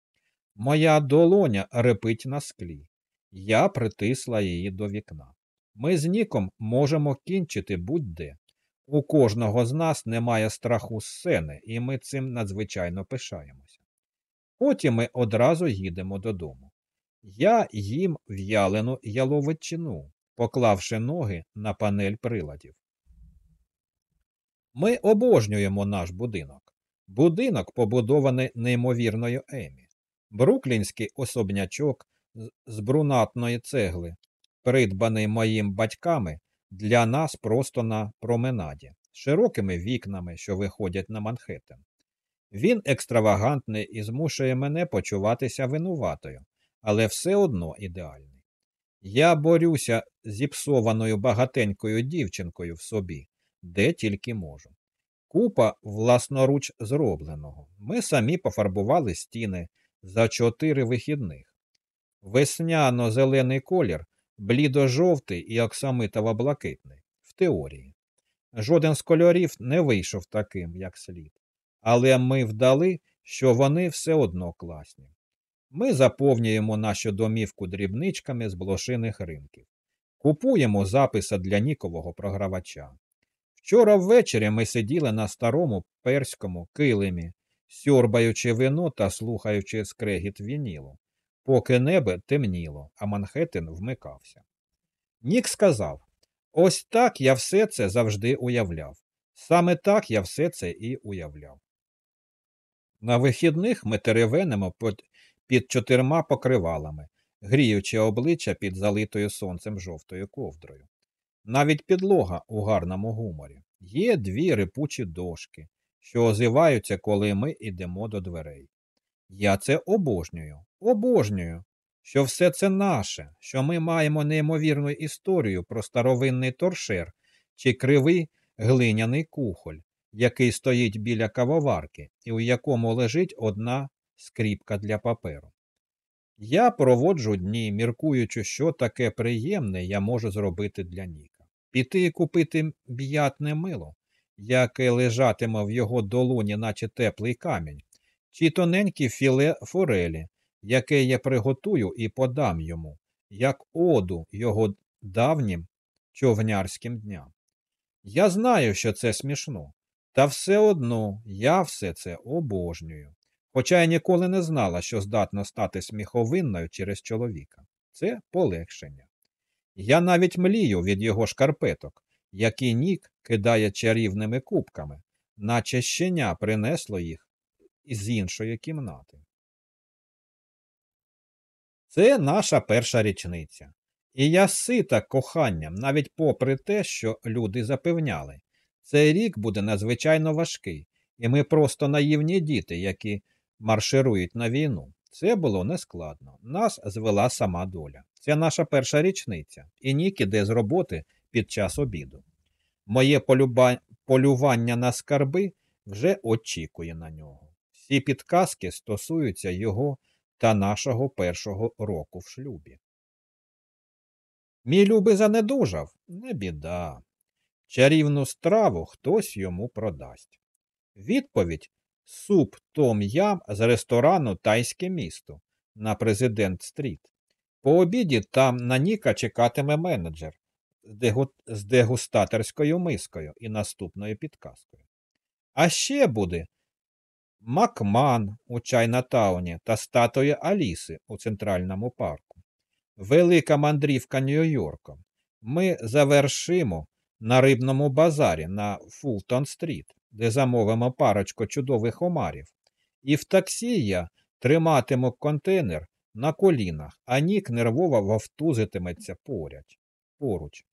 Моя долоня репить на склі. Я притисла її до вікна. Ми з Ніком можемо кінчити будь-де. У кожного з нас немає страху сцени, і ми цим надзвичайно пишаємося. Потім ми одразу їдемо додому. Я їм в'ялену яловичину, поклавши ноги на панель приладів. Ми обожнюємо наш будинок. Будинок побудований неймовірною Емі. Бруклінський особнячок з брунатної цегли, придбаний моїм батьками для нас просто на променаді, з широкими вікнами, що виходять на Манхеттен. Він екстравагантний і змушує мене почуватися винуватою, але все одно ідеальний. Я борюся зіпсованою багатенькою дівчинкою в собі, де тільки можу. Купа власноруч зробленого. Ми самі пофарбували стіни за чотири вихідних. Весняно-зелений колір блідо-жовтий і оксамитово-блакитний в теорії. Жоден з кольорів не вийшов таким, як слід. Але ми вдали, що вони все одно класні. Ми заповнюємо нашу домівку дрібничками з блошиних ринків, купуємо записи для нікового програвача. Вчора ввечері ми сиділи на старому перському килимі, сьорбаючи вино та слухаючи скрегіт вінілу, поки небо темніло, а Манхеттен вмикався. Нік сказав ось так я все це завжди уявляв. Саме так я все це і уявляв. На вихідних ми теревенимо під чотирма покривалами, гріючи обличчя під залитою сонцем жовтою ковдрою. Навіть підлога у гарному гуморі. Є дві рипучі дошки, що озиваються, коли ми йдемо до дверей. Я це обожнюю, обожнюю, що все це наше, що ми маємо неймовірну історію про старовинний торшер чи кривий глиняний кухоль, який стоїть біля кавоварки і у якому лежить одна скріпка для паперу. Я проводжу дні, міркуючи, що таке приємне я можу зробити для Ніка. Піти і купити б'ятне мило, яке лежатиме в його долоні, наче теплий камінь, чи тоненькі філе форелі, яке я приготую і подам йому, як оду його давнім човнярським дням. Я знаю, що це смішно, та все одно я все це обожнюю. Хоча я ніколи не знала, що здатна стати сміховинною через чоловіка. Це полегшення. Я навіть млію від його шкарпеток, які нік кидає чарівними кубками, наче щеня принесло їх із іншої кімнати. Це наша перша річниця. І я сита коханням, навіть попри те, що люди запевняли. Цей рік буде надзвичайно важкий, і ми просто наївні діти, які марширують на війну. Це було нескладно. Нас звела сама доля. Це наша перша річниця, і нік іде з роботи під час обіду. Моє полюба... полювання на скарби вже очікує на нього. Всі підказки стосуються його та нашого першого року в шлюбі. Мій любий занедужав не біда. Чарівну страву хтось йому продасть. Відповідь суп Том Ям з ресторану Тайське місто на президент Стріт. По обіді там на Ніка чекатиме менеджер з дегустаторською мискою і наступною підказкою. А ще буде Макман у Чайнатауні та статуя Аліси у Центральному парку. Велика мандрівка Нью-Йорком. Ми завершимо на рибному базарі на Фултон-стріт, де замовимо парочку чудових омарів. І в таксі я триматиму контейнер на колінах, а нік нервово вовтузитиметься поруч.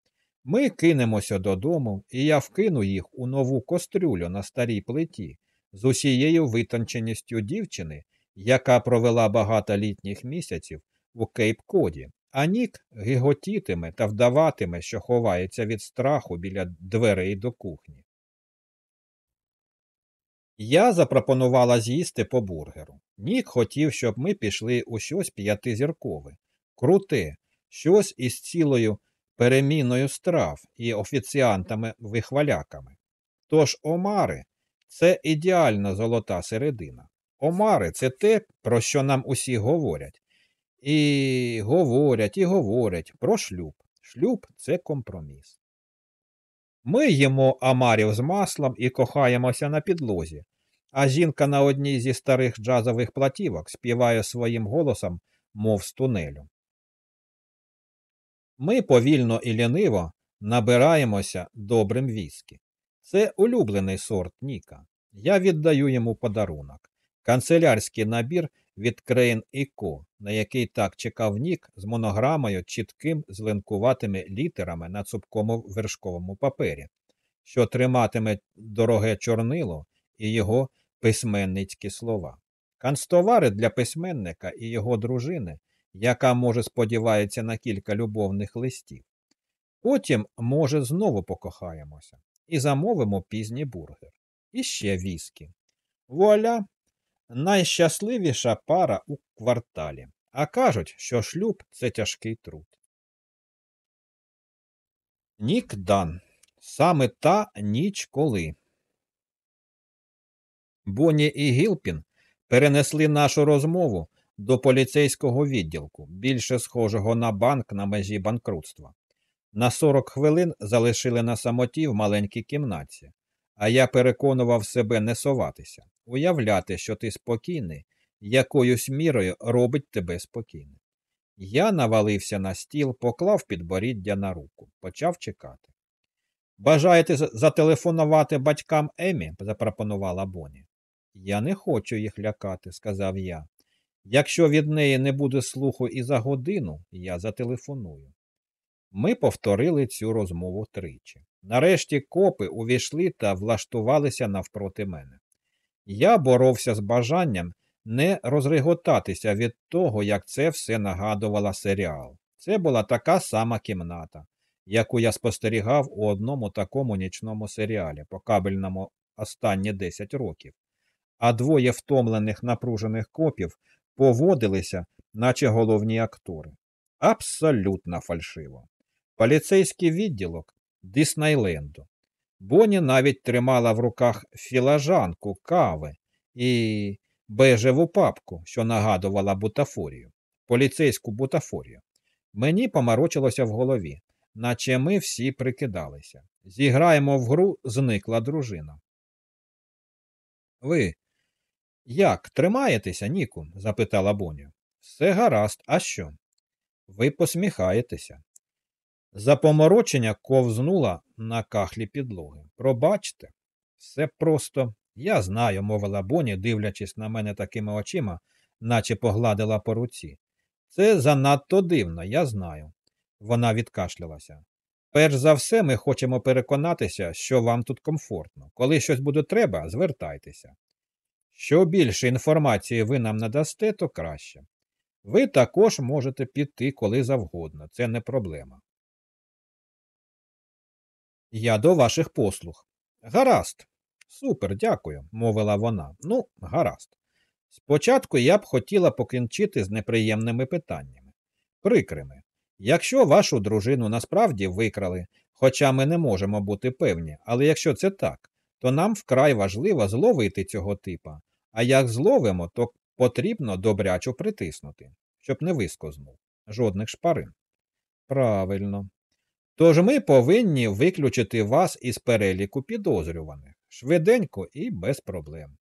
Ми кинемося додому, і я вкину їх у нову кострюлю на старій плиті з усією витонченістю дівчини, яка провела багато літніх місяців у Кейп-Коді, а Нік гиготітиме та вдаватиме, що ховається від страху біля дверей до кухні. Я запропонувала з'їсти по бургеру. Нік хотів, щоб ми пішли у щось п'ятизіркове, круте, щось із цілою переміною страв і офіціантами-вихваляками. Тож омари це ідеальна золота середина. Омари це те, про що нам усі говорять. І говорять, і говорять про шлюб. Шлюб це компроміс. Ми їмо амарів з маслом і кохаємося на підлозі, а жінка на одній зі старих джазових платівок співає своїм голосом, мов з тунелю. Ми повільно і ліниво набираємося добрим віскі. Це улюблений сорт Ніка. Я віддаю йому подарунок. Канцелярський набір від Crane Co, на який так чекав Нік з монограмою чітким зленкуватими літерами на цупкому вершковому папері, що триматиме дороге чорнило і його письменницькі слова. Канцтовари для письменника і його дружини, яка, може, сподівається на кілька любовних листів. Потім, може, знову покохаємося і замовимо пізній бургер. І ще віскі. Вуаля, найщасливіша пара у кварталі. А кажуть, що шлюб це тяжкий труд. Нік Дан. Саме та ніч коли. Бонні і Гілпін перенесли нашу розмову до поліцейського відділку, більше схожого на банк на межі банкрутства. На 40 хвилин залишили на самоті в маленькій кімнаті, а я переконував себе не соватися, уявляти, що ти спокійний, якоюсь мірою робить тебе спокійним. Я навалився на стіл, поклав підборіддя на руку, почав чекати. Бажаєте зателефонувати батькам Емі? запропонувала Боні. Я не хочу їх лякати, сказав я. Якщо від неї не буде слуху і за годину, я зателефоную. Ми повторили цю розмову тричі. Нарешті копи увійшли та влаштувалися навпроти мене. Я боровся з бажанням не розреготатися від того, як це все нагадувало серіал. Це була така сама кімната, яку я спостерігав у одному такому нічному серіалі по кабельному останні 10 років, а двоє втомлених напружених копів поводилися, наче головні актори. Абсолютно фальшиво. Поліцейський відділок Диснейленду. Боні навіть тримала в руках філажанку кави і бежеву папку, що нагадувала бутафорію, поліцейську бутафорію. Мені поморочилося в голові, наче ми всі прикидалися. Зіграємо в гру, зникла дружина. Ви як тримаєтеся, Ніку? запитала Боня. Все гаразд, а що? Ви посміхаєтеся. Запоморочення ковзнула на кахлі підлоги. Пробачте, все просто я знаю, мовила Боні, дивлячись на мене такими очима, наче погладила по руці. Це занадто дивно, я знаю. Вона відкашлялася. Перш за все, ми хочемо переконатися, що вам тут комфортно. Коли щось буде треба, звертайтеся. Що більше інформації ви нам надасте, то краще. Ви також можете піти коли завгодно, це не проблема. Я до ваших послуг. Гаразд. Супер, дякую, мовила вона. Ну, гаразд. Спочатку я б хотіла покінчити з неприємними питаннями. Прикрими. Якщо вашу дружину насправді викрали, хоча ми не можемо бути певні, але якщо це так, то нам вкрай важливо зловити цього типа, а як зловимо, то потрібно добрячо притиснути, щоб не вискознув. Жодних шпарин. Правильно. Тож ми повинні виключити вас із переліку підозрюваних швиденько і без проблем.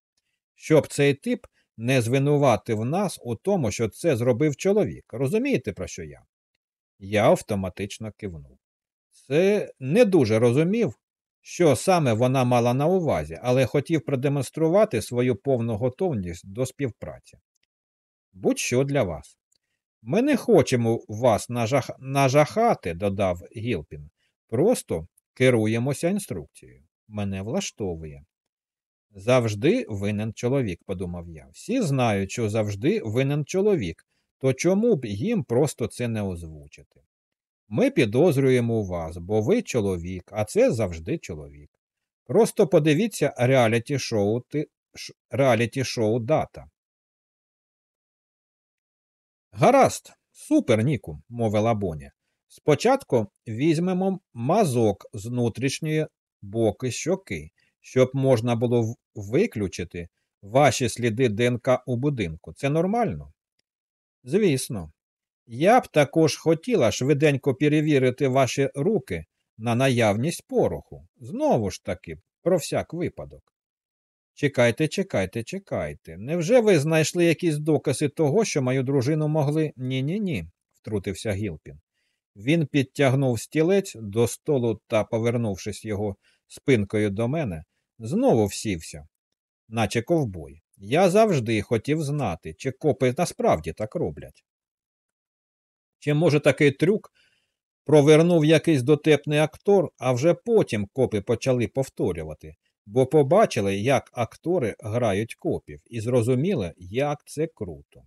Щоб цей тип не звинуватив нас у тому, що це зробив чоловік. Розумієте, про що я? Я автоматично кивнув. Це не дуже розумів, що саме вона мала на увазі, але хотів продемонструвати свою повну готовність до співпраці. Будь-що для вас. Ми не хочемо вас нажах... нажахати, додав Гілпін. Просто керуємося інструкцією. Мене влаштовує. Завжди винен чоловік, подумав я. Всі знають, що завжди винен чоловік, то чому б їм просто це не озвучити? Ми підозрюємо вас, бо ви чоловік, а це завжди чоловік. Просто подивіться реаліті шоу реаліті шоу дата. Гаразд, супер, Ніку, мовила Боня. Спочатку візьмемо мазок з внутрішньої боки щоки, щоб можна було виключити ваші сліди ДНК у будинку. Це нормально? Звісно. Я б також хотіла швиденько перевірити ваші руки на наявність пороху. Знову ж таки, про всяк випадок. Чекайте, чекайте, чекайте. Невже ви знайшли якісь докази того, що мою дружину могли. Ні, ні, ні, втрутився Гілпін. Він підтягнув стілець до столу та, повернувшись його спинкою до мене, знову всівся, наче ковбой. Я завжди хотів знати, чи копи насправді так роблять. Чи, може, такий трюк провернув якийсь дотепний актор, а вже потім копи почали повторювати, бо побачили, як актори грають копів, і зрозуміли, як це круто.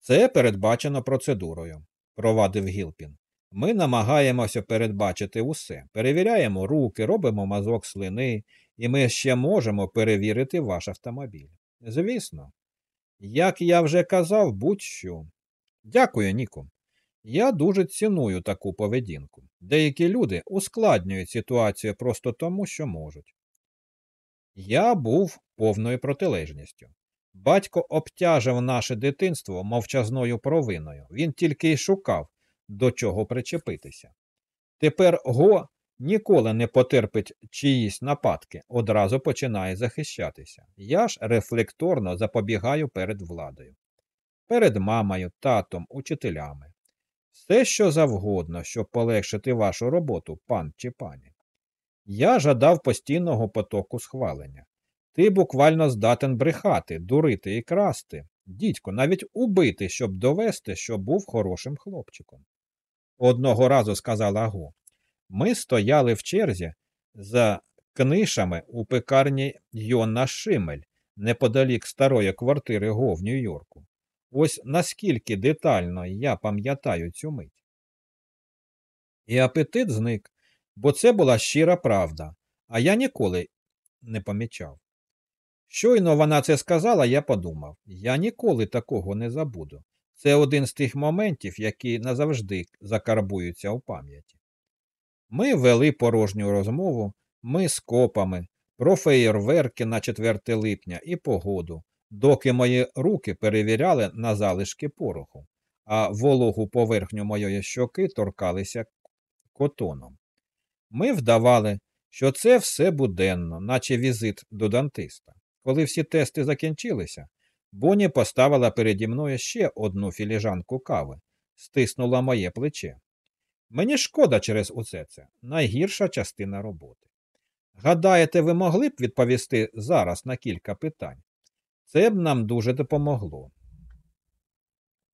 Це передбачено процедурою, провадив Гілпін. Ми намагаємося передбачити усе, перевіряємо руки, робимо мазок слини, і ми ще можемо перевірити ваш автомобіль. Звісно, як я вже казав, будь-що. Дякую, Ніку. Я дуже ціную таку поведінку. Деякі люди ускладнюють ситуацію просто тому, що можуть. Я був повною протилежністю. Батько обтяжив наше дитинство мовчазною провиною. Він тільки й шукав, до чого причепитися. Тепер Го ніколи не потерпить чиїсь нападки, одразу починає захищатися. Я ж рефлекторно запобігаю перед владою, перед мамою, татом, учителями. Все, що завгодно, щоб полегшити вашу роботу, пан чи пані. Я жадав постійного потоку схвалення. Ти буквально здатен брехати, дурити і красти, дідько, навіть убити, щоб довести, що був хорошим хлопчиком. Одного разу сказала Го. Ми стояли в черзі за книшами у пекарні Йонна Шимель неподалік старої квартири Го в Нью-Йорку. Ось наскільки детально я пам'ятаю цю мить. І апетит зник, бо це була щира правда, а я ніколи не помічав. Щойно вона це сказала, я подумав я ніколи такого не забуду. Це один з тих моментів, які назавжди закарбуються у пам'яті. Ми вели порожню розмову, ми з копами, про феєрверки на 4 липня і погоду, доки мої руки перевіряли на залишки пороху, а вологу поверхню моєї щоки торкалися котоном. Ми вдавали, що це все буденно, наче візит до дантиста. Коли всі тести закінчилися, Боні поставила переді мною ще одну філіжанку кави, стиснула моє плече. Мені шкода через усе це найгірша частина роботи. Гадаєте, ви могли б відповісти зараз на кілька питань? Це б нам дуже допомогло.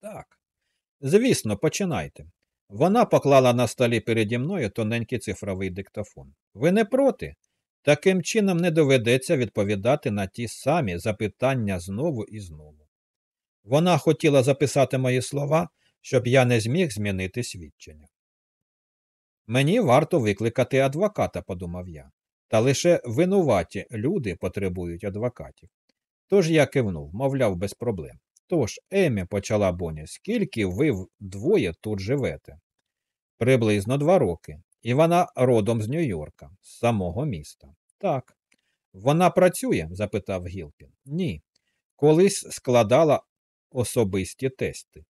Так. Звісно, починайте. Вона поклала на столі переді мною тоненький цифровий диктофон. Ви не проти? Таким чином не доведеться відповідати на ті самі запитання знову і знову. Вона хотіла записати мої слова, щоб я не зміг змінити свідчення. Мені варто викликати адвоката, подумав я, та лише винуваті люди потребують адвокатів. Тож я кивнув, мовляв, без проблем. Тож, Емі, почала Боні, скільки ви вдвоє тут живете? Приблизно два роки. І вона родом з Нью-Йорка, з самого міста. Так. Вона працює? запитав Гілпін. Ні. Колись складала особисті тести.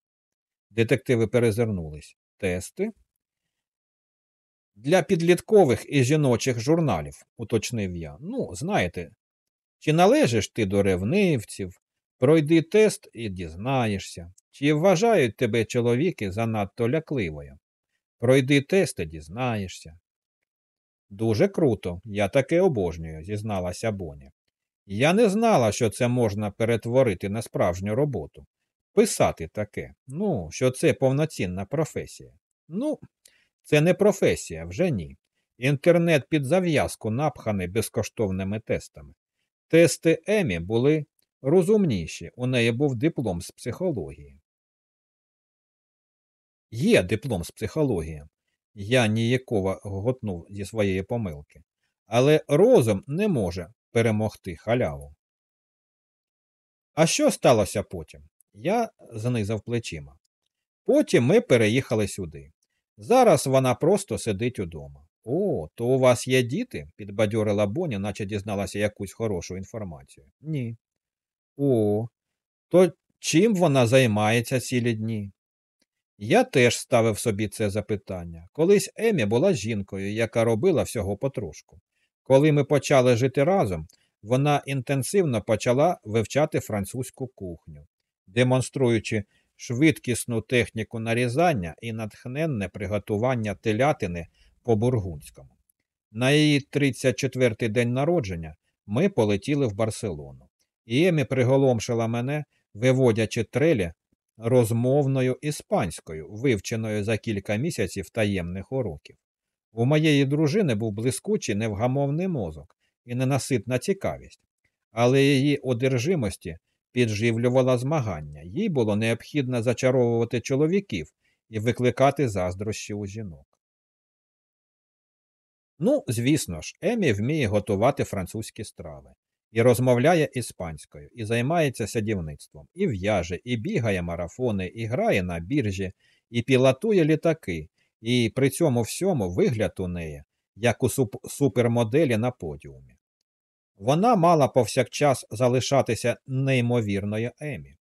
Детективи перезирнулись. Тести? Для підліткових і жіночих журналів, уточнив я. Ну, знаєте, чи належиш ти до ревнивців, пройди тест і дізнаєшся, чи вважають тебе чоловіки занадто лякливою. Пройди тест і дізнаєшся. Дуже круто, я таке обожнюю, зізналася Боня. Я не знала, що це можна перетворити на справжню роботу. Писати таке, ну, що це повноцінна професія. Ну, це не професія, вже ні. Інтернет під зав'язку напханий безкоштовними тестами. Тести Емі були розумніші, у неї був диплом з психології. Є диплом з психології. Я ніяково готнув зі своєї помилки, але розум не може перемогти халяву. А що сталося потім? Я знизав плечима. Потім ми переїхали сюди. Зараз вона просто сидить удома. О, то у вас є діти? підбадьорила Боня, наче дізналася якусь хорошу інформацію. Ні. О, то чим вона займається цілі дні? Я теж ставив собі це запитання. Колись Емі була жінкою, яка робила всього потрошку. Коли ми почали жити разом, вона інтенсивно почала вивчати французьку кухню, демонструючи швидкісну техніку нарізання і натхненне приготування телятини по бургунському. На її 34-й день народження ми полетіли в Барселону, і Емі приголомшила мене, виводячи трелі розмовною іспанською, вивченою за кілька місяців таємних уроків. У моєї дружини був блискучий невгамовний мозок і ненаситна цікавість, але її одержимості підживлювала змагання, їй було необхідно зачаровувати чоловіків і викликати заздрощі у жінок. Ну, звісно ж, Емі вміє готувати французькі страви, і розмовляє іспанською, і займається садівництвом, і в'яже, і бігає марафони, і грає на біржі, і пілотує літаки, і при цьому всьому вигляд у неї, як у суп супермоделі на подіумі. Вона мала повсякчас залишатися неймовірною Емі.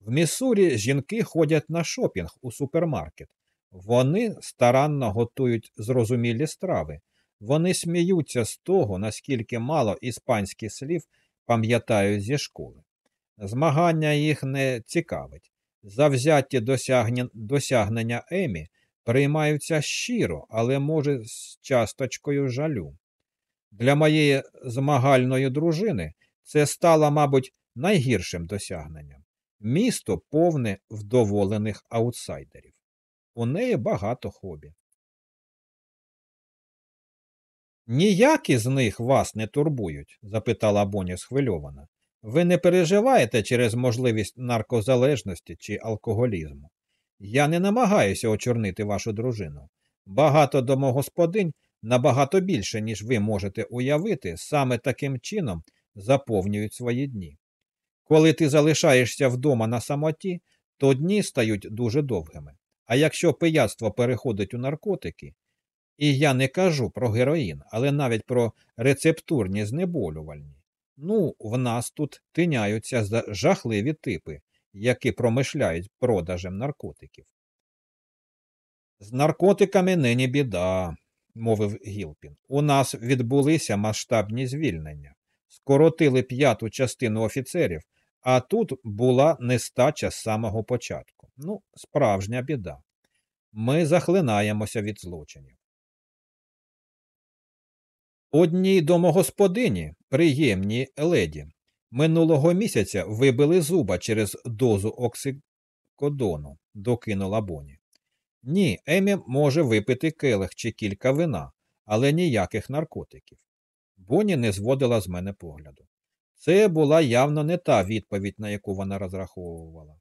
В Міссурі жінки ходять на шопінг у супермаркет. Вони старанно готують зрозумілі страви. Вони сміються з того, наскільки мало іспанських слів пам'ятають зі школи. Змагання їх не цікавить. Завзяті досягнення Емі приймаються щиро, але, може, з часточкою жалю. Для моєї змагальної дружини це стало, мабуть, найгіршим досягненням. Місто повне вдоволених аутсайдерів. У неї багато хобі. Ніякі з них вас не турбують? запитала Боня схвильована. Ви не переживаєте через можливість наркозалежності чи алкоголізму? Я не намагаюся очорнити вашу дружину. Багато домогосподинь набагато більше, ніж ви можете уявити, саме таким чином заповнюють свої дні. Коли ти залишаєшся вдома на самоті, то дні стають дуже довгими. А якщо пияцтво переходить у наркотики, і я не кажу про героїн, але навіть про рецептурні знеболювальні, ну, в нас тут тиняються жахливі типи, які промишляють продажем наркотиків. З наркотиками нині біда, мовив Гілпін. У нас відбулися масштабні звільнення, скоротили п'яту частину офіцерів, а тут була нестача з самого початку. Ну, справжня біда. Ми захлинаємося від злочинів. Одній домогосподині, приємні леді, минулого місяця вибили зуба через дозу оксикодону, докинула Боні. Ні, Емі може випити келих чи кілька вина, але ніяких наркотиків. Боні не зводила з мене погляду. Це була явно не та відповідь, на яку вона розраховувала.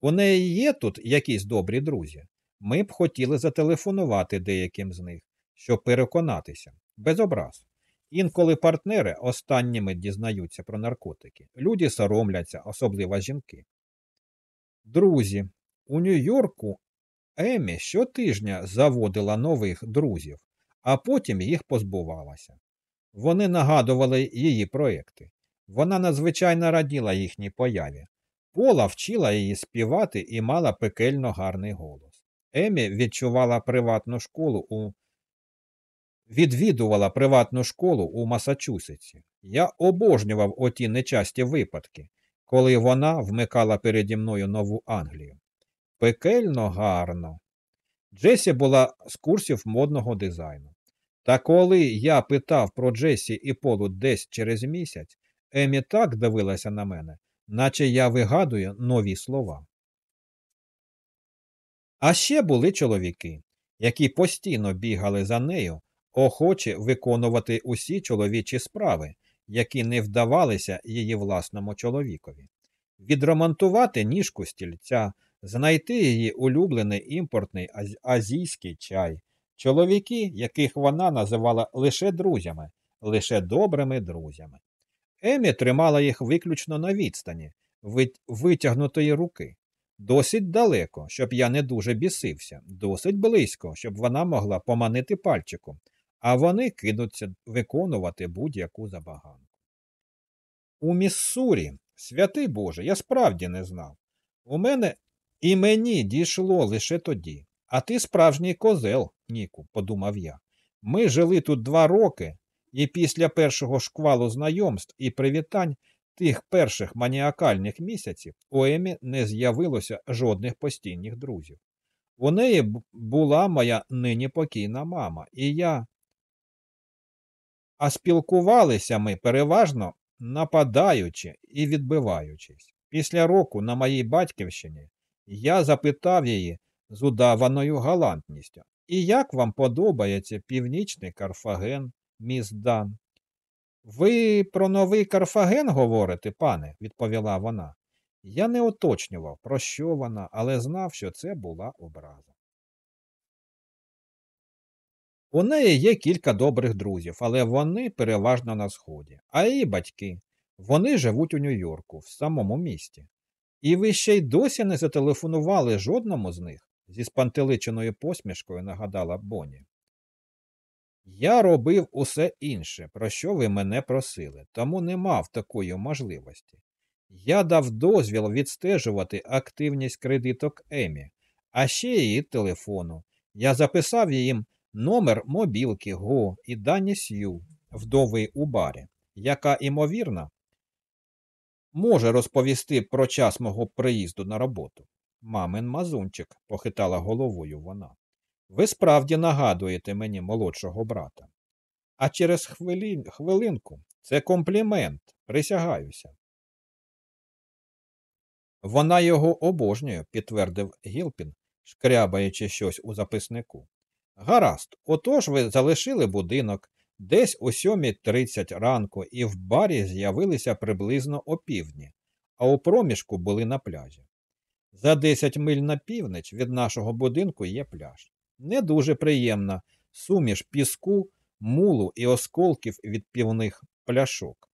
У неї є тут якісь добрі друзі. Ми б хотіли зателефонувати деяким з них, щоб переконатися, без образ. Інколи партнери останніми дізнаються про наркотики. Люди соромляться, особливо жінки. Друзі, у Нью-Йорку Емі щотижня заводила нових друзів, а потім їх позбувалася. Вони нагадували її проекти. Вона надзвичайно раділа їхній появі. Пола вчила її співати і мала пекельно гарний голос. Емі відчувала приватну школу у відвідувала приватну школу у Масачусетсі. Я обожнював оті нечасті випадки, коли вона вмикала переді мною нову Англію. Пекельно гарно. Джесі була з курсів модного дизайну. Та коли я питав про Джесі і Полу десь через місяць, Емі так дивилася на мене, наче я вигадую нові слова. А ще були чоловіки, які постійно бігали за нею, охоче виконувати усі чоловічі справи, які не вдавалися її власному чоловікові, відремонтувати ніжку стільця, знайти її улюблений імпортний азійський чай, чоловіки, яких вона називала лише друзями, лише добрими друзями. Емі тримала їх виключно на відстані, витягнутої руки. Досить далеко, щоб я не дуже бісився, досить близько, щоб вона могла поманити пальчиком, а вони кинуться виконувати будь-яку забаганку. У Міссурі, святий Боже, я справді не знав. У мене і мені дійшло лише тоді. А ти справжній козел, Ніку, подумав я. Ми жили тут два роки, і після першого шквалу знайомств і привітань тих перших маніакальних місяців у Емі не з'явилося жодних постійних друзів. У неї була моя нині покійна мама, і я. А спілкувалися ми переважно нападаючи і відбиваючись. Після року на моїй батьківщині я запитав її з удаваною галантністю. І як вам подобається північний Карфаген, міс Дан? Ви про новий Карфаген говорите, пане, відповіла вона. Я не уточнював, про що вона, але знав, що це була образа. У неї є кілька добрих друзів, але вони переважно на сході. А її батьки. Вони живуть у Нью-Йорку, в самому місті. І ви ще й досі не зателефонували жодному з них? зі спантеличеною посмішкою нагадала Боні. Я робив усе інше, про що ви мене просили, тому не мав такої можливості. Я дав дозвіл відстежувати активність кредиток Емі, а ще її телефону. Я записав їм номер мобілки Го і дані Сью, вдови у барі, яка, імовірно, може розповісти про час мого приїзду на роботу. Мамин мазунчик, похитала головою вона. Ви справді нагадуєте мені молодшого брата. А через хвилин, хвилинку це комплімент, присягаюся. Вона його обожнює, підтвердив Гілпін, шкрябаючи щось у записнику. Гаразд, отож ви залишили будинок десь о 7.30 ранку і в барі з'явилися приблизно опівдні, а у проміжку були на пляжі. За 10 миль на північ від нашого будинку є пляж. Не дуже приємна суміш піску, мулу і осколків від півних пляшок.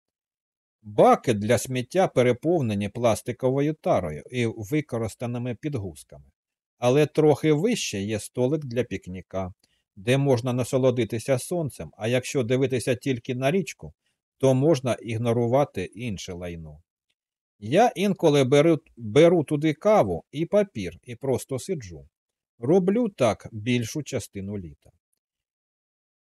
Баки для сміття переповнені пластиковою тарою і використаними підгузками. Але трохи вище є столик для пікніка, де можна насолодитися сонцем, а якщо дивитися тільки на річку, то можна ігнорувати інше лайно. Я інколи беру, беру туди каву і папір і просто сиджу. Роблю так більшу частину літа.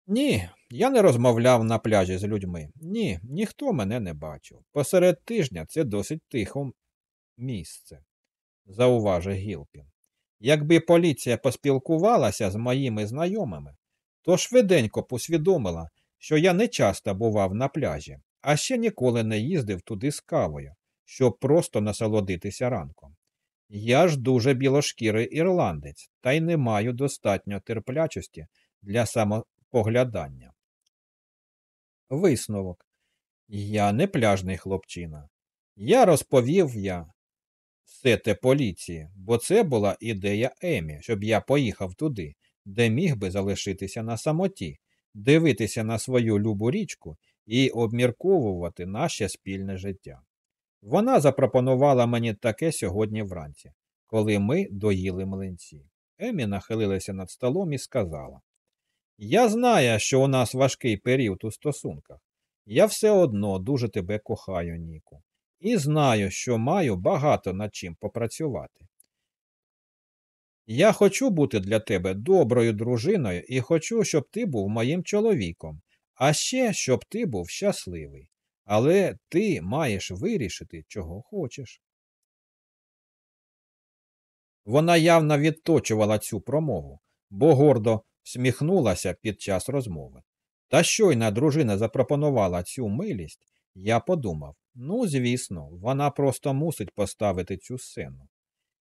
Ні, я не розмовляв на пляжі з людьми. Ні, ніхто мене не бачив. Посеред тижня це досить тихо місце, зауважив Гілпін. Якби поліція поспілкувалася з моїми знайомими, то швиденько посвідомила, що я не часто бував на пляжі, а ще ніколи не їздив туди з кавою, щоб просто насолодитися ранком. Я ж дуже білошкірий ірландець, та й не маю достатньо терплячості для самопоглядання. Висновок. Я не пляжний хлопчина. Я розповів я все те поліції, бо це була ідея Емі, щоб я поїхав туди, де міг би залишитися на самоті, дивитися на свою любу річку і обмірковувати наше спільне життя. Вона запропонувала мені таке сьогодні вранці, коли ми доїли млинці. Емі нахилилася над столом і сказала Я знаю, що у нас важкий період у стосунках. Я все одно дуже тебе кохаю, Ніку і знаю, що маю багато над чим попрацювати. Я хочу бути для тебе доброю дружиною і хочу, щоб ти був моїм чоловіком, а ще щоб ти був щасливий. Але ти маєш вирішити, чого хочеш. Вона явно відточувала цю промову, бо гордо всміхнулася під час розмови. Та щойна дружина запропонувала цю милість, я подумав ну, звісно, вона просто мусить поставити цю сцену.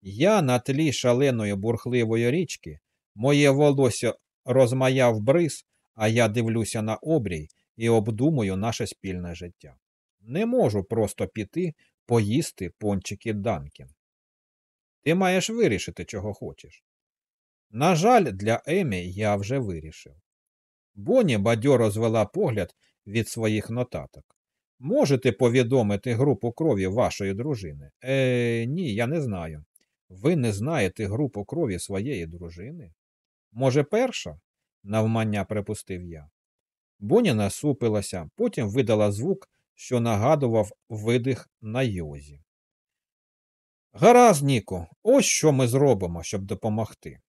Я на тлі шаленої бурхливої річки, моє волосся розмаяв бриз, а я дивлюся на обрій і обдумую наше спільне життя. Не можу просто піти поїсти пончики Данкін. Ти маєш вирішити, чого хочеш. На жаль, для Емі я вже вирішив. Боні бадьоро звела погляд від своїх нотаток. Можете повідомити групу крові вашої дружини? Е, ні, я не знаю. Ви не знаєте групу крові своєї дружини? Може, перша? навмання припустив я. Боні насупилася, потім видала звук, що нагадував видих на йозі. Гаразд, Ніко, ось що ми зробимо, щоб допомогти.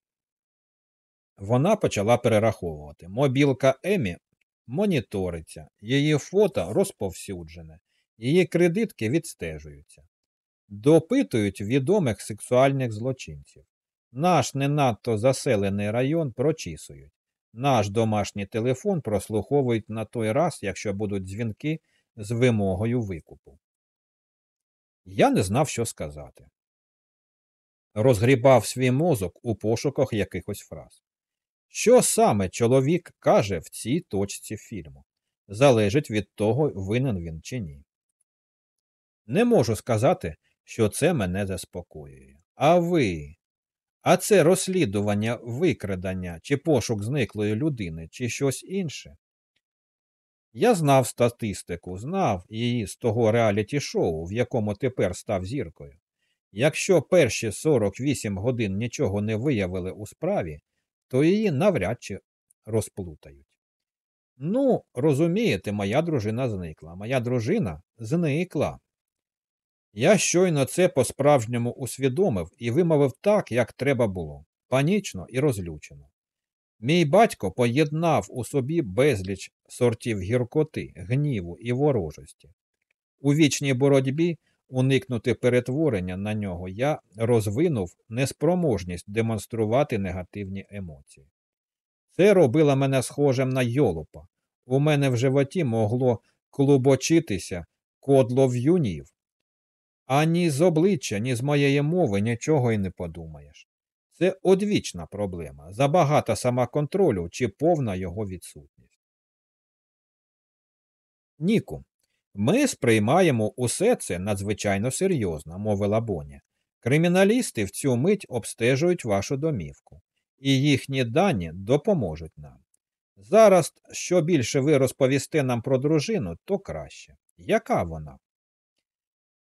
Вона почала перераховувати. Мобілка Емі моніториться, її фото розповсюджене, її кредитки відстежуються, допитують відомих сексуальних злочинців. Наш не надто заселений район прочісують. Наш домашній телефон прослуховують на той раз, якщо будуть дзвінки з вимогою викупу. Я не знав, що сказати. Розгрібав свій мозок у пошуках якихось фраз. Що саме чоловік каже в цій точці фільму, залежить від того, винен він чи ні. Не можу сказати, що це мене заспокоює. А ви? А це розслідування викрадення чи пошук зниклої людини, чи щось інше? Я знав статистику, знав її з того реаліті шоу, в якому тепер став зіркою. Якщо перші 48 годин нічого не виявили у справі, то її навряд чи розплутають. Ну, розумієте, моя дружина зникла. Моя дружина зникла. Я щойно це по-справжньому усвідомив і вимовив так, як треба було, панічно і розлючено. Мій батько поєднав у собі безліч сортів гіркоти, гніву і ворожості. У вічній боротьбі уникнути перетворення на нього я розвинув неспроможність демонструвати негативні емоції. Це робило мене схожим на йолопа. У мене в животі могло клубочитися кодло в'юнів. Ані з обличчя, ні з моєї мови нічого й не подумаєш. Це одвічна проблема, забагата самоконтролю чи повна його відсутність. Ніку, ми сприймаємо усе це надзвичайно серйозно, мовила Боня. Криміналісти в цю мить обстежують вашу домівку, і їхні дані допоможуть нам. Зараз, що більше ви розповісте нам про дружину, то краще. Яка вона?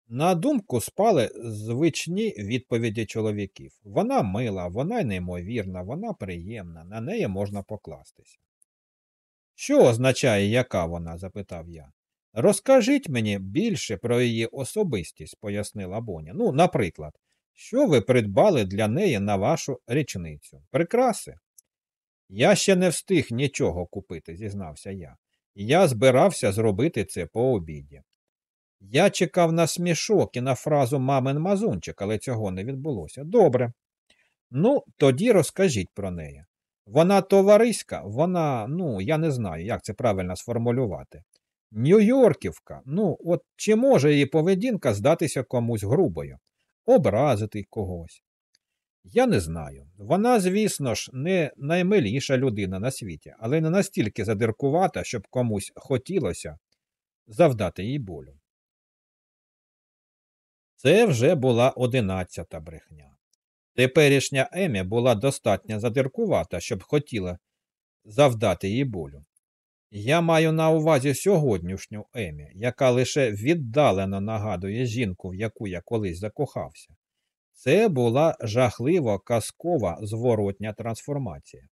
На думку спали звичні відповіді чоловіків. Вона мила, вона неймовірна, вона приємна, на неї можна покластися. Що означає, яка вона? запитав я. Розкажіть мені більше про її особистість, пояснила Боня. Ну, наприклад, що ви придбали для неї на вашу річницю? Прикраси? Я ще не встиг нічого купити, зізнався я. Я збирався зробити це по обіді. Я чекав на смішок і на фразу мамин мазунчик, але цього не відбулося. Добре. Ну, тоді розкажіть про неї. Вона товариська, вона, ну, я не знаю, як це правильно сформулювати. Нью-Йорківка, ну, от чи може її поведінка здатися комусь грубою, образити когось? Я не знаю. Вона, звісно ж, не наймиліша людина на світі, але не настільки задиркувата, щоб комусь хотілося завдати їй болю. Це вже була одинадцята брехня. Теперішня Емі була достатньо задиркувата, щоб хотіла завдати їй болю. Я маю на увазі сьогоднішню Емі, яка лише віддалено нагадує жінку, в яку я колись закохався. Це була жахливо казкова зворотня трансформація.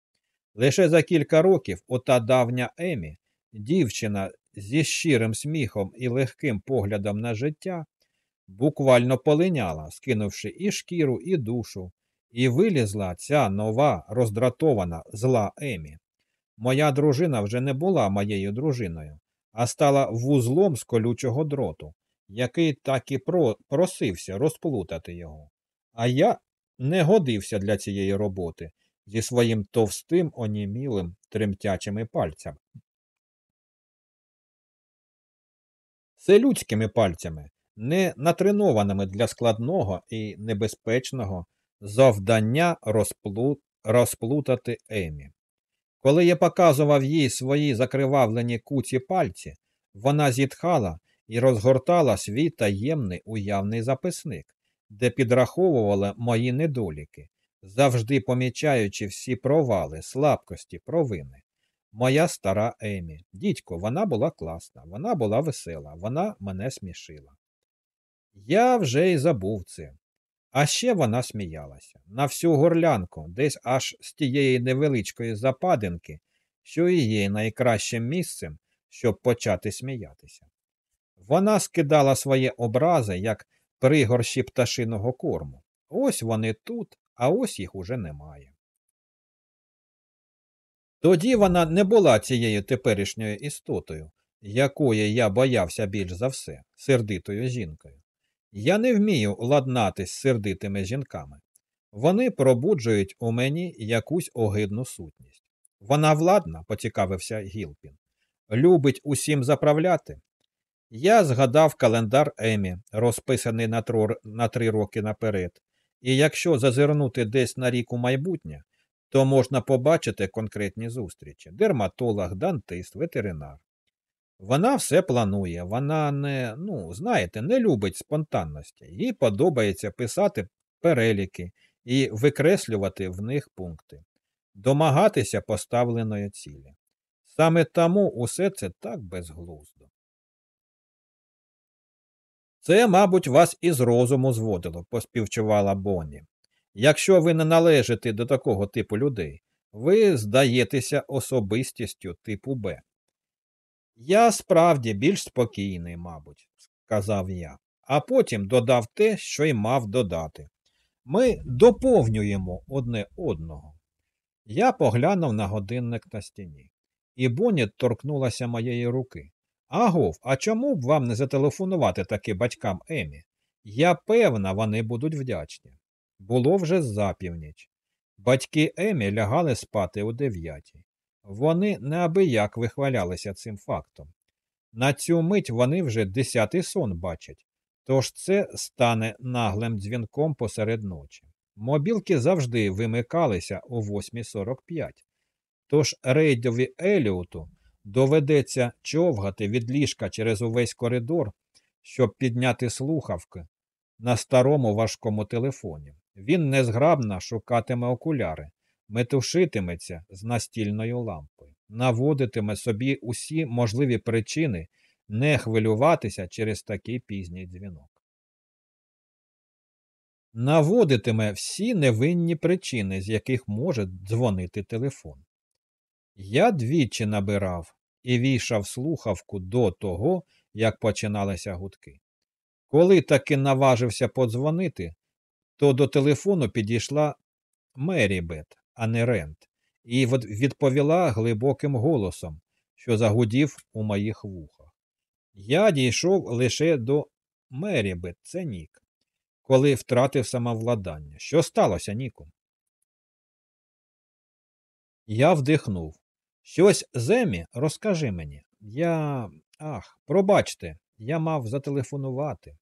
Лише за кілька років ота давня Емі, дівчина зі щирим сміхом і легким поглядом на життя, буквально полиняла, скинувши і шкіру, і душу, і вилізла ця нова роздратована зла Емі. Моя дружина вже не була моєю дружиною, а стала вузлом з колючого дроту, який так і просився розплутати його. А я не годився для цієї роботи зі своїм товстим, онімілим, тремтячими пальцями. Селюдськими пальцями, не натренованими для складного і небезпечного завдання розплут... розплутати Емі. Коли я показував їй свої закривавлені куці пальці, вона зітхала і розгортала свій таємний уявний записник, де підраховувала мої недоліки, завжди помічаючи всі провали, слабкості, провини. Моя стара Емі, дідько, вона була класна, вона була весела, вона мене смішила. Я вже й забув це. А ще вона сміялася на всю горлянку, десь аж з тієї невеличкої западинки, що і є найкращим місцем, щоб почати сміятися. Вона скидала своє образи, як пригорщі пташиного корму. Ось вони тут, а ось їх уже немає. Тоді вона не була цією теперішньою істотою, якої я боявся більш за все, сердитою жінкою. Я не вмію ладнатись сердитими жінками. Вони пробуджують у мені якусь огидну сутність. Вона владна, поцікавився Гілпін, любить усім заправляти. Я згадав календар Емі, розписаний на, тро, на три роки наперед, і якщо зазирнути десь на рік у майбутнє, то можна побачити конкретні зустрічі дерматолог, дантист, ветеринар. Вона все планує, вона не, ну, знаєте, не любить спонтанності. Їй подобається писати переліки і викреслювати в них пункти, домагатися поставленої цілі. Саме тому усе це так безглуздо. Це, мабуть, вас із розуму зводило, поспівчувала Бонні. Якщо ви не належите до такого типу людей, ви здаєтеся особистістю типу Б. Я справді більш спокійний, мабуть, сказав я, а потім додав те, що й мав додати. Ми доповнюємо одне одного. Я поглянув на годинник на стіні, і Бонні торкнулася моєї руки. Агов, а чому б вам не зателефонувати таки батькам Емі? Я певна, вони будуть вдячні. Було вже запівніч. Батьки Емі лягали спати о дев'ятій. Вони неабияк вихвалялися цим фактом. На цю мить вони вже десятий сон бачать, тож це стане наглим дзвінком посеред ночі. Мобілки завжди вимикалися о 8.45. Тож рейдові Еліоту доведеться човгати від ліжка через увесь коридор, щоб підняти слухавки на старому важкому телефоні. Він незграбно шукатиме окуляри, метушитиметься з настільною лампою, наводитиме собі усі можливі причини не хвилюватися через такий пізній дзвінок. Наводитиме всі невинні причини, з яких може дзвонити телефон. Я двічі набирав і війшав слухавку до того, як починалися гудки. Коли таки наважився подзвонити, то до телефону підійшла Мерібет, а не Рент, і відповіла глибоким голосом, що загудів у моїх вухах. Я дійшов лише до Мерібет, це Нік, коли втратив самовладання. Що сталося, Ніку? Я вдихнув. Щось Земі, розкажи мені. Я. Ах, пробачте, я мав зателефонувати.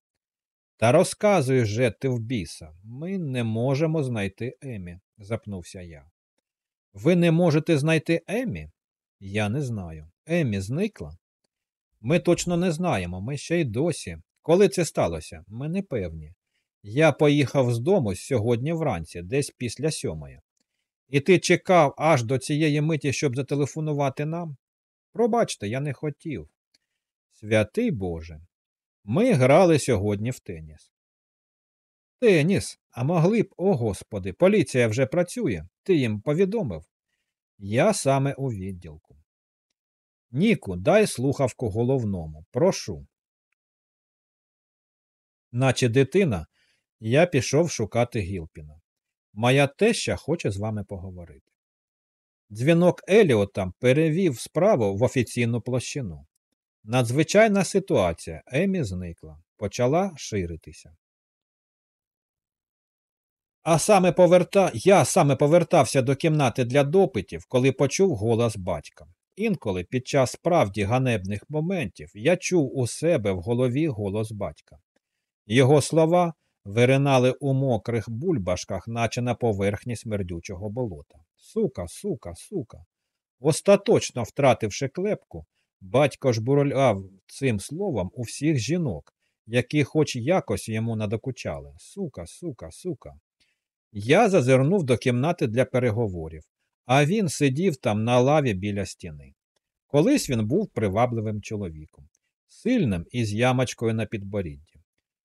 Та розказуй же ти в біса. Ми не можемо знайти Емі, запнувся я. Ви не можете знайти Емі? Я не знаю. Емі зникла? Ми точно не знаємо, ми ще й досі. Коли це сталося? Ми не певні. Я поїхав з дому сьогодні вранці, десь після сьомої. І ти чекав аж до цієї миті, щоб зателефонувати нам? Пробачте, я не хотів. Святий Боже, ми грали сьогодні в теніс. Теніс, а могли б, о господи, поліція вже працює, ти їм повідомив. Я саме у відділку. Ніку, дай слухавку головному. Прошу. Наче дитина, я пішов шукати Гілпіна. Моя теща хоче з вами поговорити. Дзвінок Еліота перевів справу в офіційну площину. Надзвичайна ситуація Емі зникла, почала ширитися. А саме поверта... я саме повертався до кімнати для допитів, коли почув голос батька. Інколи під час справді ганебних моментів я чув у себе в голові голос батька. Його слова виринали у мокрих бульбашках, наче на поверхні смердючого болота. Сука, сука, сука. Остаточно втративши клепку, батько ж буроляв цим словом у всіх жінок, які хоч якось йому надокучали. Сука, сука, сука. Я зазирнув до кімнати для переговорів, а він сидів там на лаві біля стіни. Колись він був привабливим чоловіком, сильним і з ямочкою на підборідді.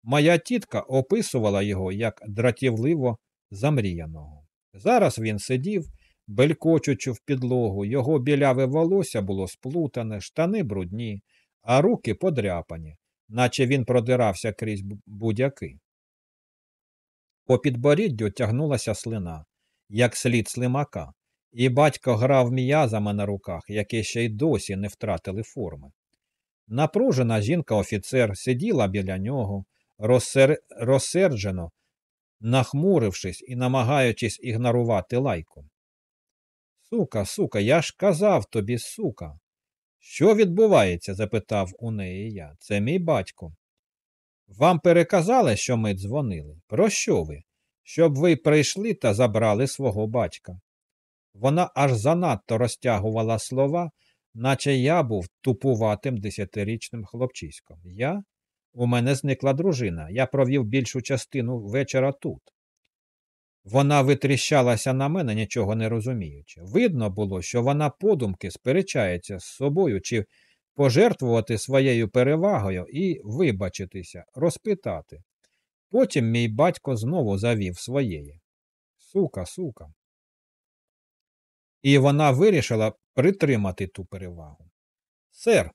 Моя тітка описувала його як дратівливо замріяного. Зараз він сидів, белькочучи в підлогу, його біляве волосся було сплутане, штани брудні, а руки подряпані, наче він продирався крізь будяки. По підборіддю тягнулася слина, як слід слимака, і батько грав м'язами на руках, які ще й досі не втратили форми. Напружена жінка-офіцер сиділа біля нього, розсер... розсерджено, нахмурившись і намагаючись ігнорувати лайку. Сука, сука, я ж казав тобі, сука. Що відбувається? запитав у неї я. Це мій батько. Вам переказали, що ми дзвонили? Про що ви? Щоб ви прийшли та забрали свого батька. Вона аж занадто розтягувала слова, наче я був тупуватим десятирічним хлопчиськом. Я? У мене зникла дружина. Я провів більшу частину вечора тут. Вона витріщалася на мене, нічого не розуміючи. Видно було, що вона подумки сперечається з собою, чи пожертвувати своєю перевагою і вибачитися, розпитати. Потім мій батько знову завів своєї. Сука, сука. І вона вирішила притримати ту перевагу. Сер,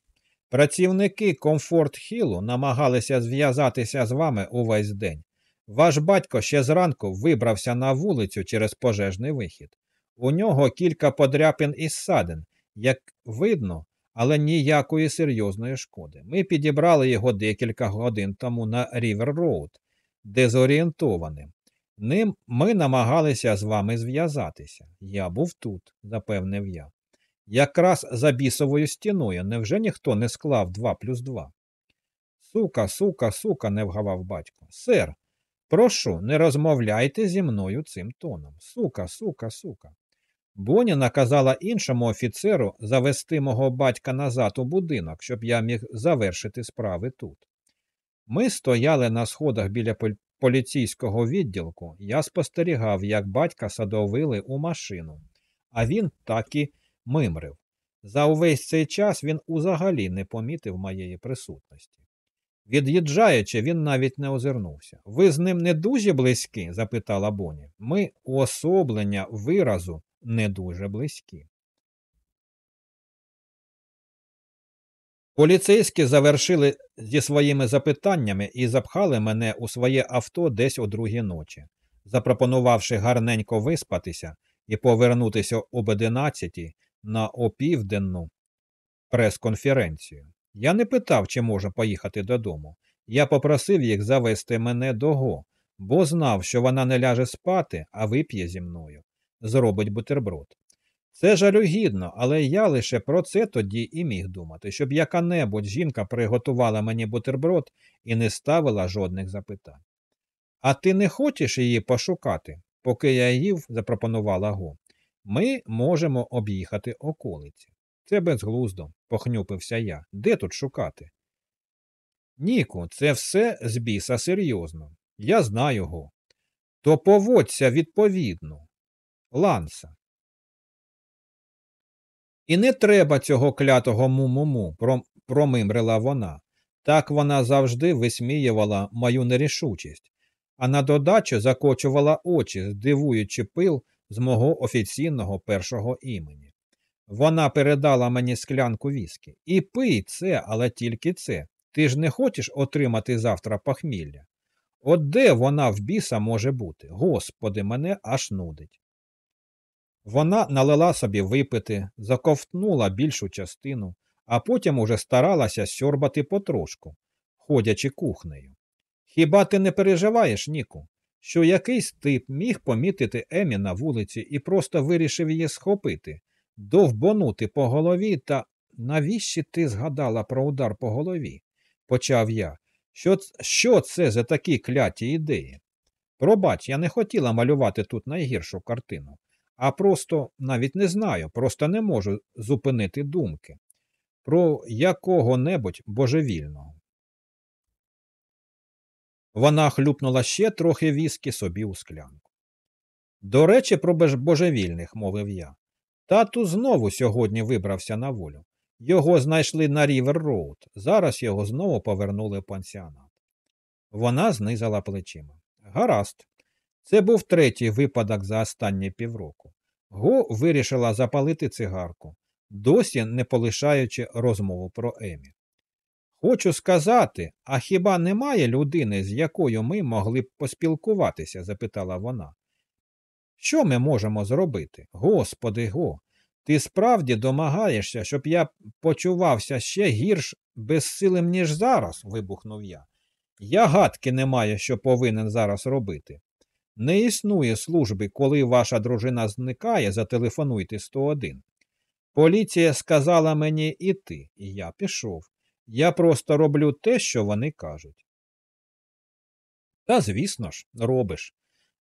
працівники Комфорт Хілу намагалися зв'язатися з вами увесь день. Ваш батько ще зранку вибрався на вулицю через пожежний вихід. У нього кілька подряпин і ссадин, як видно, але ніякої серйозної шкоди. Ми підібрали його декілька годин тому на Рівер Роуд, дезорієнтованим. Ми намагалися з вами зв'язатися. Я був тут, запевнив я. Якраз за бісовою стіною невже ніхто не склав два плюс два? Сука, сука, сука, не вгавав батько. Сер, прошу, не розмовляйте зі мною цим тоном. Сука, сука, сука. Боні наказала іншому офіцеру завести мого батька назад у будинок, щоб я міг завершити справи тут. Ми стояли на сходах біля поліційського відділку. Я спостерігав, як батька садовили у машину, а він так і мимрив. За увесь цей час він узагалі не помітив моєї присутності. Від'їжджаючи, він навіть не озирнувся. Ви з ним не дуже близькі? запитала Боні. Ми уособлення виразу не дуже близькі. Поліцейські завершили зі своїми запитаннями і запхали мене у своє авто десь о другій ночі, запропонувавши гарненько виспатися і повернутися об одинадцятій на опівденну прес-конференцію. Я не питав, чи можу поїхати додому. Я попросив їх завести мене дого, бо знав, що вона не ляже спати, а вип'є зі мною, зробить бутерброд. Це жалюгідно, але я лише про це тоді і міг думати, щоб яка-небудь жінка приготувала мені бутерброд і не ставила жодних запитань. А ти не хочеш її пошукати, поки я їв, запропонувала Го. Ми можемо об'їхати околиці. Це безглуздо, похнюпився я. Де тут шукати? Ніку, це все з біса серйозно. Я знаю його. То поводься відповідно. Ланса. І не треба цього клятого му-му-му, промимрила вона. Так вона завжди висміювала мою нерішучість, а на додачу закочувала очі, здивуючи пил з мого офіційного першого імені. Вона передала мені склянку віскі. І пий це, але тільки це. Ти ж не хочеш отримати завтра похмілля? От де вона в біса може бути? Господи, мене аж нудить. Вона налила собі випити, заковтнула більшу частину, а потім уже старалася сьорбати потрошку, ходячи кухнею. Хіба ти не переживаєш, Ніку, що якийсь тип міг помітити Емі на вулиці і просто вирішив її схопити, довбонути по голові та навіщо ти згадала про удар по голові? почав я. Що, Що це за такі кляті ідеї? Пробач, я не хотіла малювати тут найгіршу картину а просто навіть не знаю, просто не можу зупинити думки про якого-небудь божевільного. Вона хлюпнула ще трохи віскі собі у склянку. До речі, про божевільних, мовив я. Тату знову сьогодні вибрався на волю. Його знайшли на Рівер Роуд. Зараз його знову повернули в пансіонат. Вона знизала плечима. Гаразд, це був третій випадок за останні півроку. Го вирішила запалити цигарку, досі не полишаючи розмову про Емі. Хочу сказати, а хіба немає людини, з якою ми могли б поспілкуватися? запитала вона. Що ми можемо зробити? Господи го, ти справді домагаєшся, щоб я почувався ще гірш безсилим, ніж зараз? вибухнув я. Я гадки не маю, що повинен зараз робити. Не існує служби, коли ваша дружина зникає, зателефонуйте 101. Поліція сказала мені іти, і я пішов. Я просто роблю те, що вони кажуть. Та, звісно ж, робиш,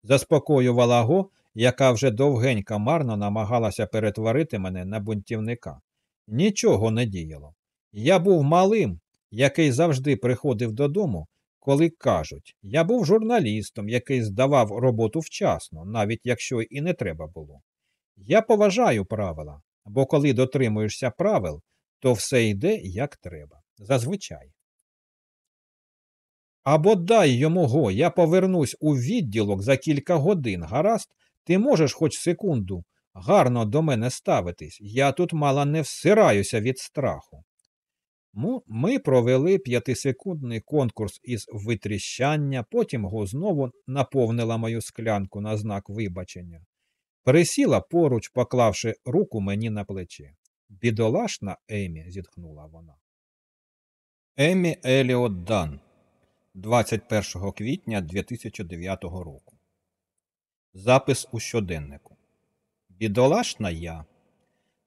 заспокоювала Го, яка вже довгенько марно намагалася перетворити мене на бунтівника. Нічого не діяло. Я був малим, який завжди приходив додому коли кажуть, я був журналістом, який здавав роботу вчасно, навіть якщо і не треба було. Я поважаю правила, бо коли дотримуєшся правил, то все йде як треба. Зазвичай. Або дай йому го, я повернусь у відділок за кілька годин. Гаразд, ти можеш хоч секунду гарно до мене ставитись. Я тут мало не всираюся від страху. Ми провели п'ятисекундний конкурс із витріщання, потім го знову наповнила мою склянку на знак вибачення. Присіла поруч, поклавши руку мені на плече. Бідолашна Емі, зітхнула вона. Емі Еліот Дан, 21 квітня 2009 року. Запис у щоденнику. Бідолашна я.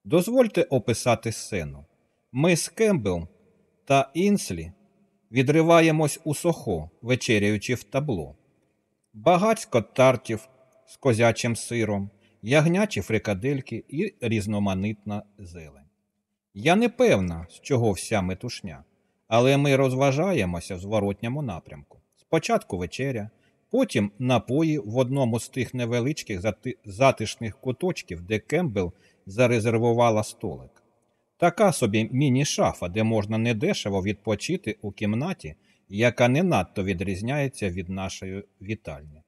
Дозвольте описати сцену. Ми з Кембл та Інслі відриваємось у сохо, вечеряючи в табло. Багацько тартів з козячим сиром, ягнячі фрикадельки і різноманітна зелень. Я не певна, з чого вся метушня, але ми розважаємося в зворотньому напрямку. Спочатку вечеря, потім напої в одному з тих невеличких затишних куточків, де Кембл зарезервувала столик. Така собі міні-шафа, де можна недешево відпочити у кімнаті, яка не надто відрізняється від нашої вітальні.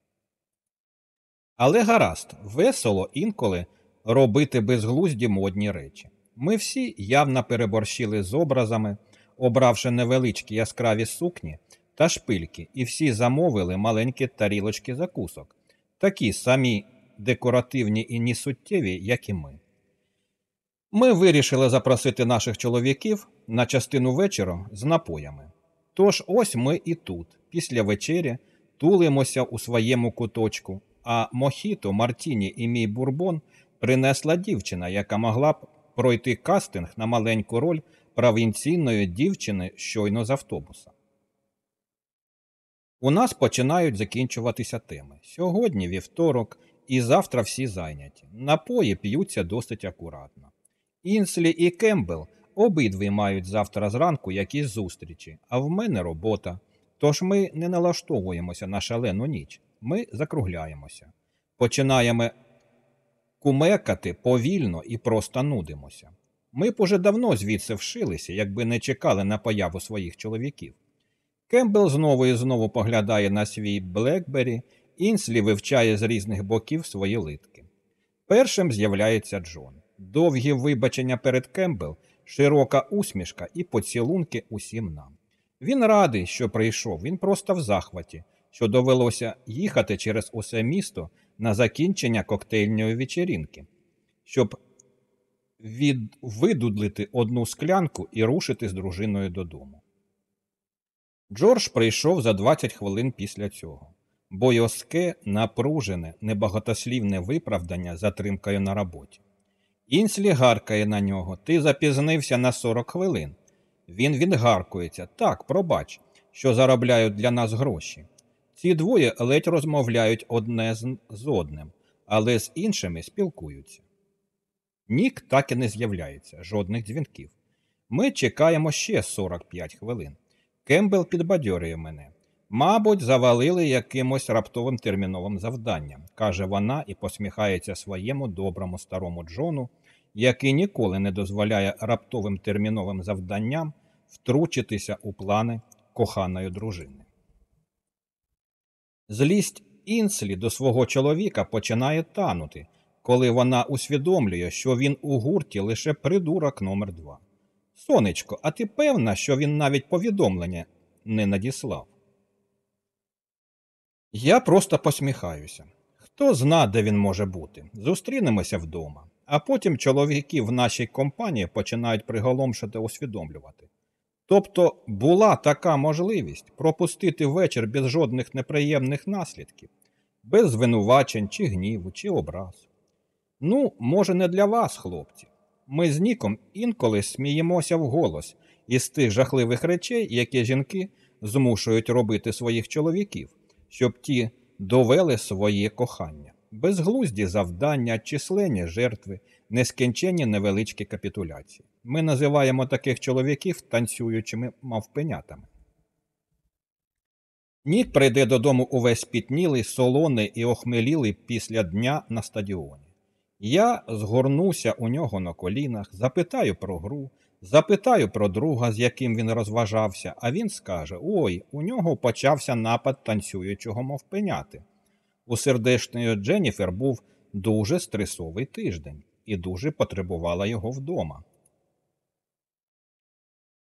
Але гаразд, весело інколи робити безглузді модні речі. Ми всі явно переборщили з образами, обравши невеличкі яскраві сукні та шпильки, і всі замовили маленькі тарілочки закусок, такі самі декоративні і несуттєві, як і ми. Ми вирішили запросити наших чоловіків на частину вечора з напоями. Тож ось ми і тут, після вечері, тулимося у своєму куточку, а Мохіто, Мартіні і мій бурбон принесла дівчина, яка могла б пройти кастинг на маленьку роль провінційної дівчини щойно з автобуса. У нас починають закінчуватися теми. Сьогодні вівторок і завтра всі зайняті. Напої п'ються досить акуратно. Інслі і Кембл обидві мають завтра зранку якісь зустрічі, а в мене робота. Тож ми не налаштовуємося на шалену ніч, ми закругляємося. Починаємо кумекати повільно і просто нудимося. Ми б уже давно звідси вшилися, якби не чекали на появу своїх чоловіків. Кембл знову і знову поглядає на свій Блекбері, Інслі вивчає з різних боків свої литки. Першим з'являється Джон довгі вибачення перед Кембл, широка усмішка і поцілунки усім нам. Він радий, що прийшов, він просто в захваті, що довелося їхати через усе місто на закінчення коктейльної вечерінки, щоб від... видудлити одну склянку і рушити з дружиною додому. Джордж прийшов за 20 хвилин після цього. Бойоске, напружене, небагатослівне виправдання затримкою на роботі. Інслі гаркає на нього. Ти запізнився на 40 хвилин. Він відгаркується. Так, пробач, що заробляють для нас гроші. Ці двоє ледь розмовляють одне з одним, але з іншими спілкуються. Нік так і не з'являється, жодних дзвінків. Ми чекаємо ще 45 хвилин. Кембл підбадьорює мене. Мабуть, завалили якимось раптовим терміновим завданням, каже вона і посміхається своєму доброму старому Джону, який ніколи не дозволяє раптовим терміновим завданням втручитися у плани коханої дружини. Злість Інслі до свого чоловіка починає танути, коли вона усвідомлює, що він у гурті лише придурок номер два. Сонечко, а ти певна, що він навіть повідомлення не надіслав? Я просто посміхаюся. Хто зна, де він може бути. Зустрінемося вдома, а потім чоловіки в нашій компанії починають приголомшити усвідомлювати. Тобто була така можливість пропустити вечір без жодних неприємних наслідків, без звинувачень, чи гніву, чи образ. Ну, може, не для вас, хлопці. Ми з Ніком інколи сміємося вголос із тих жахливих речей, які жінки змушують робити своїх чоловіків щоб ті довели своє кохання, безглузді завдання, численні жертви, нескінченні невеличкі капітуляції. Ми називаємо таких чоловіків танцюючими мавпенятами. Нік прийде додому увесь пітнілий, солоний і охмелілий після дня на стадіоні. Я згорнуся у нього на колінах, запитаю про гру, запитаю про друга, з яким він розважався, а він скаже: Ой, у нього почався напад танцюючого мовпеняти. У сердечної Дженніфер був дуже стресовий тиждень і дуже потребувала його вдома.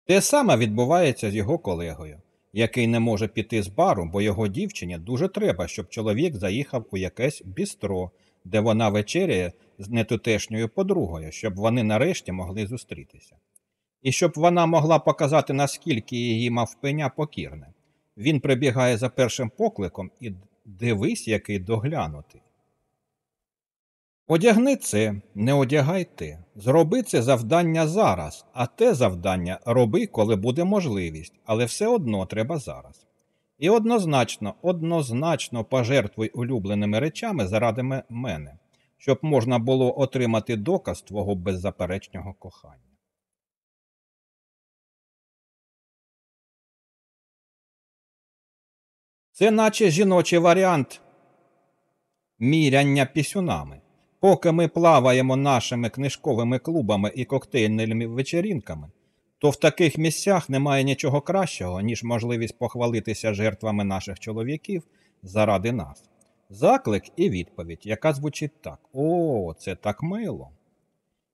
Те саме відбувається з його колегою, який не може піти з бару, бо його дівчині дуже треба, щоб чоловік заїхав у якесь бістро, де вона вечеряє з нетутешньою подругою, щоб вони нарешті могли зустрітися. І щоб вона могла показати, наскільки її мавпеня покірне. Він прибігає за першим покликом і дивись, який доглянутий. Одягни це, не одягай те. Зроби це завдання зараз, а те завдання роби, коли буде можливість, але все одно треба зараз. І однозначно, однозначно пожертвуй улюбленими речами заради мене, щоб можна було отримати доказ твого беззаперечного кохання. Це наче жіночий варіант міряння пісюнами. Поки ми плаваємо нашими книжковими клубами і коктейльними вечерінками, то в таких місцях немає нічого кращого, ніж можливість похвалитися жертвами наших чоловіків заради нас. Заклик і відповідь, яка звучить так: О, це так мило.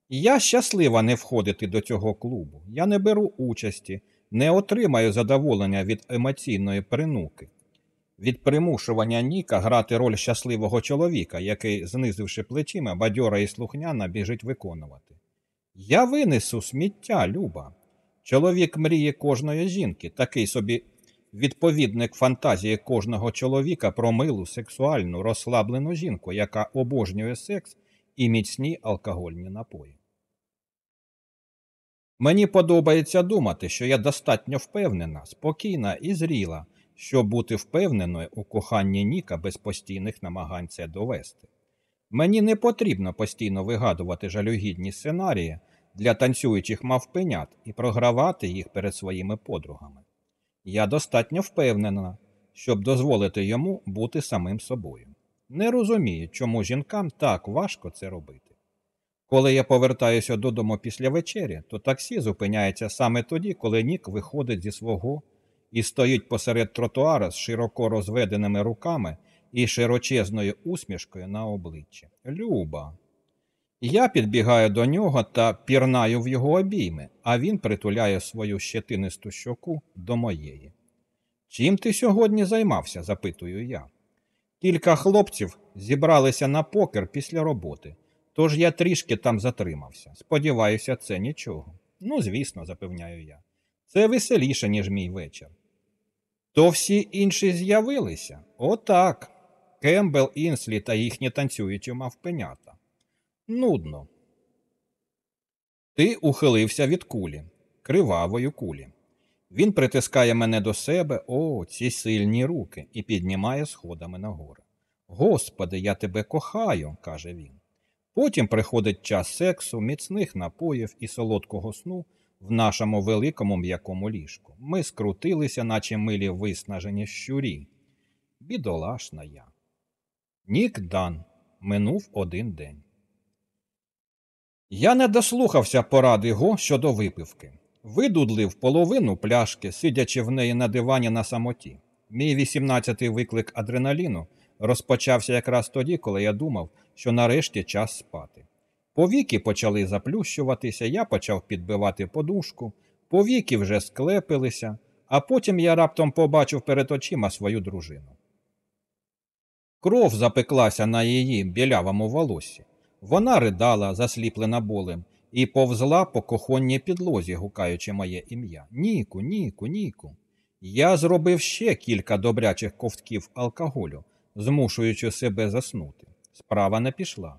Я щаслива не входити до цього клубу. Я не беру участі, не отримаю задоволення від емоційної принуки від примушування Ніка грати роль щасливого чоловіка, який, знизивши плечима, бадьора і слухняна біжить виконувати. Я винесу сміття, Люба. Чоловік мріє кожної жінки, такий собі відповідник фантазії кожного чоловіка про милу, сексуальну, розслаблену жінку, яка обожнює секс і міцні алкогольні напої. Мені подобається думати, що я достатньо впевнена, спокійна і зріла, щоб бути впевненою у коханні Ніка без постійних намагань це довести. Мені не потрібно постійно вигадувати жалюгідні сценарії для танцюючих мавпенят і програвати їх перед своїми подругами. Я достатньо впевнена, щоб дозволити йому бути самим собою. Не розумію, чому жінкам так важко це робити. Коли я повертаюся додому після вечері, то таксі зупиняється саме тоді, коли Нік виходить зі свого і стоїть посеред тротуара з широко розведеними руками і широчезною усмішкою на обличчі. Люба. Я підбігаю до нього та пірнаю в його обійми, а він притуляє свою щетинисту щоку до моєї. Чим ти сьогодні займався? запитую я. Кілька хлопців зібралися на покер після роботи, тож я трішки там затримався. Сподіваюся, це нічого. Ну, звісно, запевняю я. Це веселіше, ніж мій вечір. То всі інші з'явилися? Отак. Кембел, Інслі та їхні танцюючі мавпенята. Нудно. Ти ухилився від кулі, кривавої кулі. Він притискає мене до себе, о, ці сильні руки, і піднімає сходами нагору. Господи, я тебе кохаю, каже він. Потім приходить час сексу, міцних напоїв і солодкого сну в нашому великому м'якому ліжку. Ми скрутилися, наче милі виснажені щурі. Бідолашна я. Нік Дан минув один день. Я не дослухався поради го щодо випивки. Видудлив половину пляшки, сидячи в неї на дивані на самоті. Мій 18-й виклик адреналіну розпочався якраз тоді, коли я думав, що нарешті час спати. Повіки почали заплющуватися, я почав підбивати подушку, повіки вже склепилися, а потім я раптом побачив перед очима свою дружину. Кров запеклася на її білявому волосі. Вона ридала, засліплена болем, і повзла по кохонній підлозі, гукаючи моє ім'я. Ніку, Ніку, Ніку. Я зробив ще кілька добрячих ковтків алкоголю, змушуючи себе заснути. Справа не пішла.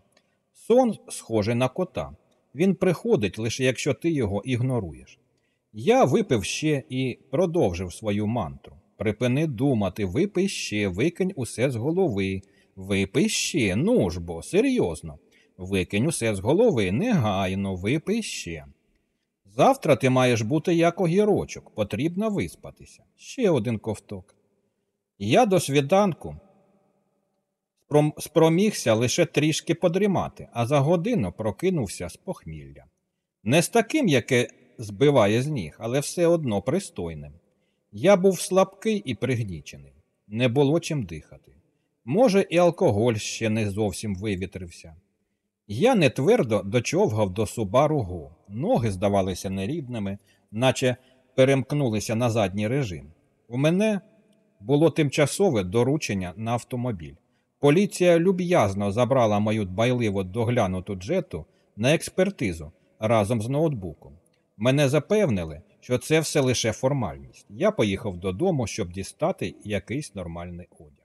Сон схожий на кота. Він приходить лише якщо ти його ігноруєш. Я випив ще і продовжив свою мантру. Припини думати, випий ще, викинь усе з голови. Випий ще, ну ж бо, серйозно. Викинь усе з голови, негайно, випий ще. Завтра ти маєш бути як огірочок, потрібно виспатися. Ще один ковток. Я до свіданку Спром- Спромігся лише трішки подрімати, а за годину прокинувся з похмілля. Не з таким, яке збиває з ніг, але все одно пристойним. Я був слабкий і пригнічений, не було чим дихати. Може, і алкоголь ще не зовсім вивітрився. Я не твердо дочовгав до Субару Го. Ноги здавалися нерідними, наче перемкнулися на задній режим. У мене було тимчасове доручення на автомобіль. Поліція люб'язно забрала мою дбайливо доглянуту джету на експертизу разом з ноутбуком. Мене запевнили, що це все лише формальність. Я поїхав додому, щоб дістати якийсь нормальний одяг.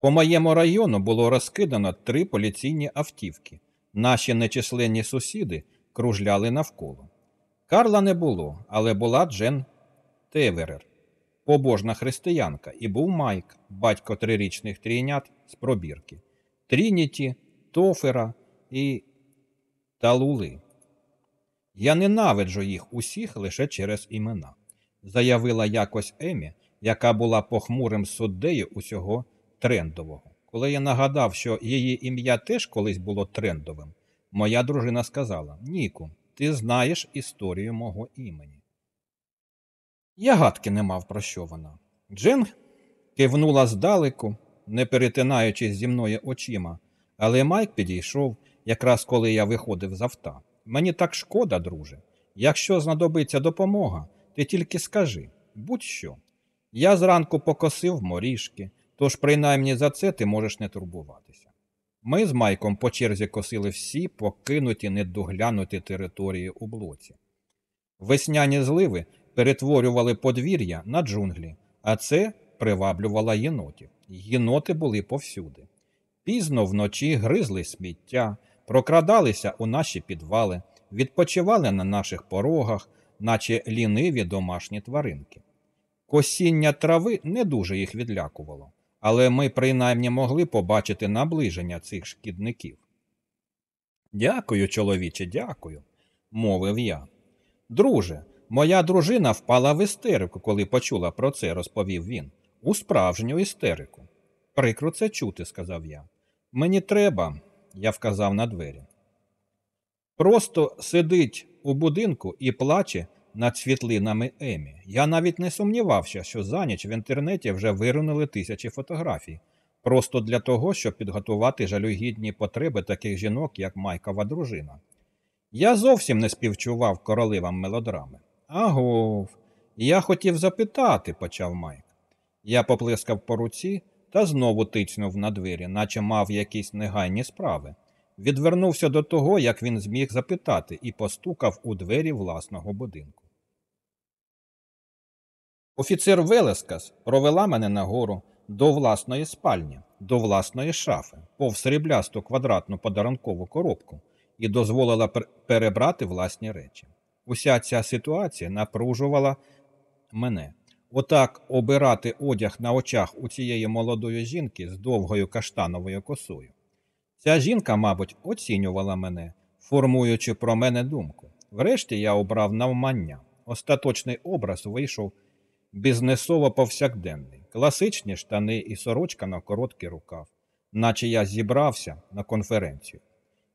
По моєму району було розкидано три поліційні автівки. Наші нечисленні сусіди кружляли навколо. Карла не було, але була Джен Теверер, побожна християнка, і був Майк, батько трирічних трійнят з пробірки, Трініті, Тофера і Талули. Я ненавиджу їх усіх лише через імена, заявила якось Емі, яка була похмурим суддею усього трендового. Коли я нагадав, що її ім'я теж колись було трендовим, моя дружина сказала: Ніку, ти знаєш історію мого імені. Я гадки не мав про що вона. Джен кивнула здалеку, не перетинаючись зі мною очима, але Майк підійшов, якраз коли я виходив з авто. Мені так шкода, друже. Якщо знадобиться допомога, ти тільки скажи будь-що. Я зранку покосив морішки, тож принаймні за це ти можеш не турбуватися. Ми з Майком по черзі косили всі покинуті недоглянуті території у блоці. Весняні зливи перетворювали подвір'я на джунглі, а це приваблювало єнотів. Єноти були повсюди. Пізно вночі гризли сміття, прокрадалися у наші підвали, відпочивали на наших порогах, наче ліниві домашні тваринки. Косіння трави не дуже їх відлякувало, але ми принаймні могли побачити наближення цих шкідників. Дякую, чоловіче, дякую, мовив я. Друже, моя дружина впала в істерику, коли почула про це, розповів він. У справжню істерику. Прикро це чути, сказав я. Мені треба, я вказав на двері. Просто сидить у будинку і плаче над світлинами Емі. Я навіть не сумнівався, що за ніч в інтернеті вже вирунули тисячі фотографій, просто для того, щоб підготувати жалюгідні потреби таких жінок, як Майкова дружина. Я зовсім не співчував королевам мелодрами. Агов, я хотів запитати, почав Майк. Я поплескав по руці та знову тицнув на двері, наче мав якісь негайні справи. Відвернувся до того, як він зміг запитати, і постукав у двері власного будинку. Офіцер Велескас провела мене нагору до власної спальні, до власної шафи, повз сріблясту квадратну подарункову коробку і дозволила пер- перебрати власні речі. Уся ця ситуація напружувала мене. Отак обирати одяг на очах у цієї молодої жінки з довгою каштановою косою. Ця жінка, мабуть, оцінювала мене, формуючи про мене думку. Врешті я обрав навмання. Остаточний образ вийшов бізнесово повсякденний, класичні штани і сорочка на короткий рукав, наче я зібрався на конференцію.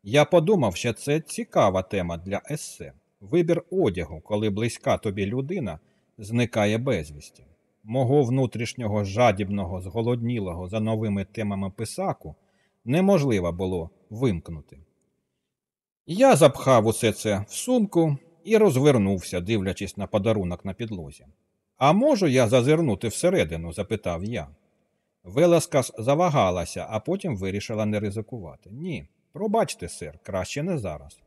Я подумав, що це цікава тема для есе. Вибір одягу, коли близька тобі людина зникає безвісті. Мого внутрішнього жадібного, зголоднілого за новими темами писаку неможливо було вимкнути. Я запхав усе це в сумку і розвернувся, дивлячись на подарунок на підлозі. А можу я зазирнути всередину? запитав я. Веласкас завагалася, а потім вирішила не ризикувати. Ні, пробачте, сир, краще не зараз.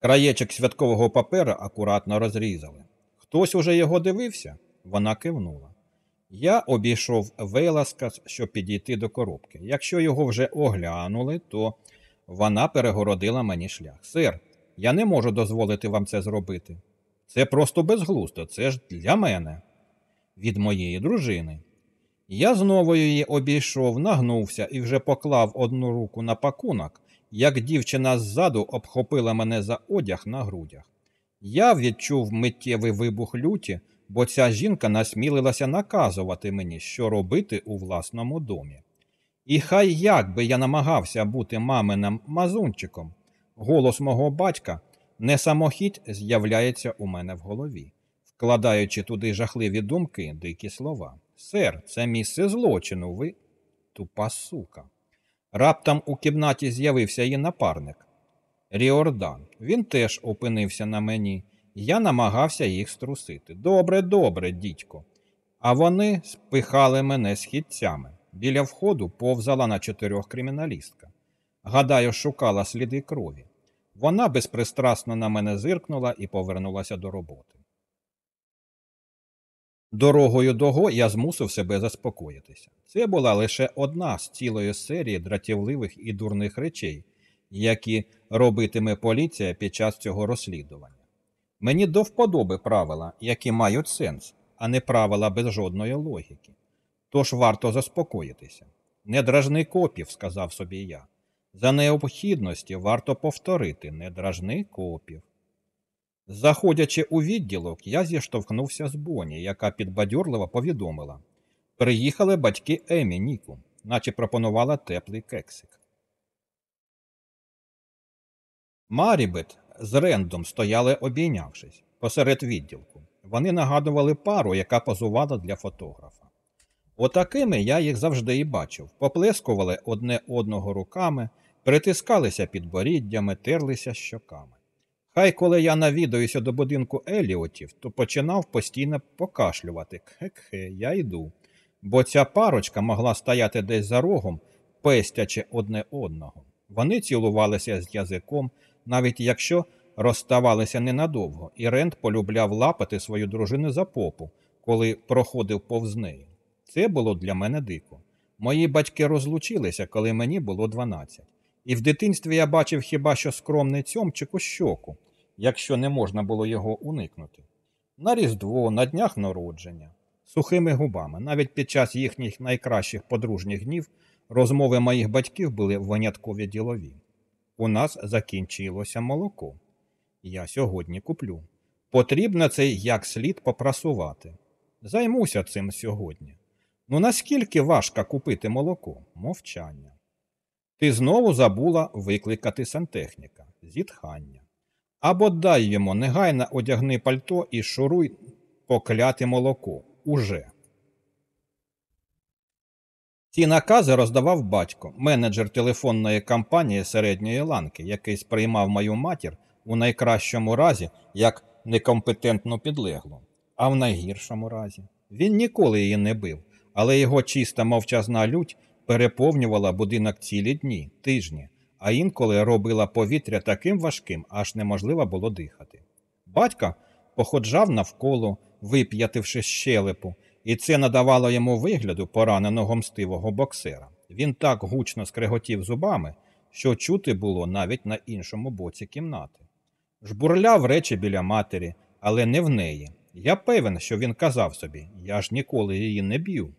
Краєчок святкового папера акуратно розрізали. Хтось уже його дивився? Вона кивнула. Я обійшов Веласкас, щоб підійти до коробки. Якщо його вже оглянули, то вона перегородила мені шлях. Сир, я не можу дозволити вам це зробити. Це просто безглуздо, це ж для мене, від моєї дружини. Я знову її обійшов, нагнувся і вже поклав одну руку на пакунок, як дівчина ззаду обхопила мене за одяг на грудях. Я відчув миттєвий вибух люті, бо ця жінка насмілилася наказувати мені, що робити у власному домі. І хай як би я намагався бути маминим мазунчиком, голос мого батька не самохідь з'являється у мене в голові, вкладаючи туди жахливі думки, дикі слова. Сер, це місце злочину, ви тупа сука. Раптом у кімнаті з'явився її напарник. Ріордан. Він теж опинився на мені. Я намагався їх струсити. Добре, добре, дідько. А вони спихали мене східцями. Біля входу повзала на чотирьох криміналістка. Гадаю, шукала сліди крові. Вона безпристрасно на мене зиркнула і повернулася до роботи. Дорогою дого я змусив себе заспокоїтися. Це була лише одна з цілої серії дратівливих і дурних речей, які робитиме поліція під час цього розслідування. Мені до вподоби правила, які мають сенс, а не правила без жодної логіки. Тож варто заспокоїтися. Не дражни копів, сказав собі я. За необхідності варто повторити не дражни копів. Заходячи у відділок, я зіштовхнувся з Боні, яка підбадьорливо повідомила приїхали батьки Емі Ніку, наче пропонувала теплий кексик. Марібет з Рендом стояли обійнявшись посеред відділку. Вони нагадували пару, яка позувала для фотографа. Отакими я їх завжди і бачив, поплескували одне одного руками, притискалися підборіддями, терлися щоками. Хай коли я навідаюся до будинку Еліотів, то починав постійно покашлювати Кхе-кхе, я йду, бо ця парочка могла стояти десь за рогом, пестячи одне одного. Вони цілувалися з язиком, навіть якщо розставалися ненадовго, і Рент полюбляв лапати свою дружину за попу, коли проходив повз неї. Це було для мене дико. Мої батьки розлучилися, коли мені було 12. І в дитинстві я бачив хіба що скромний цьомчик у щоку, якщо не можна було його уникнути. На Різдво, на днях народження, сухими губами, навіть під час їхніх найкращих подружніх днів, розмови моїх батьків були виняткові ділові. У нас закінчилося молоко. Я сьогодні куплю. Потрібно це як слід попрасувати. Займуся цим сьогодні. Ну наскільки важко купити молоко? Мовчання. Ти знову забула викликати сантехніка, зітхання. Або дай йому негайно одягни пальто і шуруй покляти молоко. Уже. Ці накази роздавав батько, менеджер телефонної компанії середньої ланки, який сприймав мою матір у найкращому разі як некомпетентну підлеглу, а в найгіршому разі. Він ніколи її не бив, але його чиста мовчазна лють переповнювала будинок цілі дні, тижні, а інколи робила повітря таким важким, аж неможливо було дихати. Батько походжав навколо, вип'ятивши щелепу, і це надавало йому вигляду пораненого мстивого боксера. Він так гучно скреготів зубами, що чути було навіть на іншому боці кімнати. Жбурляв речі біля матері, але не в неї. Я певен, що він казав собі я ж ніколи її не б'ю.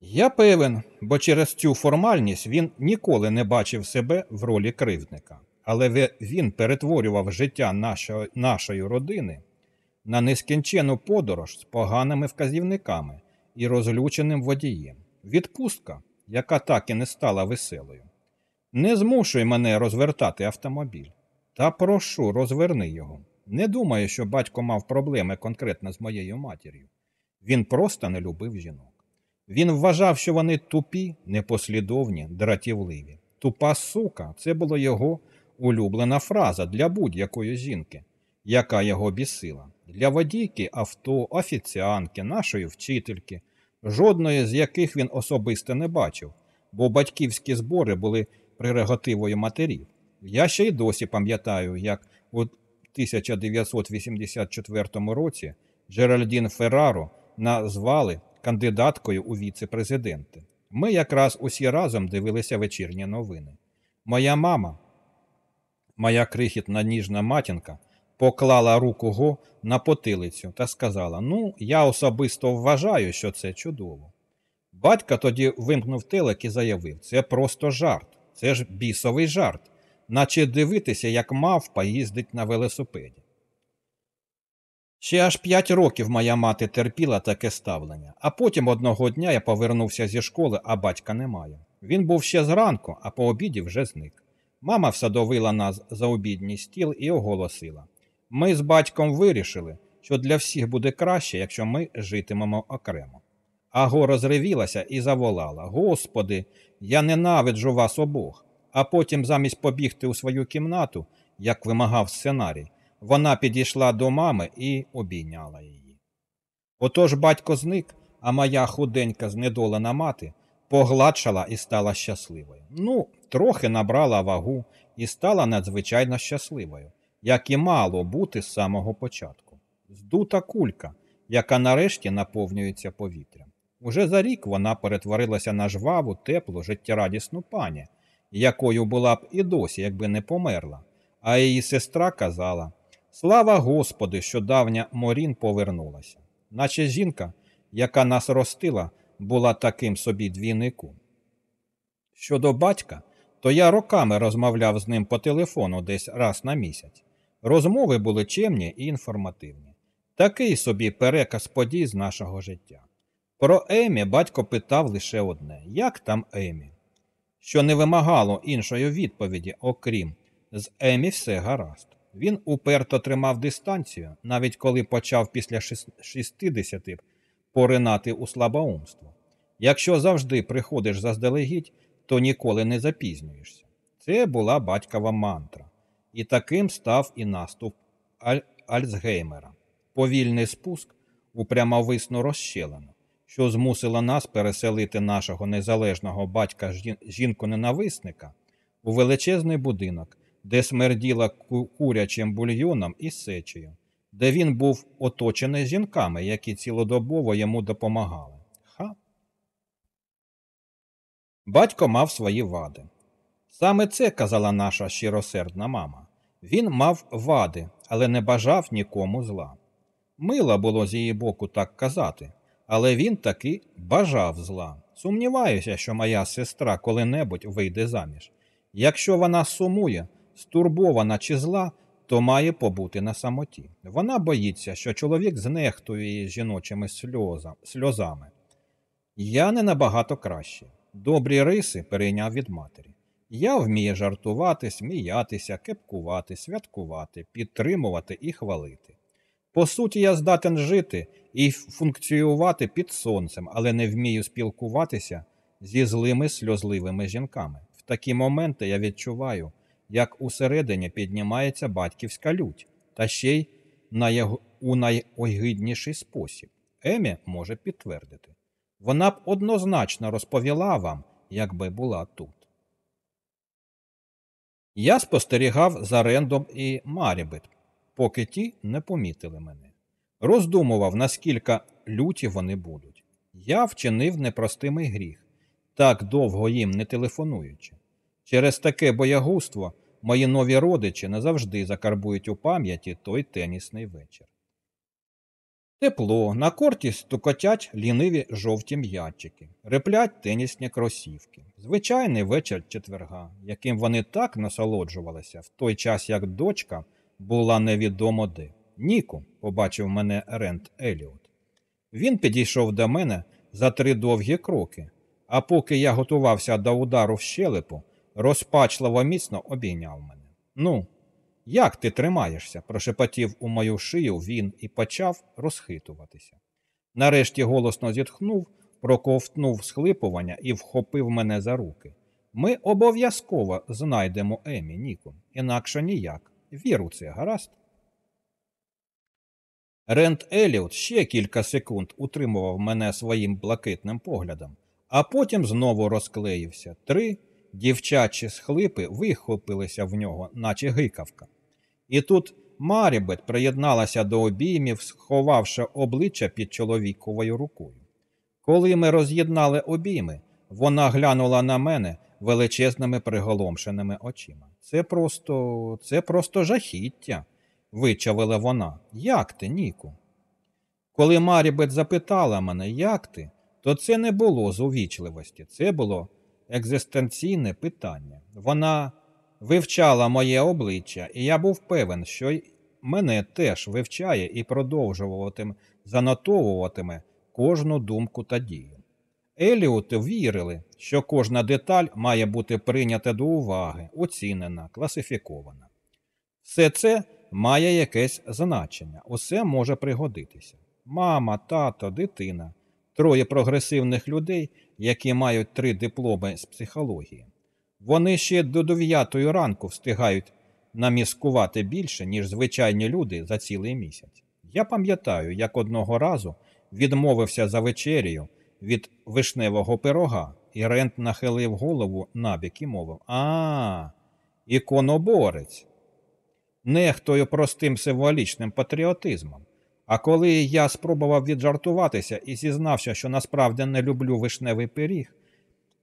Я певен, бо через цю формальність він ніколи не бачив себе в ролі кривдника, але він перетворював життя нашої, нашої родини на нескінчену подорож з поганими вказівниками і розлюченим водієм. Відпустка, яка так і не стала веселою. Не змушуй мене розвертати автомобіль. Та прошу, розверни його. Не думаю, що батько мав проблеми конкретно з моєю матір'ю. Він просто не любив жінок. Він вважав, що вони тупі, непослідовні, дратівливі. Тупа сука це була його улюблена фраза для будь-якої жінки, яка його бісила. Для водійки, авто, офіціанки, нашої вчительки, жодної з яких він особисто не бачив, бо батьківські збори були прерогативою матерів. Я ще й досі пам'ятаю, як у 1984 році Джеральдін Ферраро назвали кандидаткою у віце-президенти. Ми якраз усі разом дивилися вечірні новини. Моя мама, моя крихітна ніжна матінка, поклала руку Го на потилицю та сказала: Ну, я особисто вважаю, що це чудово. Батько тоді вимкнув телек і заявив: це просто жарт, це ж бісовий жарт, наче дивитися, як мавпа їздить на велосипеді. Ще аж п'ять років моя мати терпіла таке ставлення, а потім одного дня я повернувся зі школи, а батька немає. Він був ще зранку, а по обіді вже зник. Мама всадовила нас за обідній стіл і оголосила ми з батьком вирішили, що для всіх буде краще, якщо ми житимемо окремо. Аго розривілася і заволала Господи, я ненавиджу вас обох. А потім, замість побігти у свою кімнату, як вимагав сценарій, вона підійшла до мами і обійняла її. Отож батько зник, а моя худенька знедолена мати погладшала і стала щасливою. Ну, трохи набрала вагу і стала надзвичайно щасливою, як і мало бути з самого початку. Здута кулька, яка нарешті наповнюється повітрям. Уже за рік вона перетворилася на жваву, теплу, життєрадісну пані, якою була б і досі, якби не померла. А її сестра казала Слава Господи, що давня Морін повернулася, наче жінка, яка нас ростила, була таким собі двійником. Щодо батька, то я роками розмовляв з ним по телефону десь раз на місяць. Розмови були чемні і інформативні. Такий собі переказ подій з нашого життя. Про Емі батько питав лише одне як там Емі? Що не вимагало іншої відповіді, окрім з Емі все гаразд. Він уперто тримав дистанцію, навіть коли почав після 60 поринати у слабоумство. Якщо завжди приходиш заздалегідь, то ніколи не запізнюєшся. Це була батькова мантра. І таким став і наступ Аль Альцгеймера, повільний спуск у прямовисну розщелину, що змусило нас переселити нашого незалежного батька жінку-ненависника у величезний будинок, де смерділа курячим бульйоном і сечею, де він був оточений жінками, які цілодобово йому допомагали. Ха. Батько мав свої вади. Саме це казала наша щиросердна мама. Він мав вади, але не бажав нікому зла. Мило було з її боку так казати, але він таки бажав зла. Сумніваюся, що моя сестра коли-небудь вийде заміж. Якщо вона сумує, стурбована чи зла, то має побути на самоті. Вона боїться, що чоловік знехтує її жіночими сльозами. Я не набагато краще. Добрі риси перейняв від матері. Я вмію жартувати, сміятися, кепкувати, святкувати, підтримувати і хвалити. По суті, я здатен жити і функціювати під сонцем, але не вмію спілкуватися зі злими сльозливими жінками. В такі моменти я відчуваю, як усередині піднімається батьківська лють, та ще й у найогидніший спосіб. Емі може підтвердити. Вона б однозначно розповіла вам, якби була тут. Я спостерігав за Рендом і Марібет, поки ті не помітили мене. Роздумував, наскільки люті вони будуть. Я вчинив непростимий гріх, так довго їм не телефонуючи. Через таке боягузтво мої нові родичі назавжди закарбують у пам'яті той тенісний вечір. Тепло, на корті стукотять ліниві жовті м'ячики, реплять тенісні кросівки. Звичайний вечір четверга, яким вони так насолоджувалися в той час, як дочка була невідомо де. Ніку, побачив мене Рент Еліот. Він підійшов до мене за три довгі кроки, а поки я готувався до удару в щелепу, розпачливо міцно обійняв мене. Ну, як ти тримаєшся? прошепотів у мою шию він і почав розхитуватися. Нарешті голосно зітхнув, проковтнув схлипування і вхопив мене за руки. Ми обов'язково знайдемо Емі, Ніку, інакше ніяк. Віру це, гаразд. Рент Еліот ще кілька секунд утримував мене своїм блакитним поглядом, а потім знову розклеївся. Три дівчачі схлипи вихопилися в нього, наче гикавка. І тут Марібет приєдналася до обіймів, сховавши обличчя під чоловіковою рукою. Коли ми роз'єднали обійми, вона глянула на мене величезними приголомшеними очима. Це просто це просто жахіття, вичавила вона. Як ти, Ніку? Коли Марібет запитала мене, як ти, то це не було з увічливості, це було екзистенційне питання. Вона вивчала моє обличчя, і я був певен, що мене теж вивчає і продовжуватиме, занотовуватиме кожну думку та дію. Еліоти вірили, що кожна деталь має бути прийнята до уваги, оцінена, класифікована. Все це має якесь значення, усе може пригодитися. Мама, тато, дитина, троє прогресивних людей, які мають три дипломи з психології. Вони ще до 9 ранку встигають наміскувати більше, ніж звичайні люди за цілий місяць. Я пам'ятаю, як одного разу відмовився за вечерію від вишневого пирога, і Рент нахилив голову набік і мовив А, іконоборець. Нехтою простим символічним патріотизмом. А коли я спробував віджартуватися і зізнався, що насправді не люблю вишневий пиріг,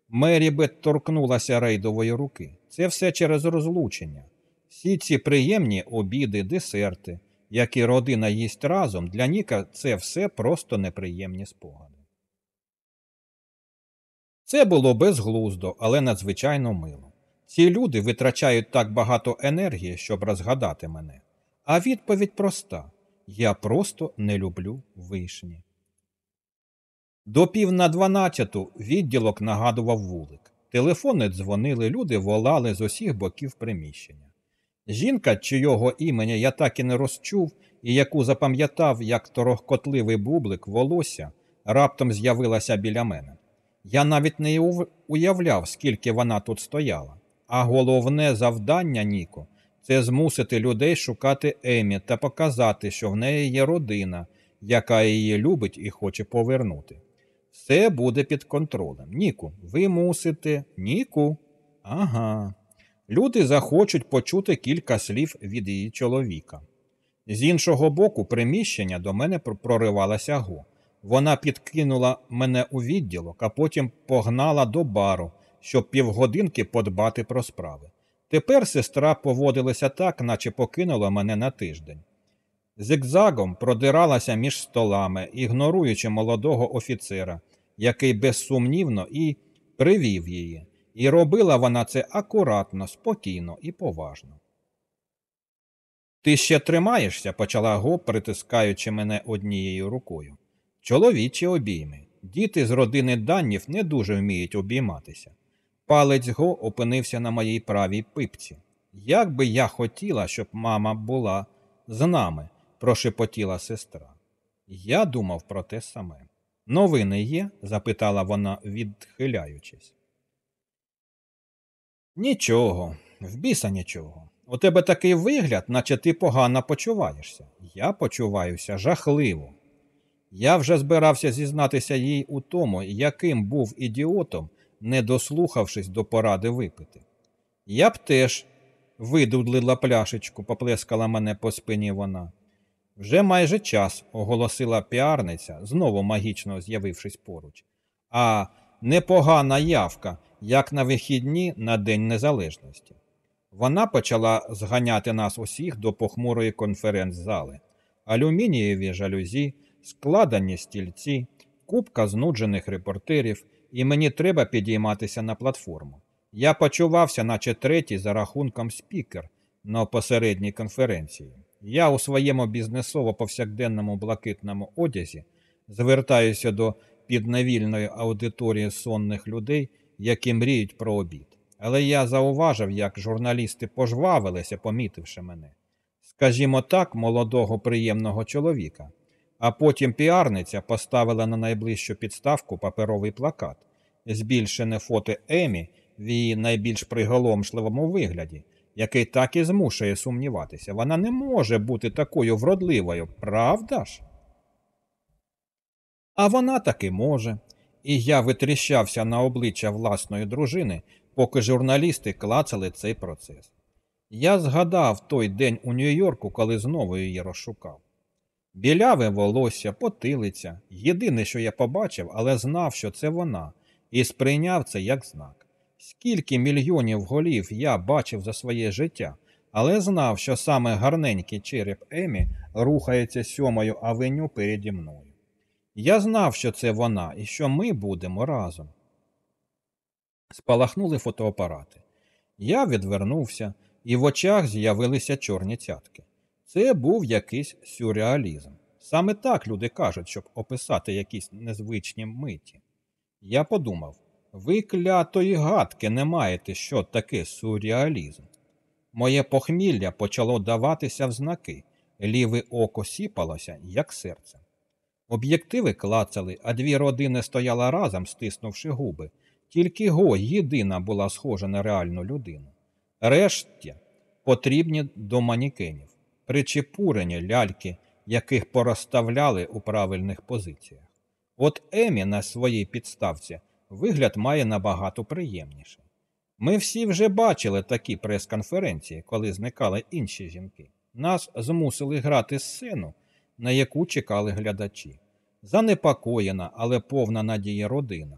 Мері Бет торкнулася рейдової руки. Це все через розлучення. Всі ці приємні обіди, десерти, які родина їсть разом, для Ніка це все просто неприємні спогади. Це було безглуздо, але надзвичайно мило. Ці люди витрачають так багато енергії, щоб розгадати мене. А відповідь проста я просто не люблю вишні. До пів на дванадцяту відділок нагадував вулик. Телефони дзвонили, люди волали з усіх боків приміщення. Жінка, чийого імені я так і не розчув, і яку запам'ятав як торохкотливий бублик волосся, раптом з'явилася біля мене. Я навіть не уявляв, скільки вона тут стояла. А головне завдання, Ніко, це змусити людей шукати Емі та показати, що в неї є родина, яка її любить і хоче повернути. Все буде під контролем. Ніку, ви мусите, Ніку. Ага. Люди захочуть почути кілька слів від її чоловіка. З іншого боку, приміщення до мене проривалася го. Вона підкинула мене у відділок, а потім погнала до бару, щоб півгодинки подбати про справи. Тепер сестра поводилася так, наче покинула мене на тиждень. Зигзагом продиралася між столами, ігноруючи молодого офіцера, який безсумнівно і привів її, і робила вона це акуратно, спокійно і поважно. Ти ще тримаєшся, почала Го, притискаючи мене однією рукою. Чоловічі обійми. Діти з родини Даннів не дуже вміють обійматися. Палець Го опинився на моїй правій пипці. Як би я хотіла, щоб мама була з нами, прошепотіла сестра. Я думав про те саме. Новини є? запитала вона, відхиляючись. Нічого, в біса нічого. У тебе такий вигляд, наче ти погано почуваєшся. Я почуваюся жахливо. Я вже збирався зізнатися їй у тому, яким був ідіотом, не дослухавшись до поради випити. Я б теж видудлила пляшечку, поплескала мене по спині вона. Вже майже час, оголосила піарниця, знову магічно з'явившись поруч. А непогана явка, як на вихідні на День Незалежності. Вона почала зганяти нас усіх до похмурої конференц-зали, алюмінієві жалюзі, складені стільці, купка знуджених репортерів, і мені треба підійматися на платформу. Я почувався, наче третій за рахунком спікер на посередній конференції. Я у своєму бізнесово-повсякденному блакитному одязі звертаюся до підневільної аудиторії сонних людей, які мріють про обід. Але я зауважив, як журналісти пожвавилися, помітивши мене. Скажімо так, молодого приємного чоловіка. А потім піарниця поставила на найближчу підставку паперовий плакат, збільшене фото Емі в її найбільш приголомшливому вигляді, який так і змушує сумніватися. Вона не може бути такою вродливою, правда ж? А вона таки може. І я витріщався на обличчя власної дружини, поки журналісти клацали цей процес. Я згадав той день у Нью-Йорку, коли знову її розшукав. Біляве волосся, потилиця. Єдине, що я побачив, але знав, що це вона, і сприйняв це як знак. Скільки мільйонів голів я бачив за своє життя, але знав, що саме гарненький череп Емі рухається сьомою авеню переді мною. Я знав, що це вона і що ми будемо разом. Спалахнули фотоапарати. Я відвернувся, і в очах з'явилися чорні цятки. Це був якийсь сюрреалізм. Саме так люди кажуть, щоб описати якісь незвичні миті. Я подумав, ви клятої гадки не маєте, що таке сюрреалізм. Моє похмілля почало даватися в знаки, ліве око сіпалося, як серце. Об'єктиви клацали, а дві родини стояли разом, стиснувши губи. Тільки го єдина була схожа на реальну людину. Решті потрібні до манікенів, причепурені ляльки, яких порозставляли у правильних позиціях. От Емі на своїй підставці вигляд має набагато приємніше. Ми всі вже бачили такі прес-конференції, коли зникали інші жінки. Нас змусили грати сцену, на яку чекали глядачі. Занепокоєна, але повна надії родина,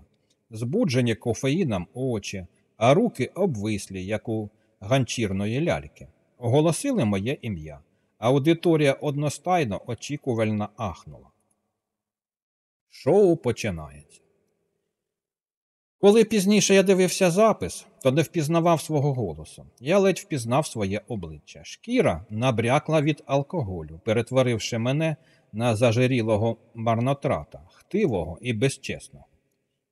збуджені кофеїном очі, а руки обвислі, як у ганчірної ляльки. Оголосили моє ім'я. Аудиторія одностайно очікувально ахнула. Шоу починається. Коли пізніше я дивився запис, то не впізнавав свого голосу. Я ледь впізнав своє обличчя. Шкіра набрякла від алкоголю, перетворивши мене на зажирілого марнотрата, хтивого і безчесного.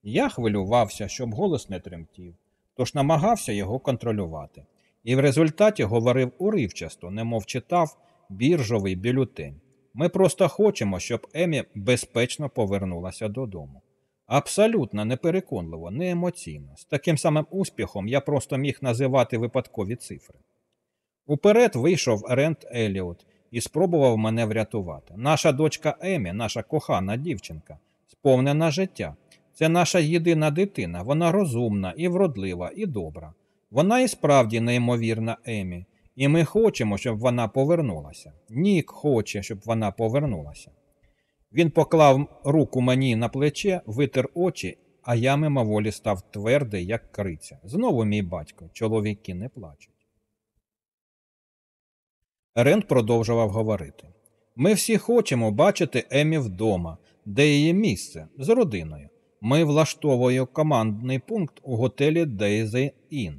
Я хвилювався, щоб голос не тремтів, тож намагався його контролювати, і в результаті говорив уривчасто, немов читав біржовий бюлютень. Ми просто хочемо, щоб Емі безпечно повернулася додому. Абсолютно непереконливо, не емоційно. З таким самим успіхом я просто міг називати випадкові цифри. Уперед вийшов Рент Еліот і спробував мене врятувати. Наша дочка Емі, наша кохана дівчинка, сповнена життя. Це наша єдина дитина, вона розумна і вродлива, і добра. Вона і справді неймовірна Емі, і ми хочемо, щоб вона повернулася. Нік хоче, щоб вона повернулася. Він поклав руку мені на плече, витер очі, а я мимоволі став твердий, як криця. Знову мій батько, чоловіки не плачуть. Рент продовжував говорити. Ми всі хочемо бачити Емі вдома, де її місце, з родиною. Ми влаштовуємо командний пункт у готелі Daisy Inn.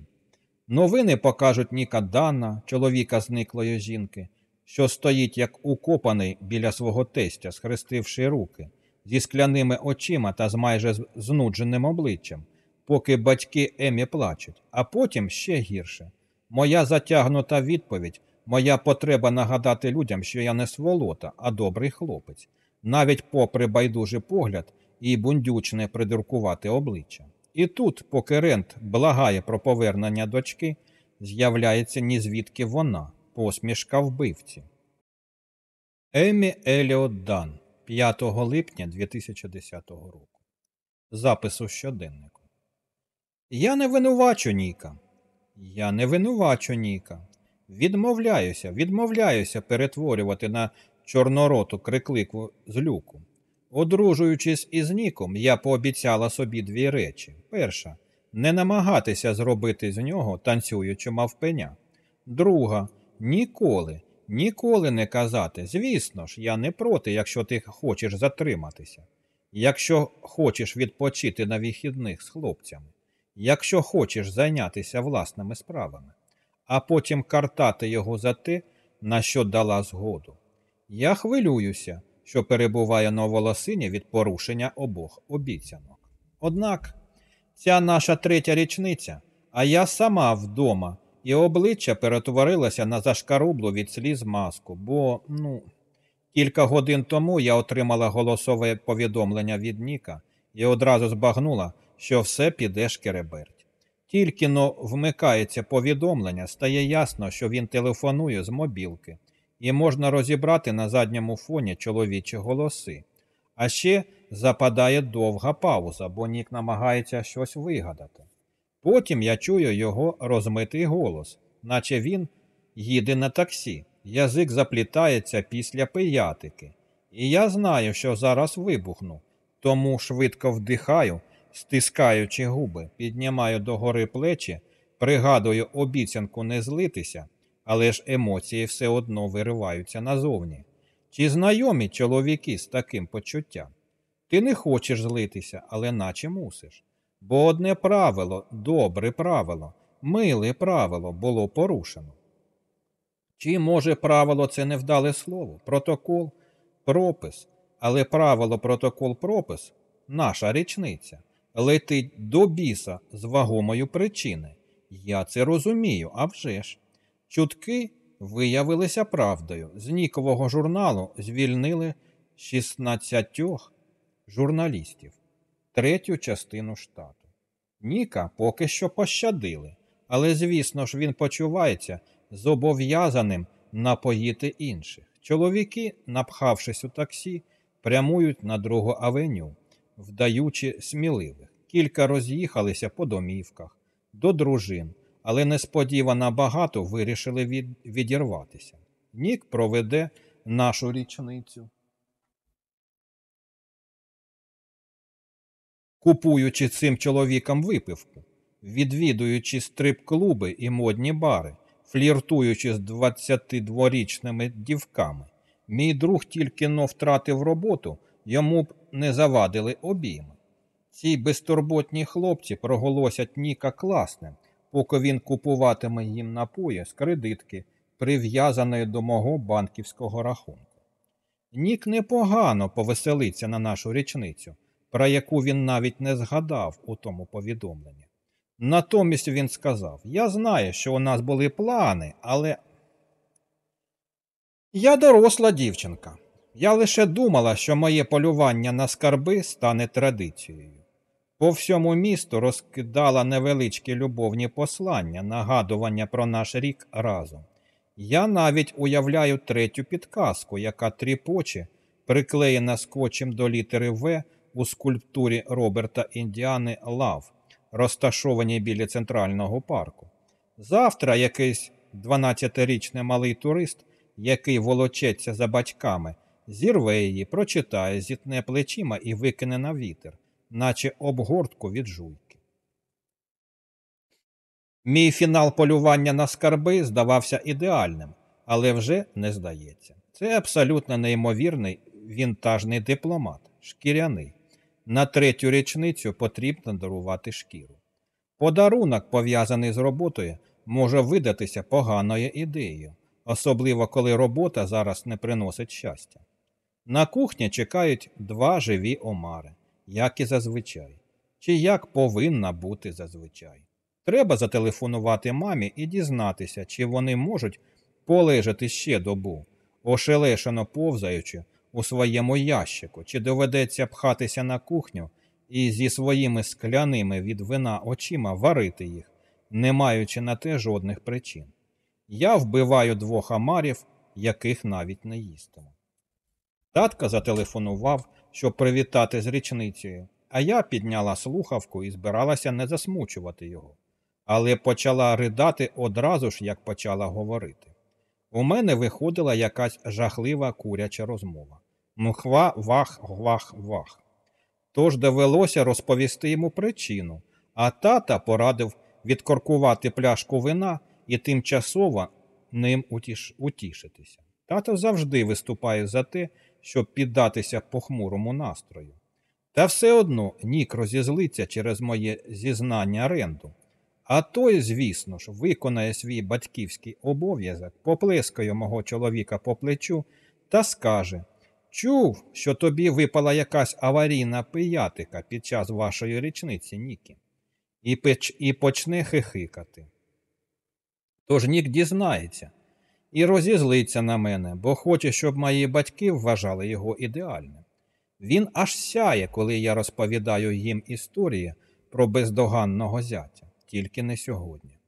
Новини покажуть Ніка Дана, чоловіка зниклої жінки, що стоїть як укопаний біля свого тестя, схрестивши руки, зі скляними очима та з майже знудженим обличчям, поки батьки Емі плачуть, а потім ще гірше. Моя затягнута відповідь, моя потреба нагадати людям, що я не сволота, а добрий хлопець, навіть попри байдужий погляд і бундючне придуркувати обличчя. І тут, поки Рент благає про повернення дочки, з'являється ні звідки вона, посмішка вбивці. Емі Еліот Дан 5 липня 2010 року. Запис у щоденнику. Я не винувачу Ніка. Я не винувачу Ніка. Відмовляюся, відмовляюся перетворювати на чорнороту криклику з люку. Одружуючись із Ніком, я пообіцяла собі дві речі. Перша не намагатися зробити з нього танцюючу мавпеня. Друга ніколи, ніколи не казати. Звісно ж, я не проти, якщо ти хочеш затриматися, якщо хочеш відпочити на вихідних з хлопцями, якщо хочеш зайнятися власними справами, а потім картати його за те, на що дала згоду. Я хвилююся що перебуває на волосині від порушення обох обіцянок. Однак ця наша третя річниця, а я сама вдома, і обличчя перетворилося на зашкарублу від сліз маску, бо, ну, кілька годин тому я отримала голосове повідомлення від Ніка і одразу збагнула, що все піде шкереберть. Тільки но вмикається повідомлення, стає ясно, що він телефонує з мобілки і можна розібрати на задньому фоні чоловічі голоси. А ще западає довга пауза, бо Нік намагається щось вигадати. Потім я чую його розмитий голос, наче він їде на таксі. Язик заплітається після пиятики. І я знаю, що зараз вибухну, тому швидко вдихаю, стискаючи губи, піднімаю догори плечі, пригадую обіцянку не злитися але ж емоції все одно вириваються назовні. Чи знайомі чоловіки з таким почуттям? Ти не хочеш злитися, але наче мусиш. Бо одне правило, добре правило, миле правило було порушено. Чи, може, правило це невдале слово, протокол, пропис, але правило, протокол, пропис наша річниця летить до біса з вагомою причини. Я це розумію, а вже ж. Чутки виявилися правдою. З Нікового журналу звільнили 16 журналістів, третю частину штату. Ніка поки що пощадили, але, звісно ж, він почувається зобов'язаним напоїти інших. Чоловіки, напхавшись у таксі, прямують на другу авеню, вдаючи сміливих. Кілька роз'їхалися по домівках, до дружин, але несподівано багато вирішили від... відірватися. Нік проведе нашу річницю. Купуючи цим чоловікам випивку, відвідуючи стрип-клуби і модні бари, фліртуючи з 22-річними дівками, мій друг тільки но втратив роботу, йому б не завадили обійми. Ці безтурботні хлопці проголосять Ніка класним, поки він купуватиме їм напої з кредитки, прив'язаної до мого банківського рахунку. Нік непогано повеселиться на нашу річницю, про яку він навіть не згадав у тому повідомленні. Натомість він сказав: Я знаю, що у нас були плани, але. Я доросла дівчинка. Я лише думала, що моє полювання на скарби стане традицією. По всьому місту розкидала невеличкі любовні послання, нагадування про наш рік разом. Я навіть уявляю третю підказку, яка тріпоче, приклеєна скотчем до літери В у скульптурі Роберта Індіани Лав, розташованій біля центрального парку. Завтра якийсь 12-річний малий турист, який волочеться за батьками, зірве її, прочитає, зітне плечима і викине на вітер наче обгортку від жуйки. Мій фінал полювання на скарби здавався ідеальним, але вже не здається. Це абсолютно неймовірний вінтажний дипломат, шкіряний. На третю річницю потрібно дарувати шкіру. Подарунок, пов'язаний з роботою, може видатися поганою ідеєю, особливо коли робота зараз не приносить щастя. На кухні чекають два живі омари як і зазвичай, чи як повинна бути зазвичай. Треба зателефонувати мамі і дізнатися, чи вони можуть полежати ще добу, ошелешено повзаючи у своєму ящику, чи доведеться пхатися на кухню і зі своїми скляними від вина очима варити їх, не маючи на те жодних причин. Я вбиваю двох амарів, яких навіть не їстиму. Татка зателефонував щоб привітати з річницею, а я підняла слухавку і збиралася не засмучувати його, але почала ридати одразу ж, як почала говорити. У мене виходила якась жахлива куряча розмова. Мхва, вах, вах, вах. Тож довелося розповісти йому причину, а тата порадив відкоркувати пляшку вина і тимчасово ним утіш... утішитися. Тато завжди виступає за те, щоб піддатися похмурому настрою. Та все одно Нік розізлиться через моє зізнання ренду. А той, звісно ж, виконає свій батьківський обов'язок, поплескає мого чоловіка по плечу та скаже Чув, що тобі випала якась аварійна пиятика під час вашої річниці, Нікі, і, печ... і почне хихикати. Тож Нік дізнається, і розізлиться на мене, бо хоче, щоб мої батьки вважали його ідеальним. Він аж сяє, коли я розповідаю їм історії про бездоганного зятя, тільки не сьогодні.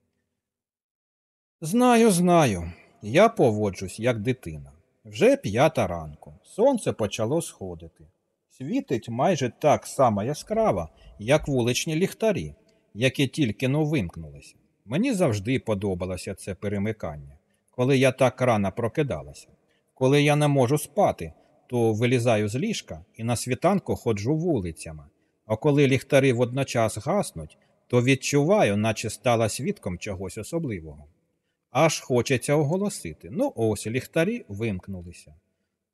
Знаю, знаю, я поводжусь, як дитина. Вже п'ята ранку. Сонце почало сходити. Світить майже так само яскраво, як вуличні ліхтарі, які тільки но вимкнулися. Мені завжди подобалося це перемикання коли я так рано прокидалася. Коли я не можу спати, то вилізаю з ліжка і на світанку ходжу вулицями, а коли ліхтари водночас гаснуть, то відчуваю, наче стала свідком чогось особливого. Аж хочеться оголосити ну ось ліхтарі вимкнулися.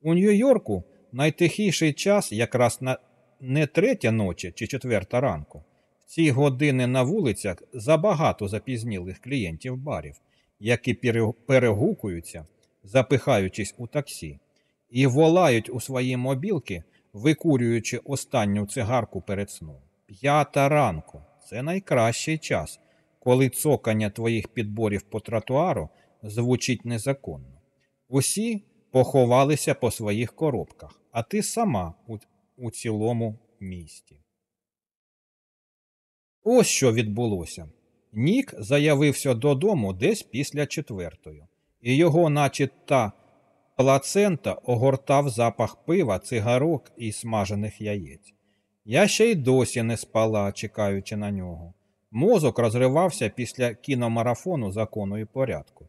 У Нью-Йорку найтихіший час якраз на не третя ночі чи четверта ранку. В ці години на вулицях забагато запізнілих клієнтів барів які перегукуються, запихаючись у таксі, і волають у свої мобілки, викурюючи останню цигарку перед сном. П'ята ранку це найкращий час, коли цокання твоїх підборів по тротуару звучить незаконно. Усі поховалися по своїх коробках, а ти сама у, у цілому місті. Ось що відбулося. Нік заявився додому десь після четвертої, і його, наче та плацента, огортав запах пива, цигарок і смажених яєць. Я ще й досі не спала, чекаючи на нього. Мозок розривався після кіномарафону закону і порядку.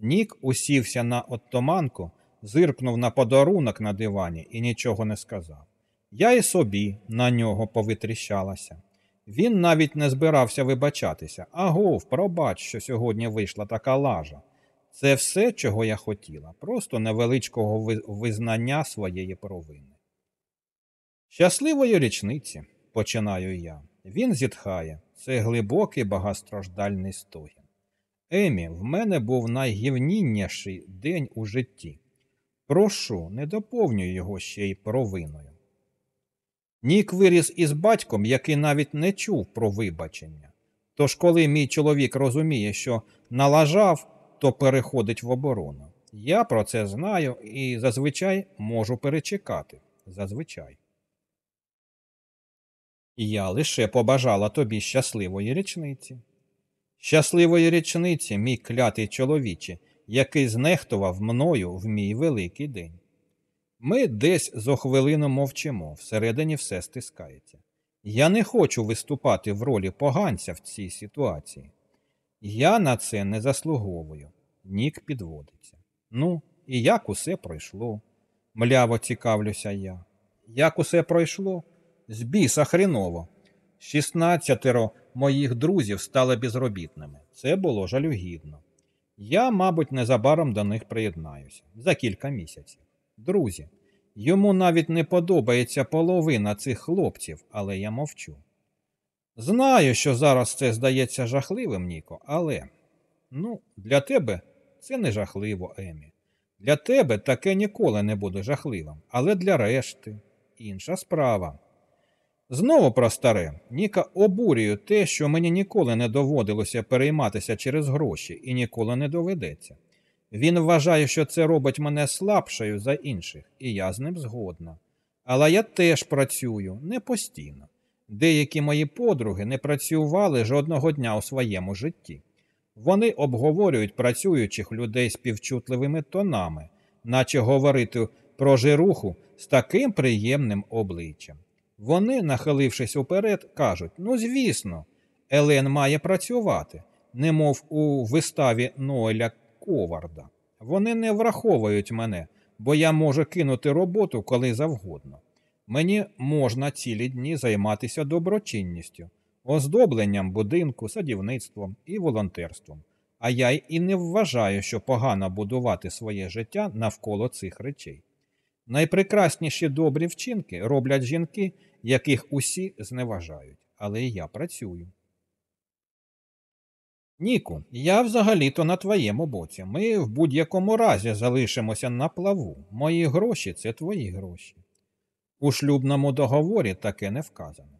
Нік усівся на оттоманку, зиркнув на подарунок на дивані і нічого не сказав. Я і собі на нього повитріщалася. Він навіть не збирався вибачатися. Агов, пробач, що сьогодні вийшла така лажа. Це все, чого я хотіла, просто невеличкого визнання своєї провини. Щасливої річниці, починаю я. Він зітхає. Це глибокий багатостраждальний стогін. Емі, в мене був найгівнінніший день у житті. Прошу, не доповнюй його ще й провиною. Нік виріс із батьком, який навіть не чув про вибачення. Тож, коли мій чоловік розуміє, що налажав, то переходить в оборону. Я про це знаю і зазвичай можу перечекати. Зазвичай. Я лише побажала тобі щасливої річниці. Щасливої річниці, мій клятий чоловіче, який знехтував мною в мій великий день. Ми десь зо хвилину мовчимо, всередині все стискається. Я не хочу виступати в ролі поганця в цій ситуації. Я на це не заслуговую. Нік підводиться. Ну, і як усе пройшло? Мляво цікавлюся я. Як усе пройшло? З біса хріново. Шістнадцятеро моїх друзів стали безробітними. Це було жалюгідно. Я, мабуть, незабаром до них приєднаюся за кілька місяців. Друзі, йому навіть не подобається половина цих хлопців, але я мовчу. Знаю, що зараз це здається жахливим, Ніко, але ну, для тебе це не жахливо, Емі. Для тебе таке ніколи не буде жахливим, але для решти інша справа. Знову про старе, Ніка обурює те, що мені ніколи не доводилося перейматися через гроші і ніколи не доведеться. Він вважає, що це робить мене слабшою за інших, і я з ним згодна. Але я теж працюю не постійно. Деякі мої подруги не працювали жодного дня у своєму житті. Вони обговорюють працюючих людей співчутливими тонами, наче говорити про жируху з таким приємним обличчям. Вони, нахилившись уперед, кажуть ну, звісно, Елен має працювати, немов у виставі Ноеля Коварда. Вони не враховують мене, бо я можу кинути роботу коли завгодно. Мені можна цілі дні займатися доброчинністю, оздобленням будинку, садівництвом і волонтерством. А я і не вважаю, що погано будувати своє життя навколо цих речей. Найпрекрасніші добрі вчинки роблять жінки, яких усі зневажають, але і я працюю. Ніку, я взагалі-то на твоєму боці. Ми в будь-якому разі залишимося на плаву. Мої гроші це твої гроші. У шлюбному договорі таке не вказано.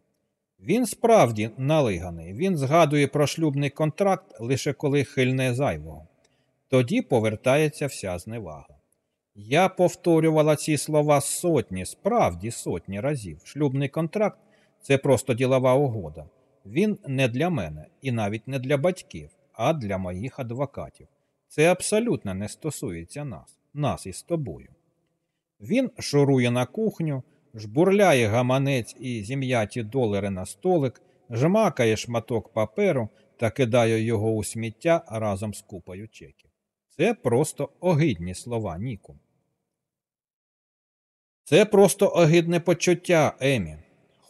Він справді налиганий, він згадує про шлюбний контракт лише коли хильне зайвого. Тоді повертається вся зневага. Я повторювала ці слова сотні, справді сотні разів. Шлюбний контракт це просто ділова угода. Він не для мене і навіть не для батьків, а для моїх адвокатів. Це абсолютно не стосується нас, нас із тобою. Він шурує на кухню, жбурляє гаманець і зім'яті долари на столик, жмакає шматок паперу та кидає його у сміття разом з купою чеків. Це просто огидні слова, Ніку. Це просто огидне почуття, Емі.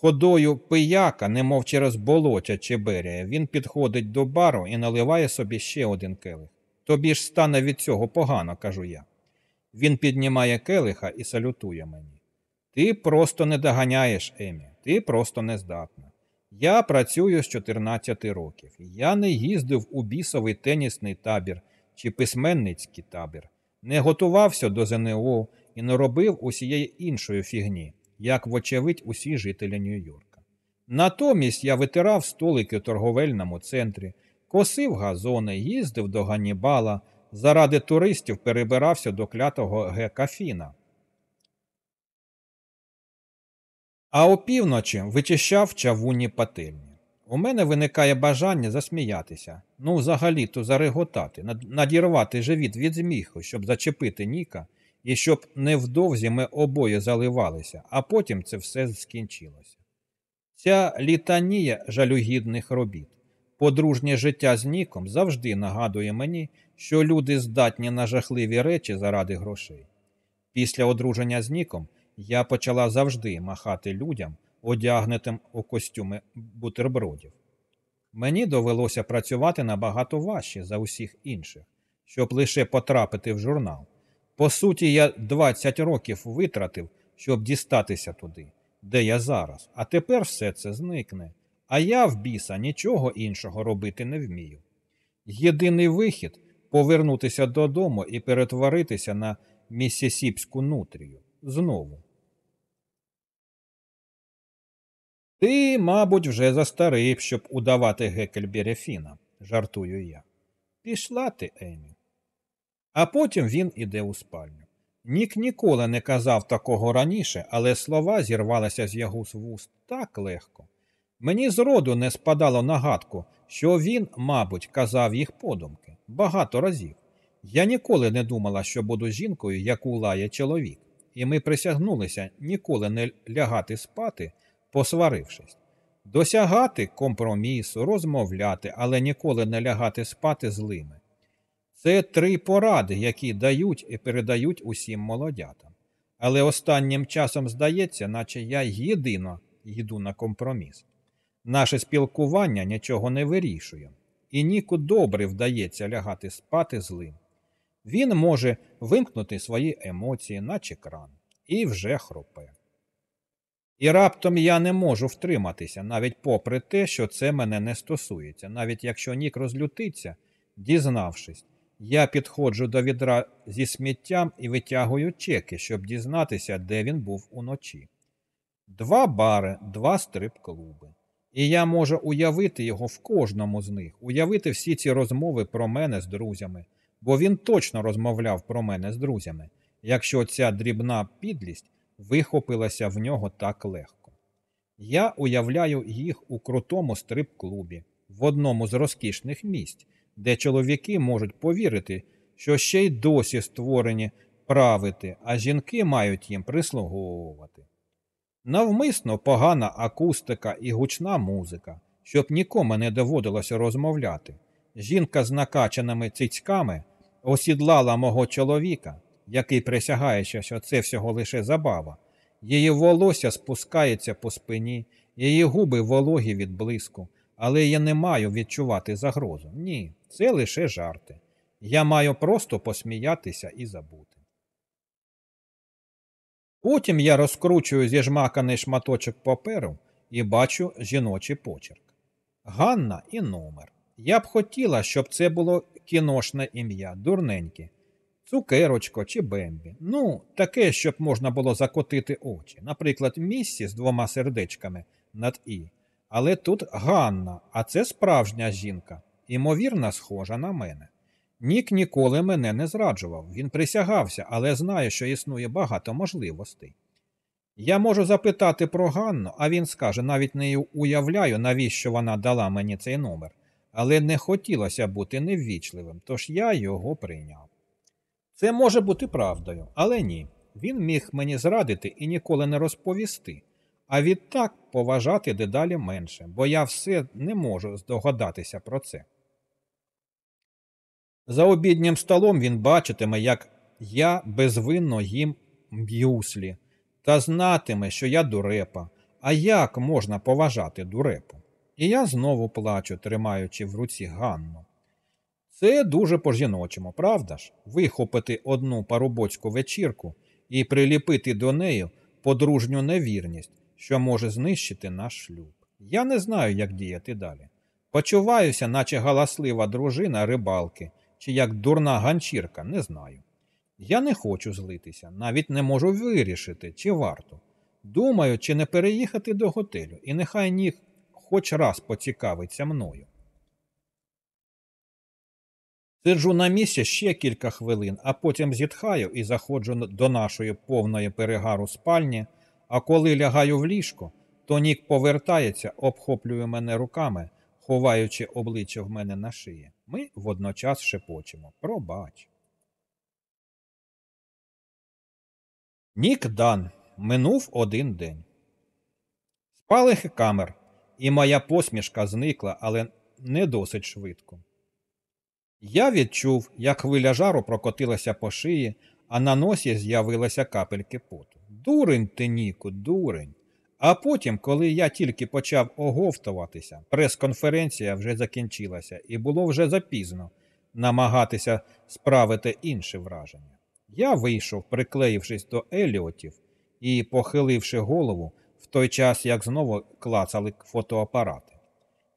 Ходою пияка, немов через болотя чи берія, він підходить до бару і наливає собі ще один келих. Тобі ж стане від цього погано, кажу я. Він піднімає келиха і салютує мені. Ти просто не доганяєш, Емі, ти просто не здатна. Я працюю з 14 років. Я не їздив у бісовий тенісний табір чи письменницький табір, не готувався до ЗНО і не робив усієї іншої фігні, як, вочевидь, усі жителі Нью-Йорка. Натомість я витирав столики в торговельному центрі, косив газони, їздив до Ганнібала, заради туристів перебирався до клятого Гекафіна. А опівночі вичищав чавунні пательні. У мене виникає бажання засміятися, ну, взагалі-то зареготати, надірвати живіт від зміху, щоб зачепити Ніка, і щоб невдовзі ми обоє заливалися, а потім це все скінчилося. Ця літанія жалюгідних робіт, подружнє життя з Ніком завжди нагадує мені, що люди здатні на жахливі речі заради грошей. Після одруження з Ніком я почала завжди махати людям, одягнутим у костюми бутербродів. Мені довелося працювати набагато важче за усіх інших, щоб лише потрапити в журнал. По суті, я 20 років витратив, щоб дістатися туди, де я зараз, а тепер все це зникне. А я в біса нічого іншого робити не вмію. Єдиний вихід повернутися додому і перетворитися на місісіпську нутрію. Знову. Ти, мабуть, вже застарив, щоб удавати Гекельбері Фіна, жартую я. Пішла ти, Емі. А потім він іде у спальню. Нік ніколи не казав такого раніше, але слова зірвалися з його вуст так легко. Мені зроду не спадало нагадку, що він, мабуть, казав їх подумки багато разів. Я ніколи не думала, що буду жінкою, яку лає чоловік, і ми присягнулися ніколи не лягати спати посварившись, досягати компромісу, розмовляти, але ніколи не лягати спати злими. Це три поради, які дають і передають усім молодятам. Але останнім часом здається, наче я єдино йду на компроміс. Наше спілкування нічого не вирішує, і Ніку добре вдається лягати спати злим. Він може вимкнути свої емоції, наче кран, і вже хропе. І раптом я не можу втриматися, навіть попри те, що це мене не стосується, навіть якщо Нік розлютиться, дізнавшись, я підходжу до відра зі сміттям і витягую чеки, щоб дізнатися, де він був уночі. Два бари, два стрип-клуби. І я можу уявити його в кожному з них, уявити всі ці розмови про мене з друзями, бо він точно розмовляв про мене з друзями, якщо ця дрібна підлість вихопилася в нього так легко. Я уявляю їх у крутому стрип-клубі, в одному з розкішних місць, де чоловіки можуть повірити, що ще й досі створені правити, а жінки мають їм прислуговувати. Навмисно погана акустика і гучна музика, щоб нікому не доводилося розмовляти. Жінка з накачаними цицьками осідлала мого чоловіка, який присягає, що це всього лише забава. Її волосся спускається по спині, її губи вологі від блиску, але я не маю відчувати загрозу. Ні, це лише жарти. Я маю просто посміятися і забути. Потім я розкручую зіжмаканий шматочок паперу і бачу жіночий почерк. Ганна і номер. Я б хотіла, щоб це було кіношне ім'я, дурненьке, цукерочко чи бембі. Ну, таке, щоб можна було закотити очі. Наприклад, місці з двома сердечками над І. Але тут Ганна, а це справжня жінка, імовірно, схожа на мене. Нік ніколи мене не зраджував, він присягався, але знає, що існує багато можливостей. Я можу запитати про Ганну, а він скаже, навіть не уявляю, навіщо вона дала мені цей номер, але не хотілося бути неввічливим, тож я його прийняв. Це може бути правдою, але ні. Він міг мені зрадити і ніколи не розповісти, а відтак поважати дедалі менше, бо я все не можу здогадатися про це. За обіднім столом він бачитиме, як я безвинно їм б'юслі, та знатиме, що я дурепа. А як можна поважати дурепу? І я знову плачу, тримаючи в руці Ганну. Це дуже по-жіночому, правда ж? Вихопити одну парубоцьку вечірку і приліпити до неї подружню невірність, що може знищити наш шлюб. Я не знаю, як діяти далі. Почуваюся, наче галаслива дружина рибалки, чи як дурна ганчірка, не знаю. Я не хочу злитися, навіть не можу вирішити, чи варто. Думаю, чи не переїхати до готелю, і нехай ніх хоч раз поцікавиться мною. Сиджу на місці ще кілька хвилин, а потім зітхаю і заходжу до нашої повної перегару спальні, а коли лягаю в ліжко, то нік повертається, обхоплює мене руками, ховаючи обличчя в мене на шиї. Ми водночас шепочемо. Пробач. Нік Дан. Минув один день. Спалахи камер, і моя посмішка зникла, але не досить швидко. Я відчув, як хвиля жару прокотилася по шиї, а на носі з'явилися капельки поту. Дурень ти, Ніку, дурень. А потім, коли я тільки почав оговтуватися, прес-конференція вже закінчилася, і було вже запізно намагатися справити інше враження. Я вийшов, приклеївшись до Еліотів і похиливши голову в той час, як знову клацали фотоапарати.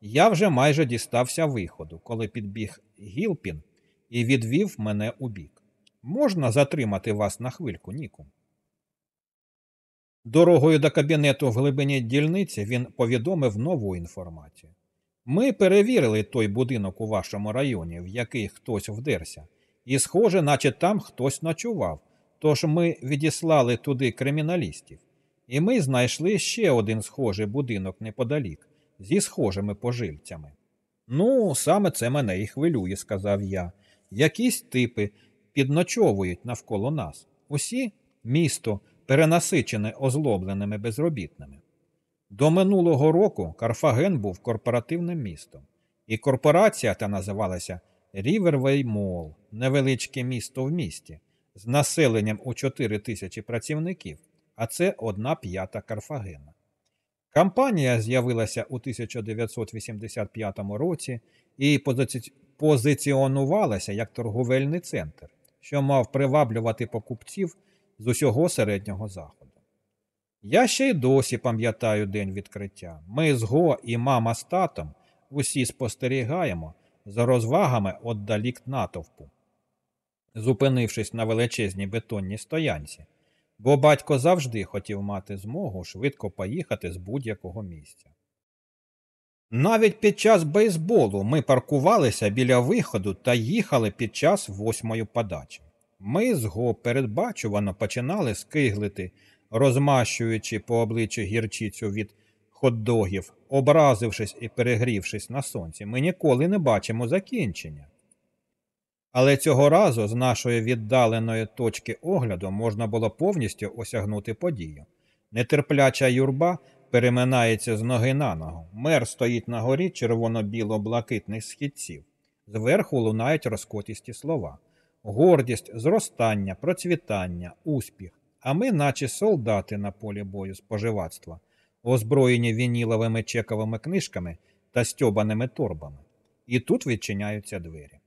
Я вже майже дістався виходу, коли підбіг Гілпін і відвів мене у бік. Можна затримати вас на хвильку, Ніку? Дорогою до кабінету в глибині дільниці він повідомив нову інформацію. Ми перевірили той будинок у вашому районі, в який хтось вдерся, і, схоже, наче там хтось ночував. Тож ми відіслали туди криміналістів, і ми знайшли ще один схожий будинок неподалік, зі схожими пожильцями. Ну, саме це мене і хвилює, сказав я. Якісь типи підночовують навколо нас. Усі місто перенасичене озлобленими безробітними. До минулого року Карфаген був корпоративним містом, і корпорація та називалася Рівервей Мол, невеличке місто в місті, з населенням у 4 тисячі працівників, а це одна п'ята Карфагена. Кампанія з'явилася у 1985 році і позиці... позиціонувалася як торговельний центр, що мав приваблювати покупців з усього середнього заходу. Я ще й досі пам'ятаю день відкриття. Ми з Го і мама з татом усі спостерігаємо за розвагами отдалік натовпу, зупинившись на величезній бетонній стоянці, бо батько завжди хотів мати змогу швидко поїхати з будь-якого місця. Навіть під час бейсболу ми паркувалися біля виходу та їхали під час восьмої подачі. Ми з Го передбачувано починали скиглити, розмащуючи по обличчю гірчицю від хот-догів, образившись і перегрівшись на сонці. Ми ніколи не бачимо закінчення. Але цього разу з нашої віддаленої точки огляду можна було повністю осягнути подію. Нетерпляча юрба переминається з ноги на ногу. Мер стоїть на горі червоно-біло-блакитних східців. Зверху лунають розкотісті слова гордість, зростання, процвітання, успіх, а ми, наче солдати на полі бою споживацтва, озброєні вініловими чековими книжками та стьобаними торбами. І тут відчиняються двері.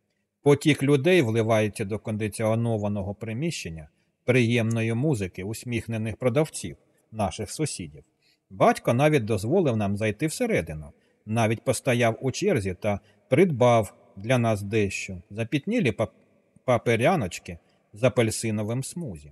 Потік людей вливається до кондиціонованого приміщення приємної музики усміхнених продавців, наших сусідів. Батько навіть дозволив нам зайти всередину, навіть постояв у черзі та придбав для нас дещо, запітнілі паперяночки з апельсиновим смузі.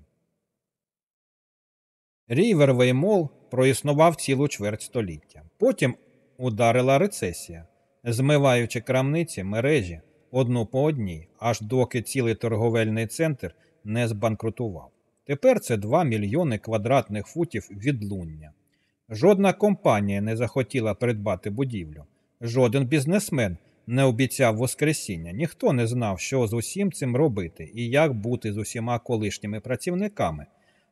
Рівервей Мол проіснував цілу чверть століття. Потім ударила рецесія, змиваючи крамниці мережі одну по одній, аж доки цілий торговельний центр не збанкрутував. Тепер це 2 мільйони квадратних футів відлуння. Жодна компанія не захотіла придбати будівлю, жоден бізнесмен не обіцяв Воскресіння. Ніхто не знав, що з усім цим робити і як бути з усіма колишніми працівниками,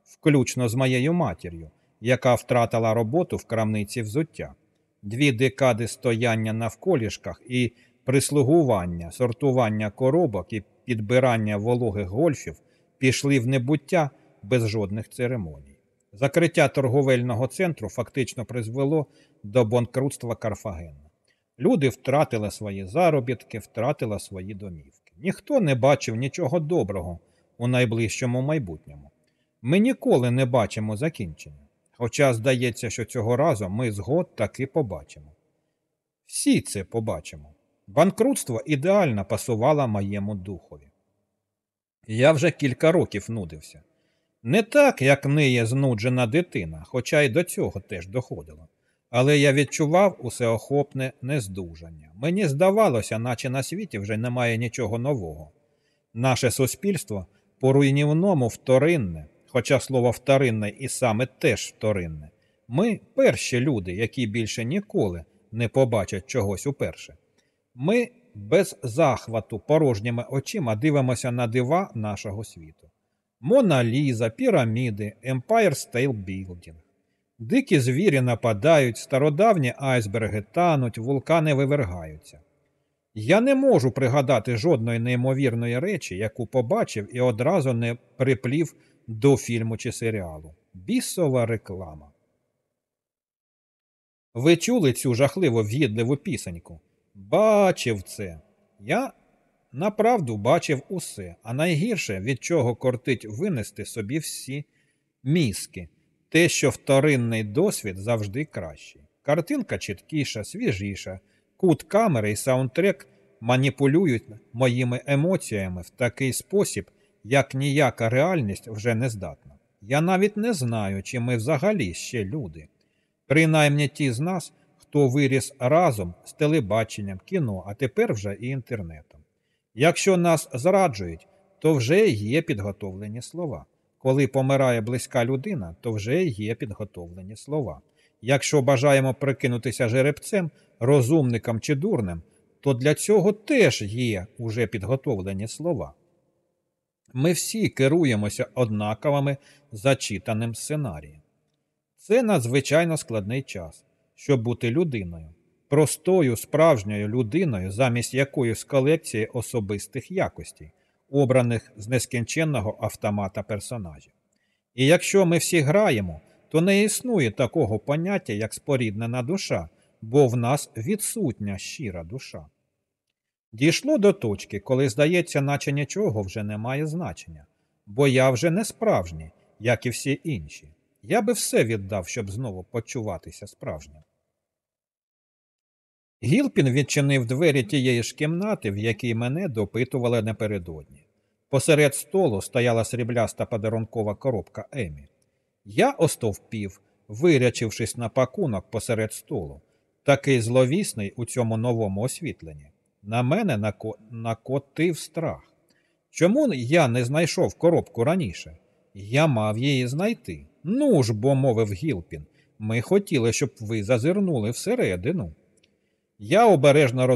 включно з моєю матір'ю, яка втратила роботу в крамниці взуття. Дві декади стояння на вколішках і прислугування, сортування коробок і підбирання вологих гольфів пішли в небуття без жодних церемоній. Закриття торговельного центру фактично призвело до банкрутства Карфагена. Люди втратили свої заробітки, втратили свої домівки. Ніхто не бачив нічого доброго у найближчому майбутньому. Ми ніколи не бачимо закінчення. Хоча здається, що цього разу ми згод таки побачимо. Всі це побачимо. Банкрутство ідеально пасувало моєму духові. Я вже кілька років нудився. Не так, як ниє знуджена дитина, хоча й до цього теж доходило. Але я відчував усеохопне нездужання. Мені здавалося, наче на світі вже немає нічого нового. Наше суспільство по руйнівному вторинне, хоча слово вторинне і саме теж вторинне. Ми перші люди, які більше ніколи не побачать чогось уперше. Ми без захвату порожніми очима дивимося на дива нашого світу. Мона Ліза, піраміди, Empire State Building. Дикі звірі нападають, стародавні айсберги тануть, вулкани вивергаються. Я не можу пригадати жодної неймовірної речі, яку побачив і одразу не приплів до фільму чи серіалу. Бісова реклама. Ви чули цю жахливо в'їдливу пісеньку? Бачив це. Я направду бачив усе, а найгірше, від чого кортить винести собі всі мізки, те, що вторинний досвід завжди кращий. Картинка чіткіша, свіжіша, кут камери і саундтрек маніпулюють моїми емоціями в такий спосіб, як ніяка реальність вже не здатна. Я навіть не знаю, чи ми взагалі ще люди. Принаймні ті з нас, хто виріс разом з телебаченням, кіно, а тепер вже і інтернетом. Якщо нас зраджують, то вже є підготовлені слова. Коли помирає близька людина, то вже є підготовлені слова. Якщо бажаємо прикинутися жеребцем, розумником чи дурним, то для цього теж є уже підготовлені слова. Ми всі керуємося однаковими зачитаним сценарієм. Це надзвичайно складний час, щоб бути людиною, простою справжньою людиною, замість якоїсь колекції особистих якостей, обраних з нескінченного автомата персонажів. І якщо ми всі граємо, то не існує такого поняття, як споріднена душа, бо в нас відсутня щира душа. Дійшло до точки, коли здається, наче нічого вже не має значення, бо я вже не справжній, як і всі інші. Я би все віддав, щоб знову почуватися справжнім. Гілпін відчинив двері тієї ж кімнати, в якій мене допитували напередодні. Посеред столу стояла срібляста подарункова коробка Емі. Я остовпів, вирячившись на пакунок посеред столу, такий зловісний у цьому новому освітленні. На мене нако... накотив страх. Чому я не знайшов коробку раніше? Я мав її знайти. Ну ж бо, мовив Гілпін, ми хотіли, щоб ви зазирнули всередину. Я обережно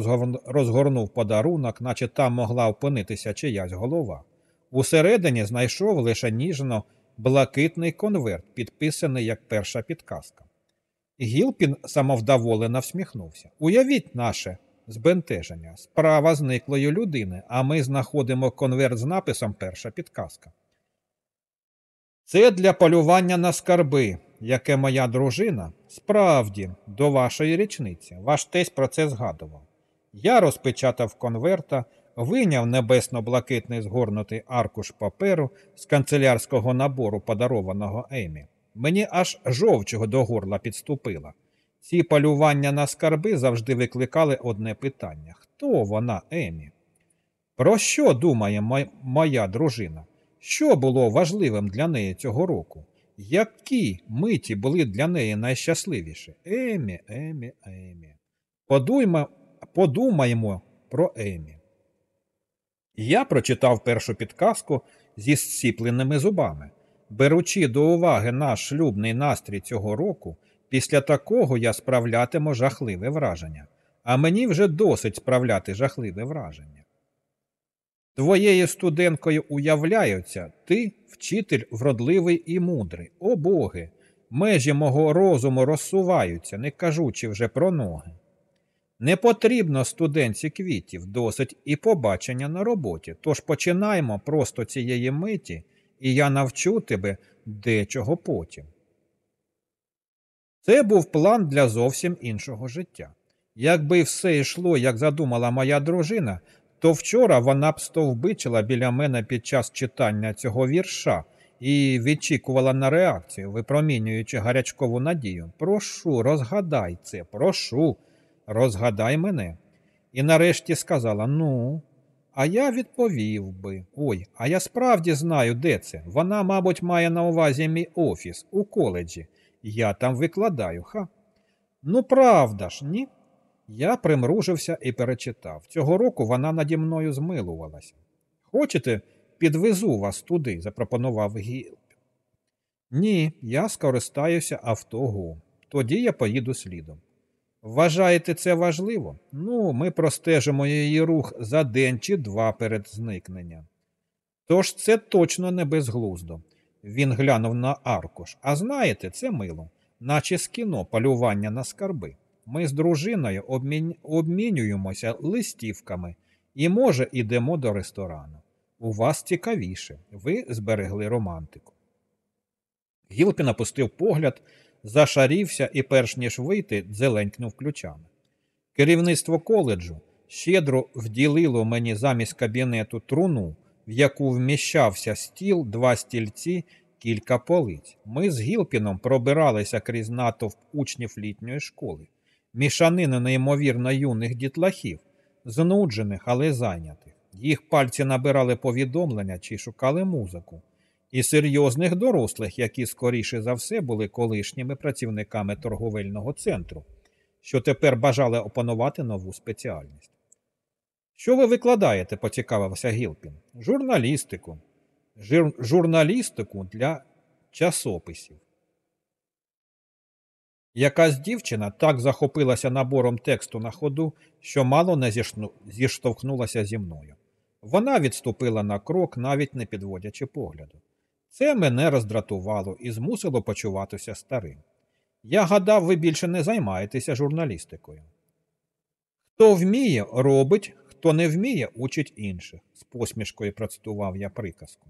розгорнув подарунок, наче там могла опинитися чиясь голова. Усередині знайшов лише ніжно блакитний конверт, підписаний як перша підказка. Гілпін самовдоволено всміхнувся. Уявіть наше збентеження, справа зниклої людини, а ми знаходимо конверт з написом Перша підказка. Це для полювання на скарби, яке моя дружина справді до вашої річниці. Ваш тесть про це згадував. Я розпечатав конверта, виняв небесно-блакитний згорнутий аркуш паперу з канцелярського набору, подарованого Емі. Мені аж жовчого до горла підступила. Ці полювання на скарби завжди викликали одне питання хто вона, Емі? Про що думає моя дружина? Що було важливим для неї цього року? Які миті були для неї найщасливіші? Емі, Емі, Емі. Подуйма, подумаймо про Емі. Я прочитав першу підказку зі зціпленими зубами. Беручи до уваги наш шлюбний настрій цього року, після такого я справлятиму жахливе враження, а мені вже досить справляти жахливе враження. Твоєю студенткою уявляються, ти вчитель вродливий і мудрий. О боги! Межі мого розуму розсуваються, не кажучи вже про ноги. Не потрібно студентці квітів, досить і побачення на роботі. Тож починаємо просто цієї миті, і я навчу тебе дечого потім. Це був план для зовсім іншого життя. Якби все йшло, як задумала моя дружина, то вчора вона б стовбичила біля мене під час читання цього вірша і відчікувала на реакцію, випромінюючи гарячкову надію. Прошу, розгадай це, прошу, розгадай мене. і нарешті сказала: Ну, а я відповів би. Ой, а я справді знаю, де це. Вона, мабуть, має на увазі мій офіс у коледжі. Я там викладаю, ха. Ну, правда ж, ні? Я примружився і перечитав. Цього року вона наді мною змилувалася. Хочете, підвезу вас туди, запропонував Гіл. Ні, я скористаюся автого. Тоді я поїду слідом. Вважаєте це важливо? Ну, ми простежимо її рух за день чи два перед зникненням. Тож це точно не безглуздо. Він глянув на аркуш. А знаєте, це мило, наче з кіно полювання на скарби. Ми з дружиною обмін... обмінюємося листівками і, може, ідемо до ресторану. У вас цікавіше, ви зберегли романтику. Гілпін опустив погляд, зашарівся і, перш ніж вийти, дзеленькнув ключами. Керівництво коледжу щедро вділило мені замість кабінету труну, в яку вміщався стіл, два стільці, кілька полиць. Ми з Гілпіном пробиралися крізь натовп учнів літньої школи, мішанину неймовірно юних дітлахів, знуджених, але зайнятих. Їх пальці набирали повідомлення чи шукали музику і серйозних дорослих, які скоріше за все були колишніми працівниками торговельного центру, що тепер бажали опанувати нову спеціальність. Що ви викладаєте? поцікавився Гілпін. Журналістику. Жир... Журналістику для часописів. Якась дівчина так захопилася набором тексту на ходу, що мало не зіштовхнулася зі мною. Вона відступила на крок, навіть не підводячи погляду. Це мене роздратувало і змусило почуватися старим. Я гадав, ви більше не займаєтеся журналістикою. Хто вміє, робить, хто не вміє, учить інших, з посмішкою процитував я приказку.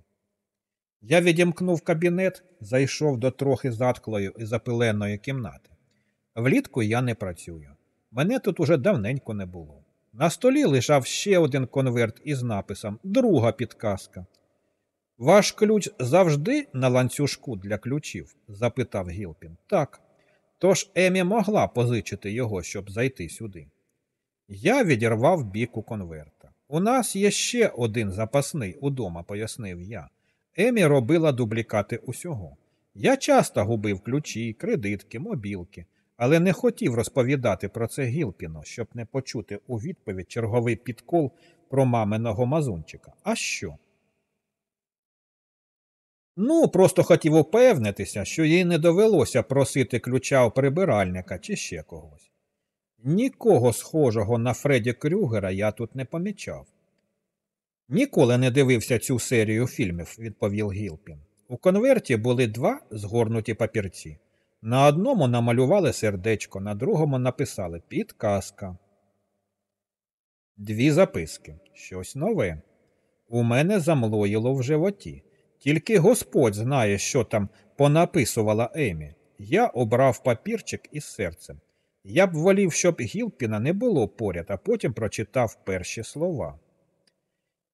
Я відімкнув кабінет, зайшов до трохи затклої і запиленої кімнати. Влітку я не працюю. Мене тут уже давненько не було. На столі лежав ще один конверт із написом Друга підказка. Ваш ключ завжди на ланцюжку для ключів? запитав Гілпін. Так. Тож Емі могла позичити його, щоб зайти сюди. Я відірвав біку конверта. У нас є ще один запасний удома, пояснив я. Емі робила дублікати усього. Я часто губив ключі, кредитки, мобілки, але не хотів розповідати про це Гілпіну, щоб не почути у відповідь черговий підкол про маминого мазунчика. А що? Ну, просто хотів упевнитися, що їй не довелося просити ключа у прибиральника чи ще когось. Нікого схожого на Фредді Крюгера я тут не помічав. Ніколи не дивився цю серію фільмів, відповів Гілпін. У конверті були два згорнуті папірці. На одному намалювали сердечко, на другому написали підказка. Дві записки. Щось нове. У мене замлоїло в животі. Тільки Господь знає, що там понаписувала Емі. Я обрав папірчик із серцем. Я б волів, щоб Гілпіна не було поряд, а потім прочитав перші слова.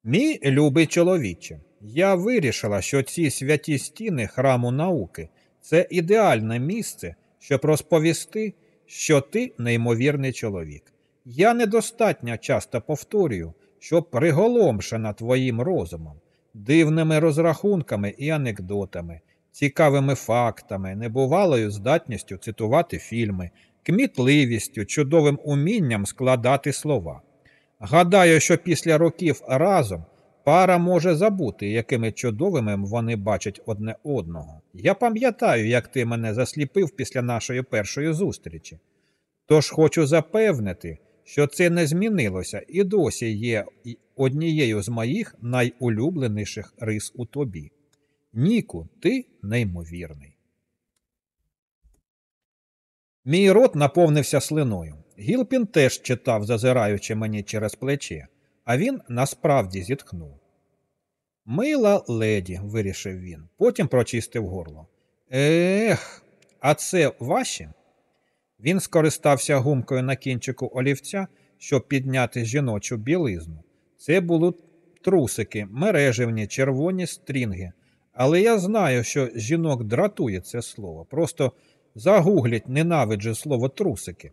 Мій любий чоловіче, я вирішила, що ці святі стіни храму науки це ідеальне місце, щоб розповісти, що ти неймовірний чоловік. Я недостатньо часто повторюю, що приголомшена твоїм розумом дивними розрахунками і анекдотами, цікавими фактами, небувалою здатністю цитувати фільми, кмітливістю, чудовим умінням складати слова. Гадаю, що після років разом пара може забути, якими чудовими вони бачать одне одного. Я пам'ятаю, як ти мене засліпив після нашої першої зустрічі. Тож хочу запевнити, що це не змінилося і досі є однією з моїх найулюбленіших рис у тобі. Ніку, ти неймовірний. Мій рот наповнився слиною. Гілпін теж читав, зазираючи мені через плече, а він насправді зітхнув. Мила леді, вирішив він, потім прочистив горло. Ех, а це ваші? Він скористався гумкою на кінчику олівця, щоб підняти жіночу білизну. Це були трусики, мережевні, червоні стрінги. Але я знаю, що жінок дратує це слово. Просто загуглять ненавиджу слово трусики.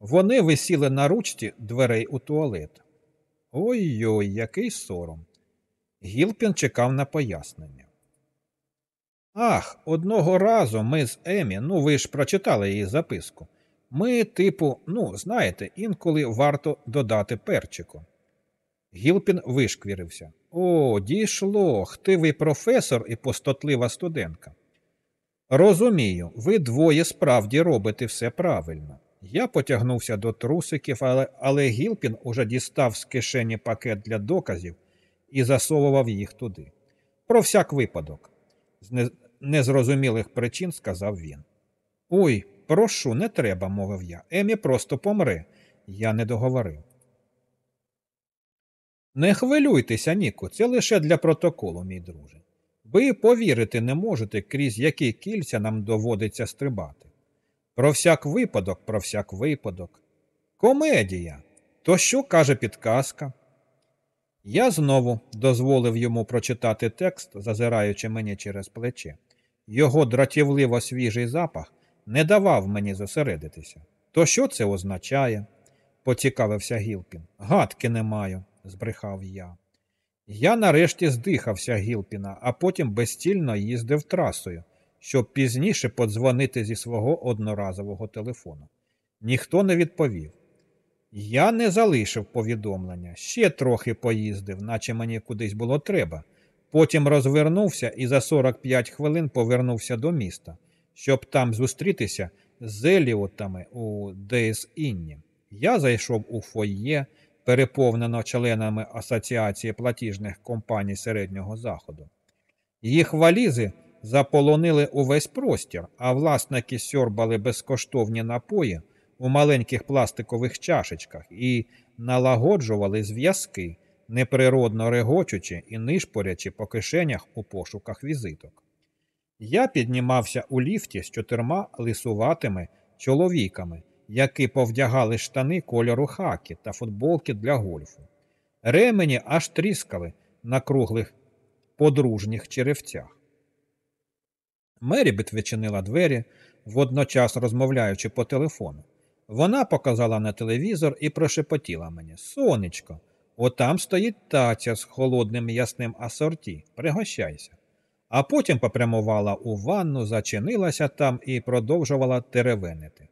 Вони висіли на ручці дверей у туалет. Ой-ой, який сором. Гілпін чекав на пояснення. Ах, одного разу ми з Емі, ну ви ж прочитали її записку. Ми, типу, ну, знаєте, інколи варто додати перчику. Гілпін вишквірився. О, дійшло, хтивий професор і постотлива студентка. Розумію, ви двоє справді робите все правильно. Я потягнувся до трусиків, але, але Гілпін уже дістав з кишені пакет для доказів і засовував їх туди. Про всяк випадок, з незрозумілих причин сказав він. Ой, прошу, не треба, мовив я. Емі просто помре. Я не договорив. Не хвилюйтеся, Ніку, це лише для протоколу, мій друже. Ви повірити не можете, крізь які кільця нам доводиться стрибати. Про всяк випадок, про всяк випадок. Комедія. То що каже підказка? Я знову дозволив йому прочитати текст, зазираючи мені через плече. Його дратівливо свіжий запах не давав мені зосередитися. То що це означає? поцікавився Гілпін. Гадки не маю, збрехав я. Я нарешті здихався Гілпіна, а потім безстільно їздив трасою, щоб пізніше подзвонити зі свого одноразового телефону. Ніхто не відповів. Я не залишив повідомлення, ще трохи поїздив, наче мені кудись було треба. Потім розвернувся і за 45 хвилин повернувся до міста, щоб там зустрітися з еліотами у Дейс. Я зайшов у фоє, переповнено членами Асоціації платіжних компаній середнього заходу. Їх валізи заполонили увесь простір, а власники сьорбали безкоштовні напої у маленьких пластикових чашечках і налагоджували зв'язки, неприродно регочучи і нишпорячи по кишенях у пошуках візиток. Я піднімався у ліфті з чотирма лисуватими чоловіками, які повдягали штани кольору хакі та футболки для гольфу. Ремені аж тріскали на круглих подружніх черевцях. Мерібет відчинила двері, водночас розмовляючи по телефону. Вона показала на телевізор і прошепотіла мені Сонечко, отам стоїть таця з холодним ясним асорті. Пригощайся. А потім попрямувала у ванну, зачинилася там і продовжувала теревенити.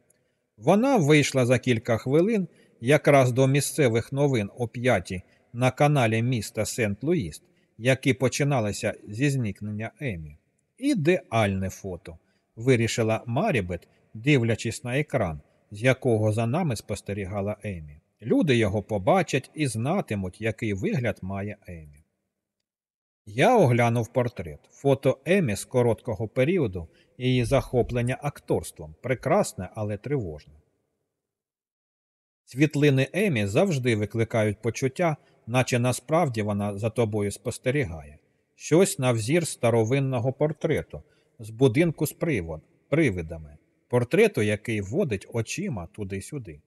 Вона вийшла за кілька хвилин якраз до місцевих новин о п'ятій на каналі міста Сент-Луїс, які починалися зі зникнення Емі. Ідеальне фото, вирішила Марібет, дивлячись на екран, з якого за нами спостерігала Емі. Люди його побачать і знатимуть, який вигляд має Емі. Я оглянув портрет. Фото Емі з короткого періоду і її захоплення акторством прекрасне, але тривожне. Світлини Емі завжди викликають почуття, наче насправді вона за тобою спостерігає, щось на взір старовинного портрету з будинку з привод, привидами, портрету, який водить очима туди-сюди.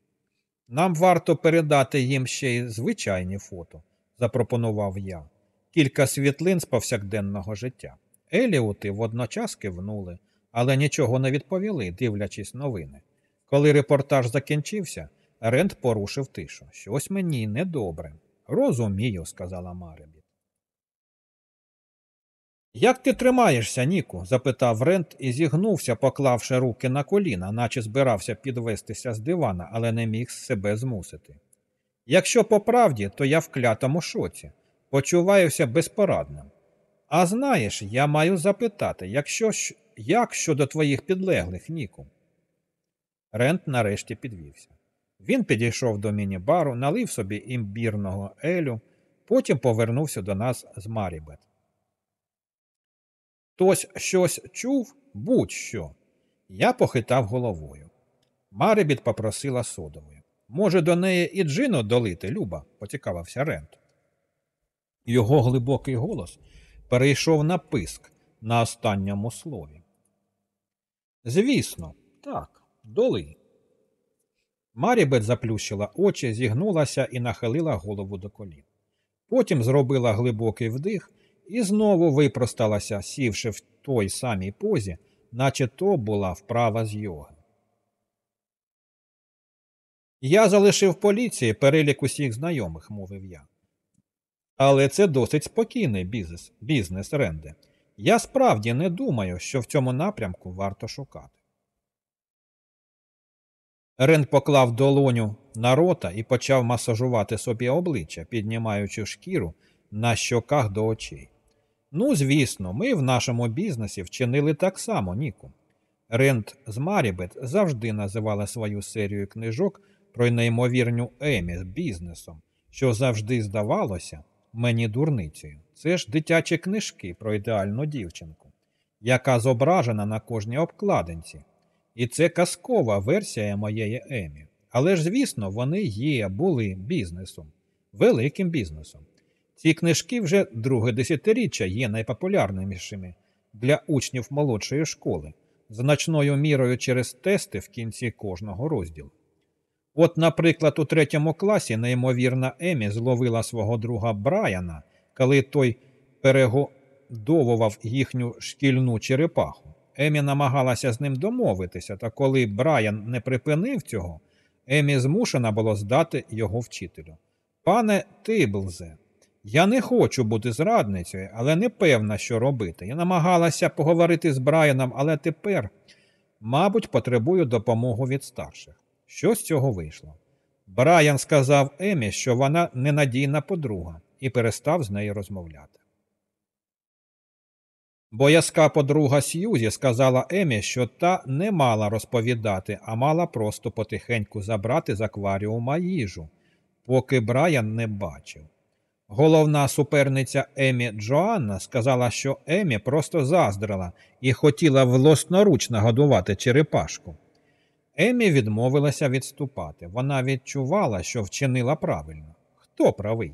Нам варто передати їм ще й звичайні фото, запропонував я, кілька світлин з повсякденного життя. Еліути водночас кивнули, але нічого не відповіли, дивлячись новини. Коли репортаж закінчився, Рент порушив тишу. Щось мені недобре. Розумію, сказала Маребіт. Як ти тримаєшся, Ніку? запитав Рент і зігнувся, поклавши руки на коліна, наче збирався підвестися з дивана, але не міг себе змусити. Якщо по правді, то я в клятому шоці, почуваюся безпорадним. А знаєш, я маю запитати, якщо, як щодо твоїх підлеглих, Ніку? Рент нарешті підвівся. Він підійшов до міні-бару, налив собі імбірного елю, потім повернувся до нас з Марібет. Хтось щось чув будь-що. Я похитав головою. Марибіт попросила содової. Може, до неї і джину долити, Люба, поцікавився Рент. Його глибокий голос перейшов на писк на останньому слові. Звісно, так, доли. Марібет заплющила очі, зігнулася і нахилила голову до колін. Потім зробила глибокий вдих і знову випросталася, сівши в той самій позі, наче то була вправа з йоги. Я залишив поліції перелік усіх знайомих, мовив я. Але це досить спокійний бізнес, бізнес Ренде. Я справді не думаю, що в цьому напрямку варто шукати. Ренд поклав долоню на рота і почав масажувати собі обличчя, піднімаючи шкіру на щоках до очей. Ну, звісно, ми в нашому бізнесі вчинили так само, Ніку. Ренд з Марібет завжди називала свою серію книжок про неймовірну Емі з бізнесом, що завжди здавалося мені дурницею. Це ж дитячі книжки про ідеальну дівчинку, яка зображена на кожній обкладинці. І це казкова версія моєї Емі. Але ж, звісно, вони є, були бізнесом, великим бізнесом. Ці книжки вже друге десятиріччя є найпопулярнішими для учнів молодшої школи, значною мірою через тести в кінці кожного розділу. От, наприклад, у третьому класі неймовірна Емі зловила свого друга Брайана, коли той перегодовував їхню шкільну черепаху. Емі намагалася з ним домовитися, та коли Брайан не припинив цього, Емі змушена було здати його вчителю. Пане Тиблзе, я не хочу бути зрадницею, але не певна, що робити. Я намагалася поговорити з Брайаном, але тепер, мабуть, потребую допомоги від старших. Що з цього вийшло? Брайан сказав Емі, що вона ненадійна подруга, і перестав з нею розмовляти. Боязка подруга Сьюзі сказала Емі, що та не мала розповідати, а мала просто потихеньку забрати з акваріума їжу, поки Брайан не бачив. Головна суперниця Емі Джоанна сказала, що Емі просто заздрила і хотіла власноручно годувати черепашку. Емі відмовилася відступати. Вона відчувала, що вчинила правильно. Хто правий?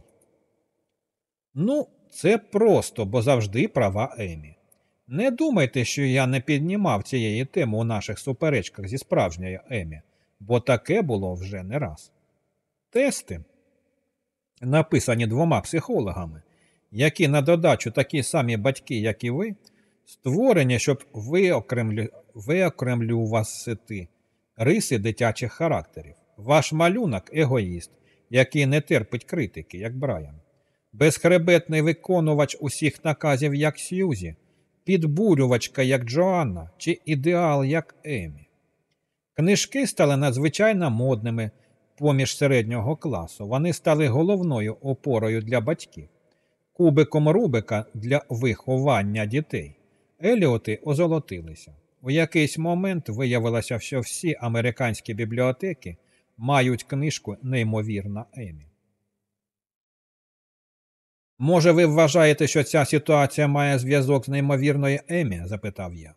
Ну, це просто, бо завжди права Емі. Не думайте, що я не піднімав цієї теми у наших суперечках зі справжньою Емі, бо таке було вже не раз. Тести, написані двома психологами, які на додачу такі самі батьки, як і ви, створені, щоб виокремлю... виокремлювати риси дитячих характерів. Ваш малюнок егоїст, який не терпить критики, як Брайан. Безхребетний виконувач усіх наказів, як Сьюзі, підбурювачка, як Джоанна, чи ідеал, як Емі. Книжки стали надзвичайно модними поміж середнього класу. Вони стали головною опорою для батьків, кубиком Рубика для виховання дітей. Еліоти озолотилися. У якийсь момент виявилося, що всі американські бібліотеки мають книжку Неймовірна Емі. Може, ви вважаєте, що ця ситуація має зв'язок з неймовірною Емі? запитав я.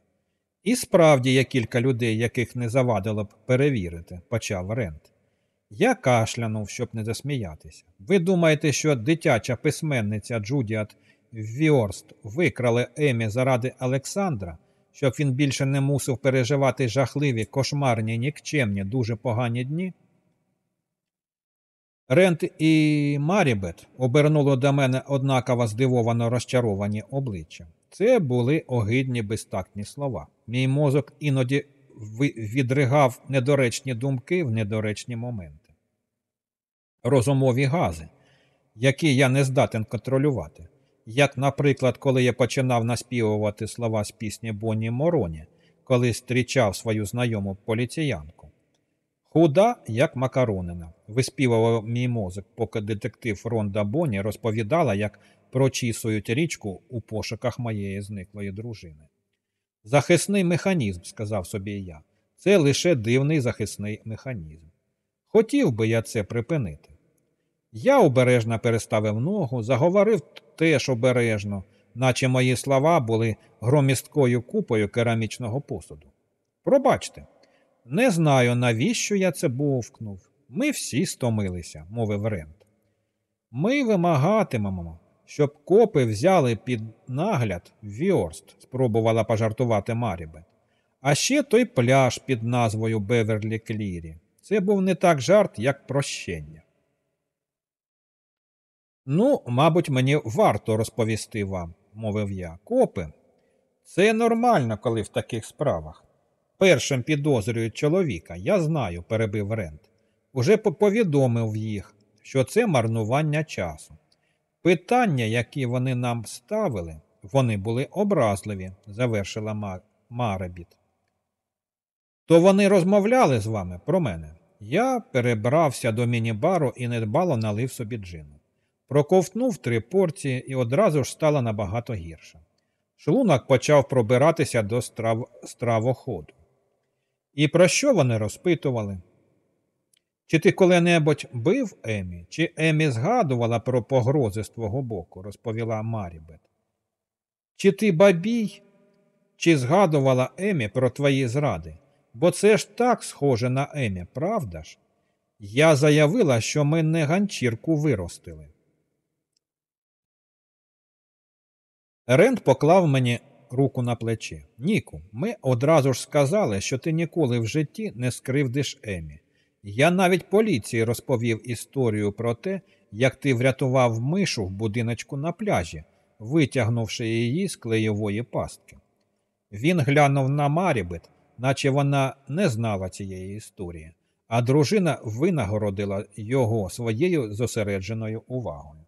І справді є кілька людей, яких не завадило б перевірити, почав Рент. Я кашлянув, щоб не засміятися. Ви думаєте, що дитяча письменниця Джудіт Віорст викрали Емі заради Олександра, щоб він більше не мусив переживати жахливі, кошмарні, нікчемні, дуже погані дні? Рент і Марібет обернули до мене однаково здивовано розчаровані обличчя. Це були огидні безтактні слова. Мій мозок іноді відригав недоречні думки в недоречні моменти. Розумові гази, які я не здатен контролювати. Як, наприклад, коли я починав наспівувати слова з пісні Бонні Мороні, коли зустрічав свою знайому поліціянку. Худа, як макаронина, виспівував мій мозок, поки детектив Ронда Бонні розповідала, як прочісують річку у пошуках моєї зниклої дружини. Захисний механізм, сказав собі я, це лише дивний захисний механізм. Хотів би я це припинити. Я обережно переставив ногу, заговорив теж обережно, наче мої слова були громісткою купою керамічного посуду. Пробачте, не знаю, навіщо я це бовкнув. Ми всі стомилися, мовив Рент. Ми вимагатимемо, щоб копи взяли під нагляд Віорст, спробувала пожартувати Марібет. А ще той пляж під назвою Беверлі Клірі. Це був не так жарт, як прощення. Ну, мабуть, мені варто розповісти вам, мовив я. Копи. Це нормально, коли в таких справах. Першим підозрюють чоловіка, я знаю, перебив Рент. уже повідомив їх, що це марнування часу. Питання, які вони нам ставили, вони були образливі, завершила Марабіт. То вони розмовляли з вами про мене. Я перебрався до міні-бару і недбало налив собі джину. Проковтнув три порції і одразу ж стало набагато гірше. Шлунок почав пробиратися до страв... стравоходу. І про що вони розпитували? Чи ти коли-небудь бив Емі, чи Емі згадувала про погрози з твого боку, розповіла Марібет. Чи ти бабій, чи згадувала Емі про твої зради? Бо це ж так схоже на Емі, правда ж? Я заявила, що ми не ганчірку виростили. Ренд поклав мені руку на плече. Ніку, ми одразу ж сказали, що ти ніколи в житті не скривдиш Емі. Я навіть поліції розповів історію про те, як ти врятував мишу в будиночку на пляжі, витягнувши її з клеєвої пастки. Він глянув на Марібет, наче вона не знала цієї історії, а дружина винагородила його своєю зосередженою увагою.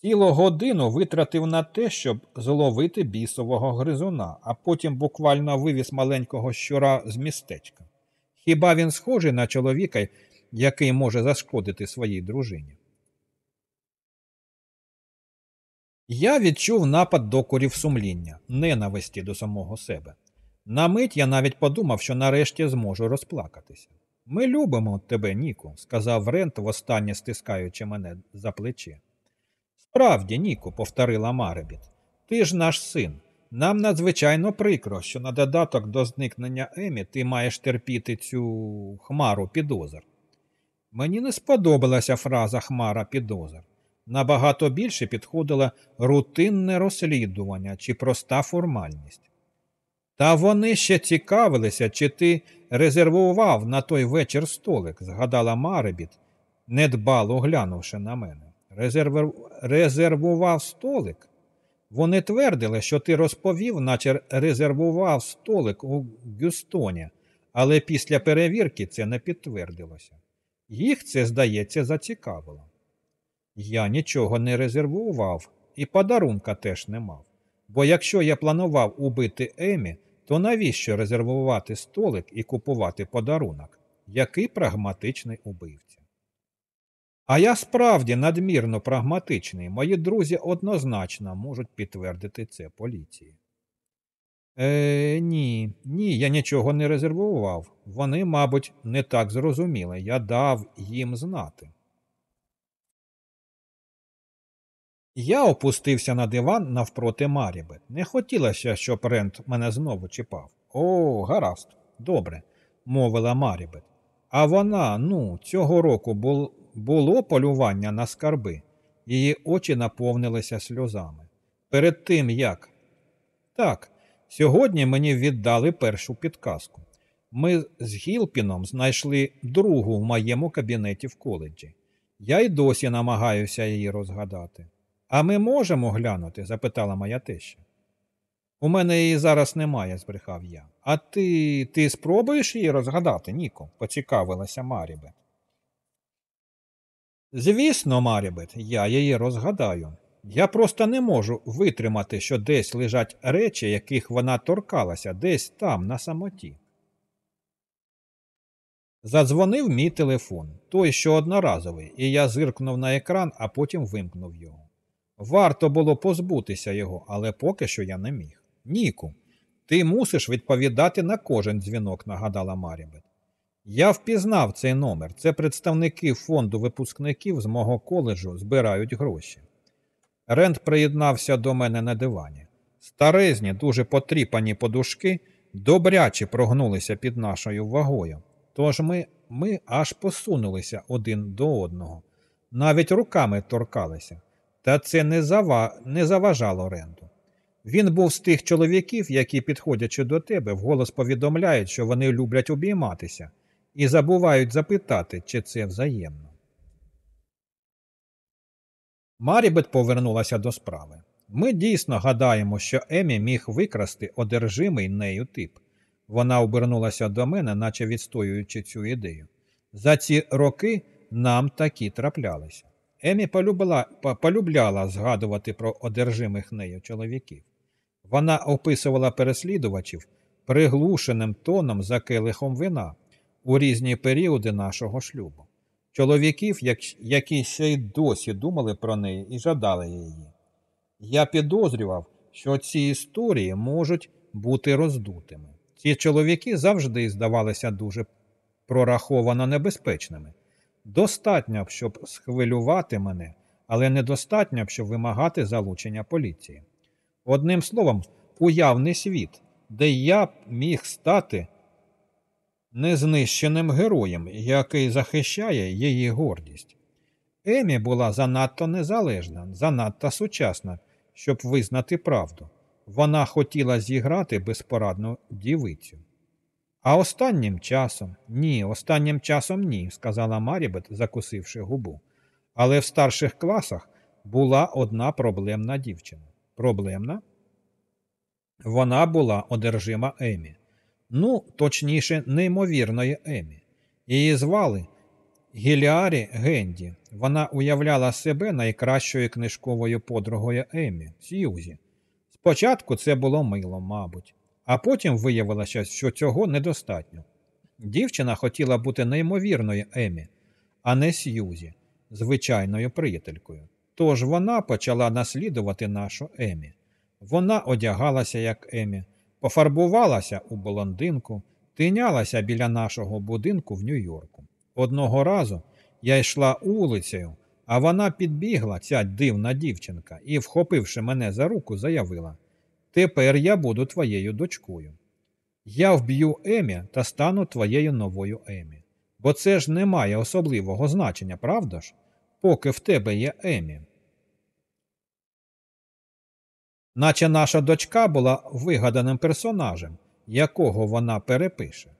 Цілу годину витратив на те, щоб зловити бісового гризуна, а потім буквально вивіз маленького щура з містечка. Хіба він схожий на чоловіка, який може зашкодити своїй дружині? Я відчув напад докорів сумління, ненависті до самого себе. На мить я навіть подумав, що нарешті зможу розплакатися. Ми любимо тебе, Ніку, сказав Рент, востаннє стискаючи мене за плече. Справді, Ніку, повторила Марібет, ти ж наш син. Нам надзвичайно прикро, що на додаток до зникнення Емі ти маєш терпіти цю хмару підозр. Мені не сподобалася фраза Хмара підозр. Набагато більше підходило рутинне розслідування чи проста формальність. Та вони ще цікавилися, чи ти резервував на той вечір столик, згадала Марібет, недбало глянувши на мене. Резерв... Резервував столик? Вони твердили, що ти розповів, наче резервував столик у Гюстоні, але після перевірки це не підтвердилося. Їх це, здається, зацікавило. Я нічого не резервував і подарунка теж не мав. Бо якщо я планував убити Емі, то навіщо резервувати столик і купувати подарунок? Який прагматичний убивця? А я справді надмірно прагматичний. Мої друзі однозначно можуть підтвердити це поліції. Е, Ні, ні, я нічого не резервував. Вони, мабуть, не так зрозуміли. Я дав їм знати. Я опустився на диван навпроти Марібет. Не хотілося, щоб Рент мене знову чіпав. О, гаразд, добре, мовила Марібет. А вона, ну, цього року бул... було полювання на скарби. Її очі наповнилися сльозами. Перед тим як. Так, сьогодні мені віддали першу підказку. Ми з Гілпіном знайшли другу в моєму кабінеті в коледжі. Я й досі намагаюся її розгадати. А ми можемо глянути? запитала моя теща. У мене її зараз немає, збрехав я. А ти ти спробуєш її розгадати, Ніко? поцікавилася Марібет. Звісно, Марібет, я її розгадаю. Я просто не можу витримати, що десь лежать речі, яких вона торкалася, десь там, на самоті. Задзвонив мій телефон, той, що одноразовий, і я зиркнув на екран, а потім вимкнув його. Варто було позбутися його, але поки що я не міг. Ніку, ти мусиш відповідати на кожен дзвінок, нагадала Марібет. Я впізнав цей номер. Це представники фонду випускників з мого коледжу збирають гроші. Рент приєднався до мене на дивані. Старезні, дуже потріпані подушки добряче прогнулися під нашою вагою. Тож ми, ми аж посунулися один до одного, навіть руками торкалися. Та це не, зава... не заважало Ренду. Він був з тих чоловіків, які, підходячи до тебе, вголос повідомляють, що вони люблять обійматися, і забувають запитати, чи це взаємно. Марібет повернулася до справи. Ми дійсно гадаємо, що Емі міг викрасти одержимий нею тип. Вона обернулася до мене, наче відстоюючи цю ідею. За ці роки нам такі траплялися. Емі полюбила, полюбляла згадувати про одержимих нею чоловіків. Вона описувала переслідувачів приглушеним тоном за келихом вина у різні періоди нашого шлюбу. Чоловіків, які ще й досі думали про неї і жадали її. Я підозрював, що ці історії можуть бути роздутими. Ці чоловіки завжди здавалися дуже прораховано небезпечними. Достатньо, щоб схвилювати мене, але недостатньо, щоб вимагати залучення поліції. Одним словом, уявний світ, де я міг стати незнищеним героєм, який захищає її гордість. Емі була занадто незалежна, занадто сучасна, щоб визнати правду. Вона хотіла зіграти безпорадну дівицю. А останнім часом ні, останнім часом ні, сказала Марібет, закусивши губу. Але в старших класах була одна проблемна дівчина. Проблемна? Вона була одержима Емі. Ну, точніше, неймовірної Емі. Її звали Гіліарі Генді. Вона уявляла себе найкращою книжковою подругою Емі Сьюзі. Спочатку це було мило, мабуть, а потім виявилося, що цього недостатньо. Дівчина хотіла бути неймовірною Емі, а не Сьюзі, звичайною приятелькою. Тож вона почала наслідувати нашу Емі. Вона одягалася, як Емі, пофарбувалася у блондинку, тинялася біля нашого будинку в Нью-Йорку. Одного разу я йшла вулицею, а вона підбігла, ця дивна дівчинка, і, вхопивши мене за руку, заявила Тепер я буду твоєю дочкою. Я вб'ю Емі та стану твоєю новою Емі. Бо це ж не має особливого значення, правда ж? Поки в тебе є Емі. Наче наша дочка була вигаданим персонажем, якого вона перепише.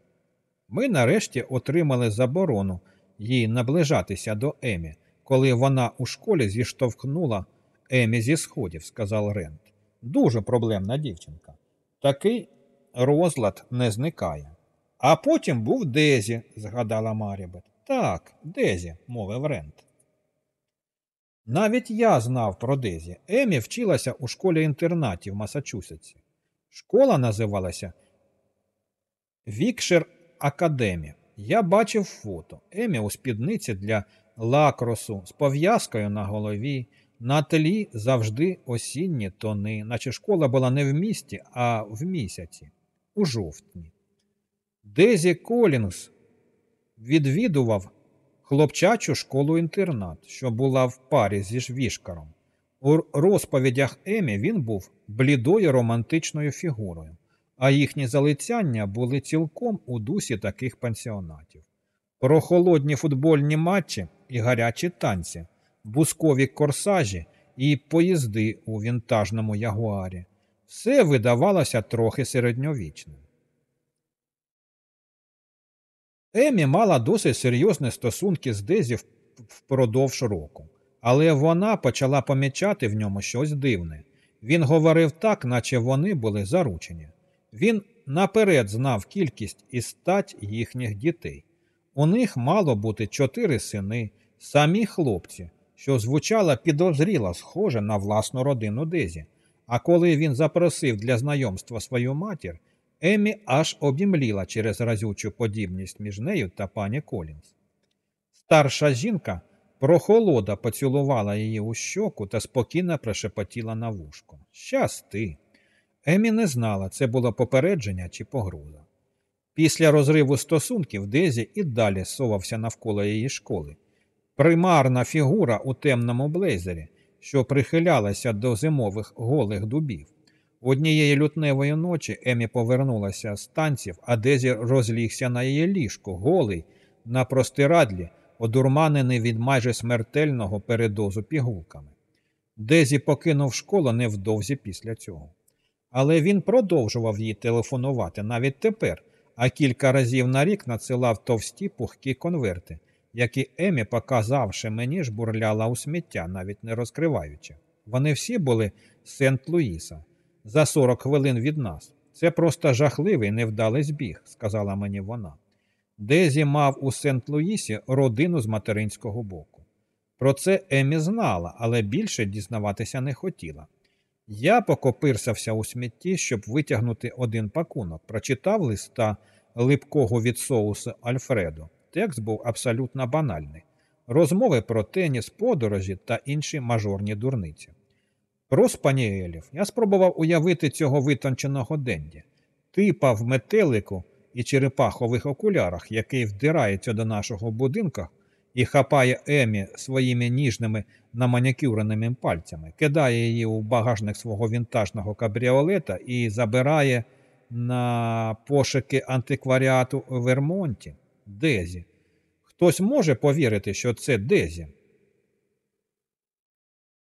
Ми нарешті отримали заборону їй наближатися до Емі, коли вона у школі зіштовхнула Емі зі сходів, сказав Рент. Дуже проблемна дівчинка. Такий розлад не зникає. А потім був Дезі, згадала Марібет. Так, Дезі, мовив Рент. Навіть я знав про Дезі. Емі вчилася у школі інтернаті в Масачусетсі. Школа називалася Вікшер Академі. Я бачив фото. Емі у спідниці для лакросу з пов'язкою на голові, на тлі завжди осінні тони, наче школа була не в місті, а в місяці, у жовтні. Дезі Колінгс відвідував хлопчачу школу-інтернат, що була в парі зі Жвішкаром. У розповідях Емі він був блідою романтичною фігурою, а їхні залицяння були цілком у дусі таких пансіонатів. Про холодні футбольні матчі і гарячі танці, бускові корсажі і поїзди у вінтажному ягуарі. Все видавалося трохи середньовічним. Емі мала досить серйозні стосунки з Дезі впродовж року, але вона почала помічати в ньому щось дивне. Він говорив так, наче вони були заручені. Він наперед знав кількість і стать їхніх дітей. У них мало бути чотири сини, самі хлопці, що звучало підозріло схоже на власну родину Дезі. А коли він запросив для знайомства свою матір, Емі аж обімліла через разючу подібність між нею та пані Колінс. Старша жінка прохолода поцілувала її у щоку та спокійно прошепотіла на вушко. Щасти. Емі не знала, це було попередження чи погроза. Після розриву стосунків Дезі і далі совався навколо її школи. Примарна фігура у темному блейзері, що прихилялася до зимових голих дубів. Однієї лютневої ночі Емі повернулася з танців, а Дезі розлігся на її ліжку, голий, на простирадлі, одурманений від майже смертельного передозу пігулками. Дезі покинув школу невдовзі після цього. Але він продовжував їй телефонувати навіть тепер, а кілька разів на рік надсилав товсті пухкі конверти, які Емі, показавши мені, жбурляла у сміття, навіть не розкриваючи. Вони всі були Сент-Луїса, за 40 хвилин від нас. Це просто жахливий невдалий збіг, сказала мені вона. Дезі мав у Сент-Луїсі родину з материнського боку. Про це Емі знала, але більше дізнаватися не хотіла. Я покопирсався у смітті, щоб витягнути один пакунок, прочитав листа липкого від соусу Альфредо. Текст був абсолютно банальний. Розмови про теніс, подорожі та інші мажорні дурниці. Про спаніелів я спробував уявити цього витонченого денді, типа в метелику і черепахових окулярах, який вдирається до нашого будинка і хапає Емі своїми ніжними наманікюреними пальцями, кидає її у багажник свого вінтажного кабріолета і забирає на пошуки антикваріату у Вермонті. Дезі. Хтось може повірити, що це Дезі.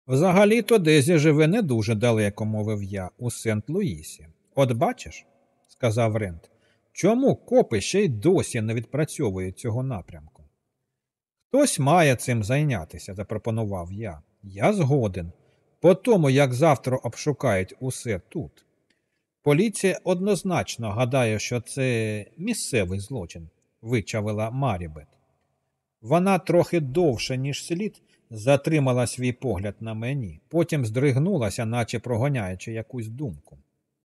Взагалі-то Дезі живе не дуже далеко, мовив я, у Сент-Луїсі. От бачиш, сказав Рент, чому копи ще й досі не відпрацьовують цього напрямку? Хтось має цим зайнятися, запропонував я. Я згоден. По тому, як завтра обшукають усе тут. Поліція однозначно гадає, що це місцевий злочин, вичавила Марібет. Вона трохи довше, ніж слід, затримала свій погляд на мені, потім здригнулася, наче прогоняючи якусь думку.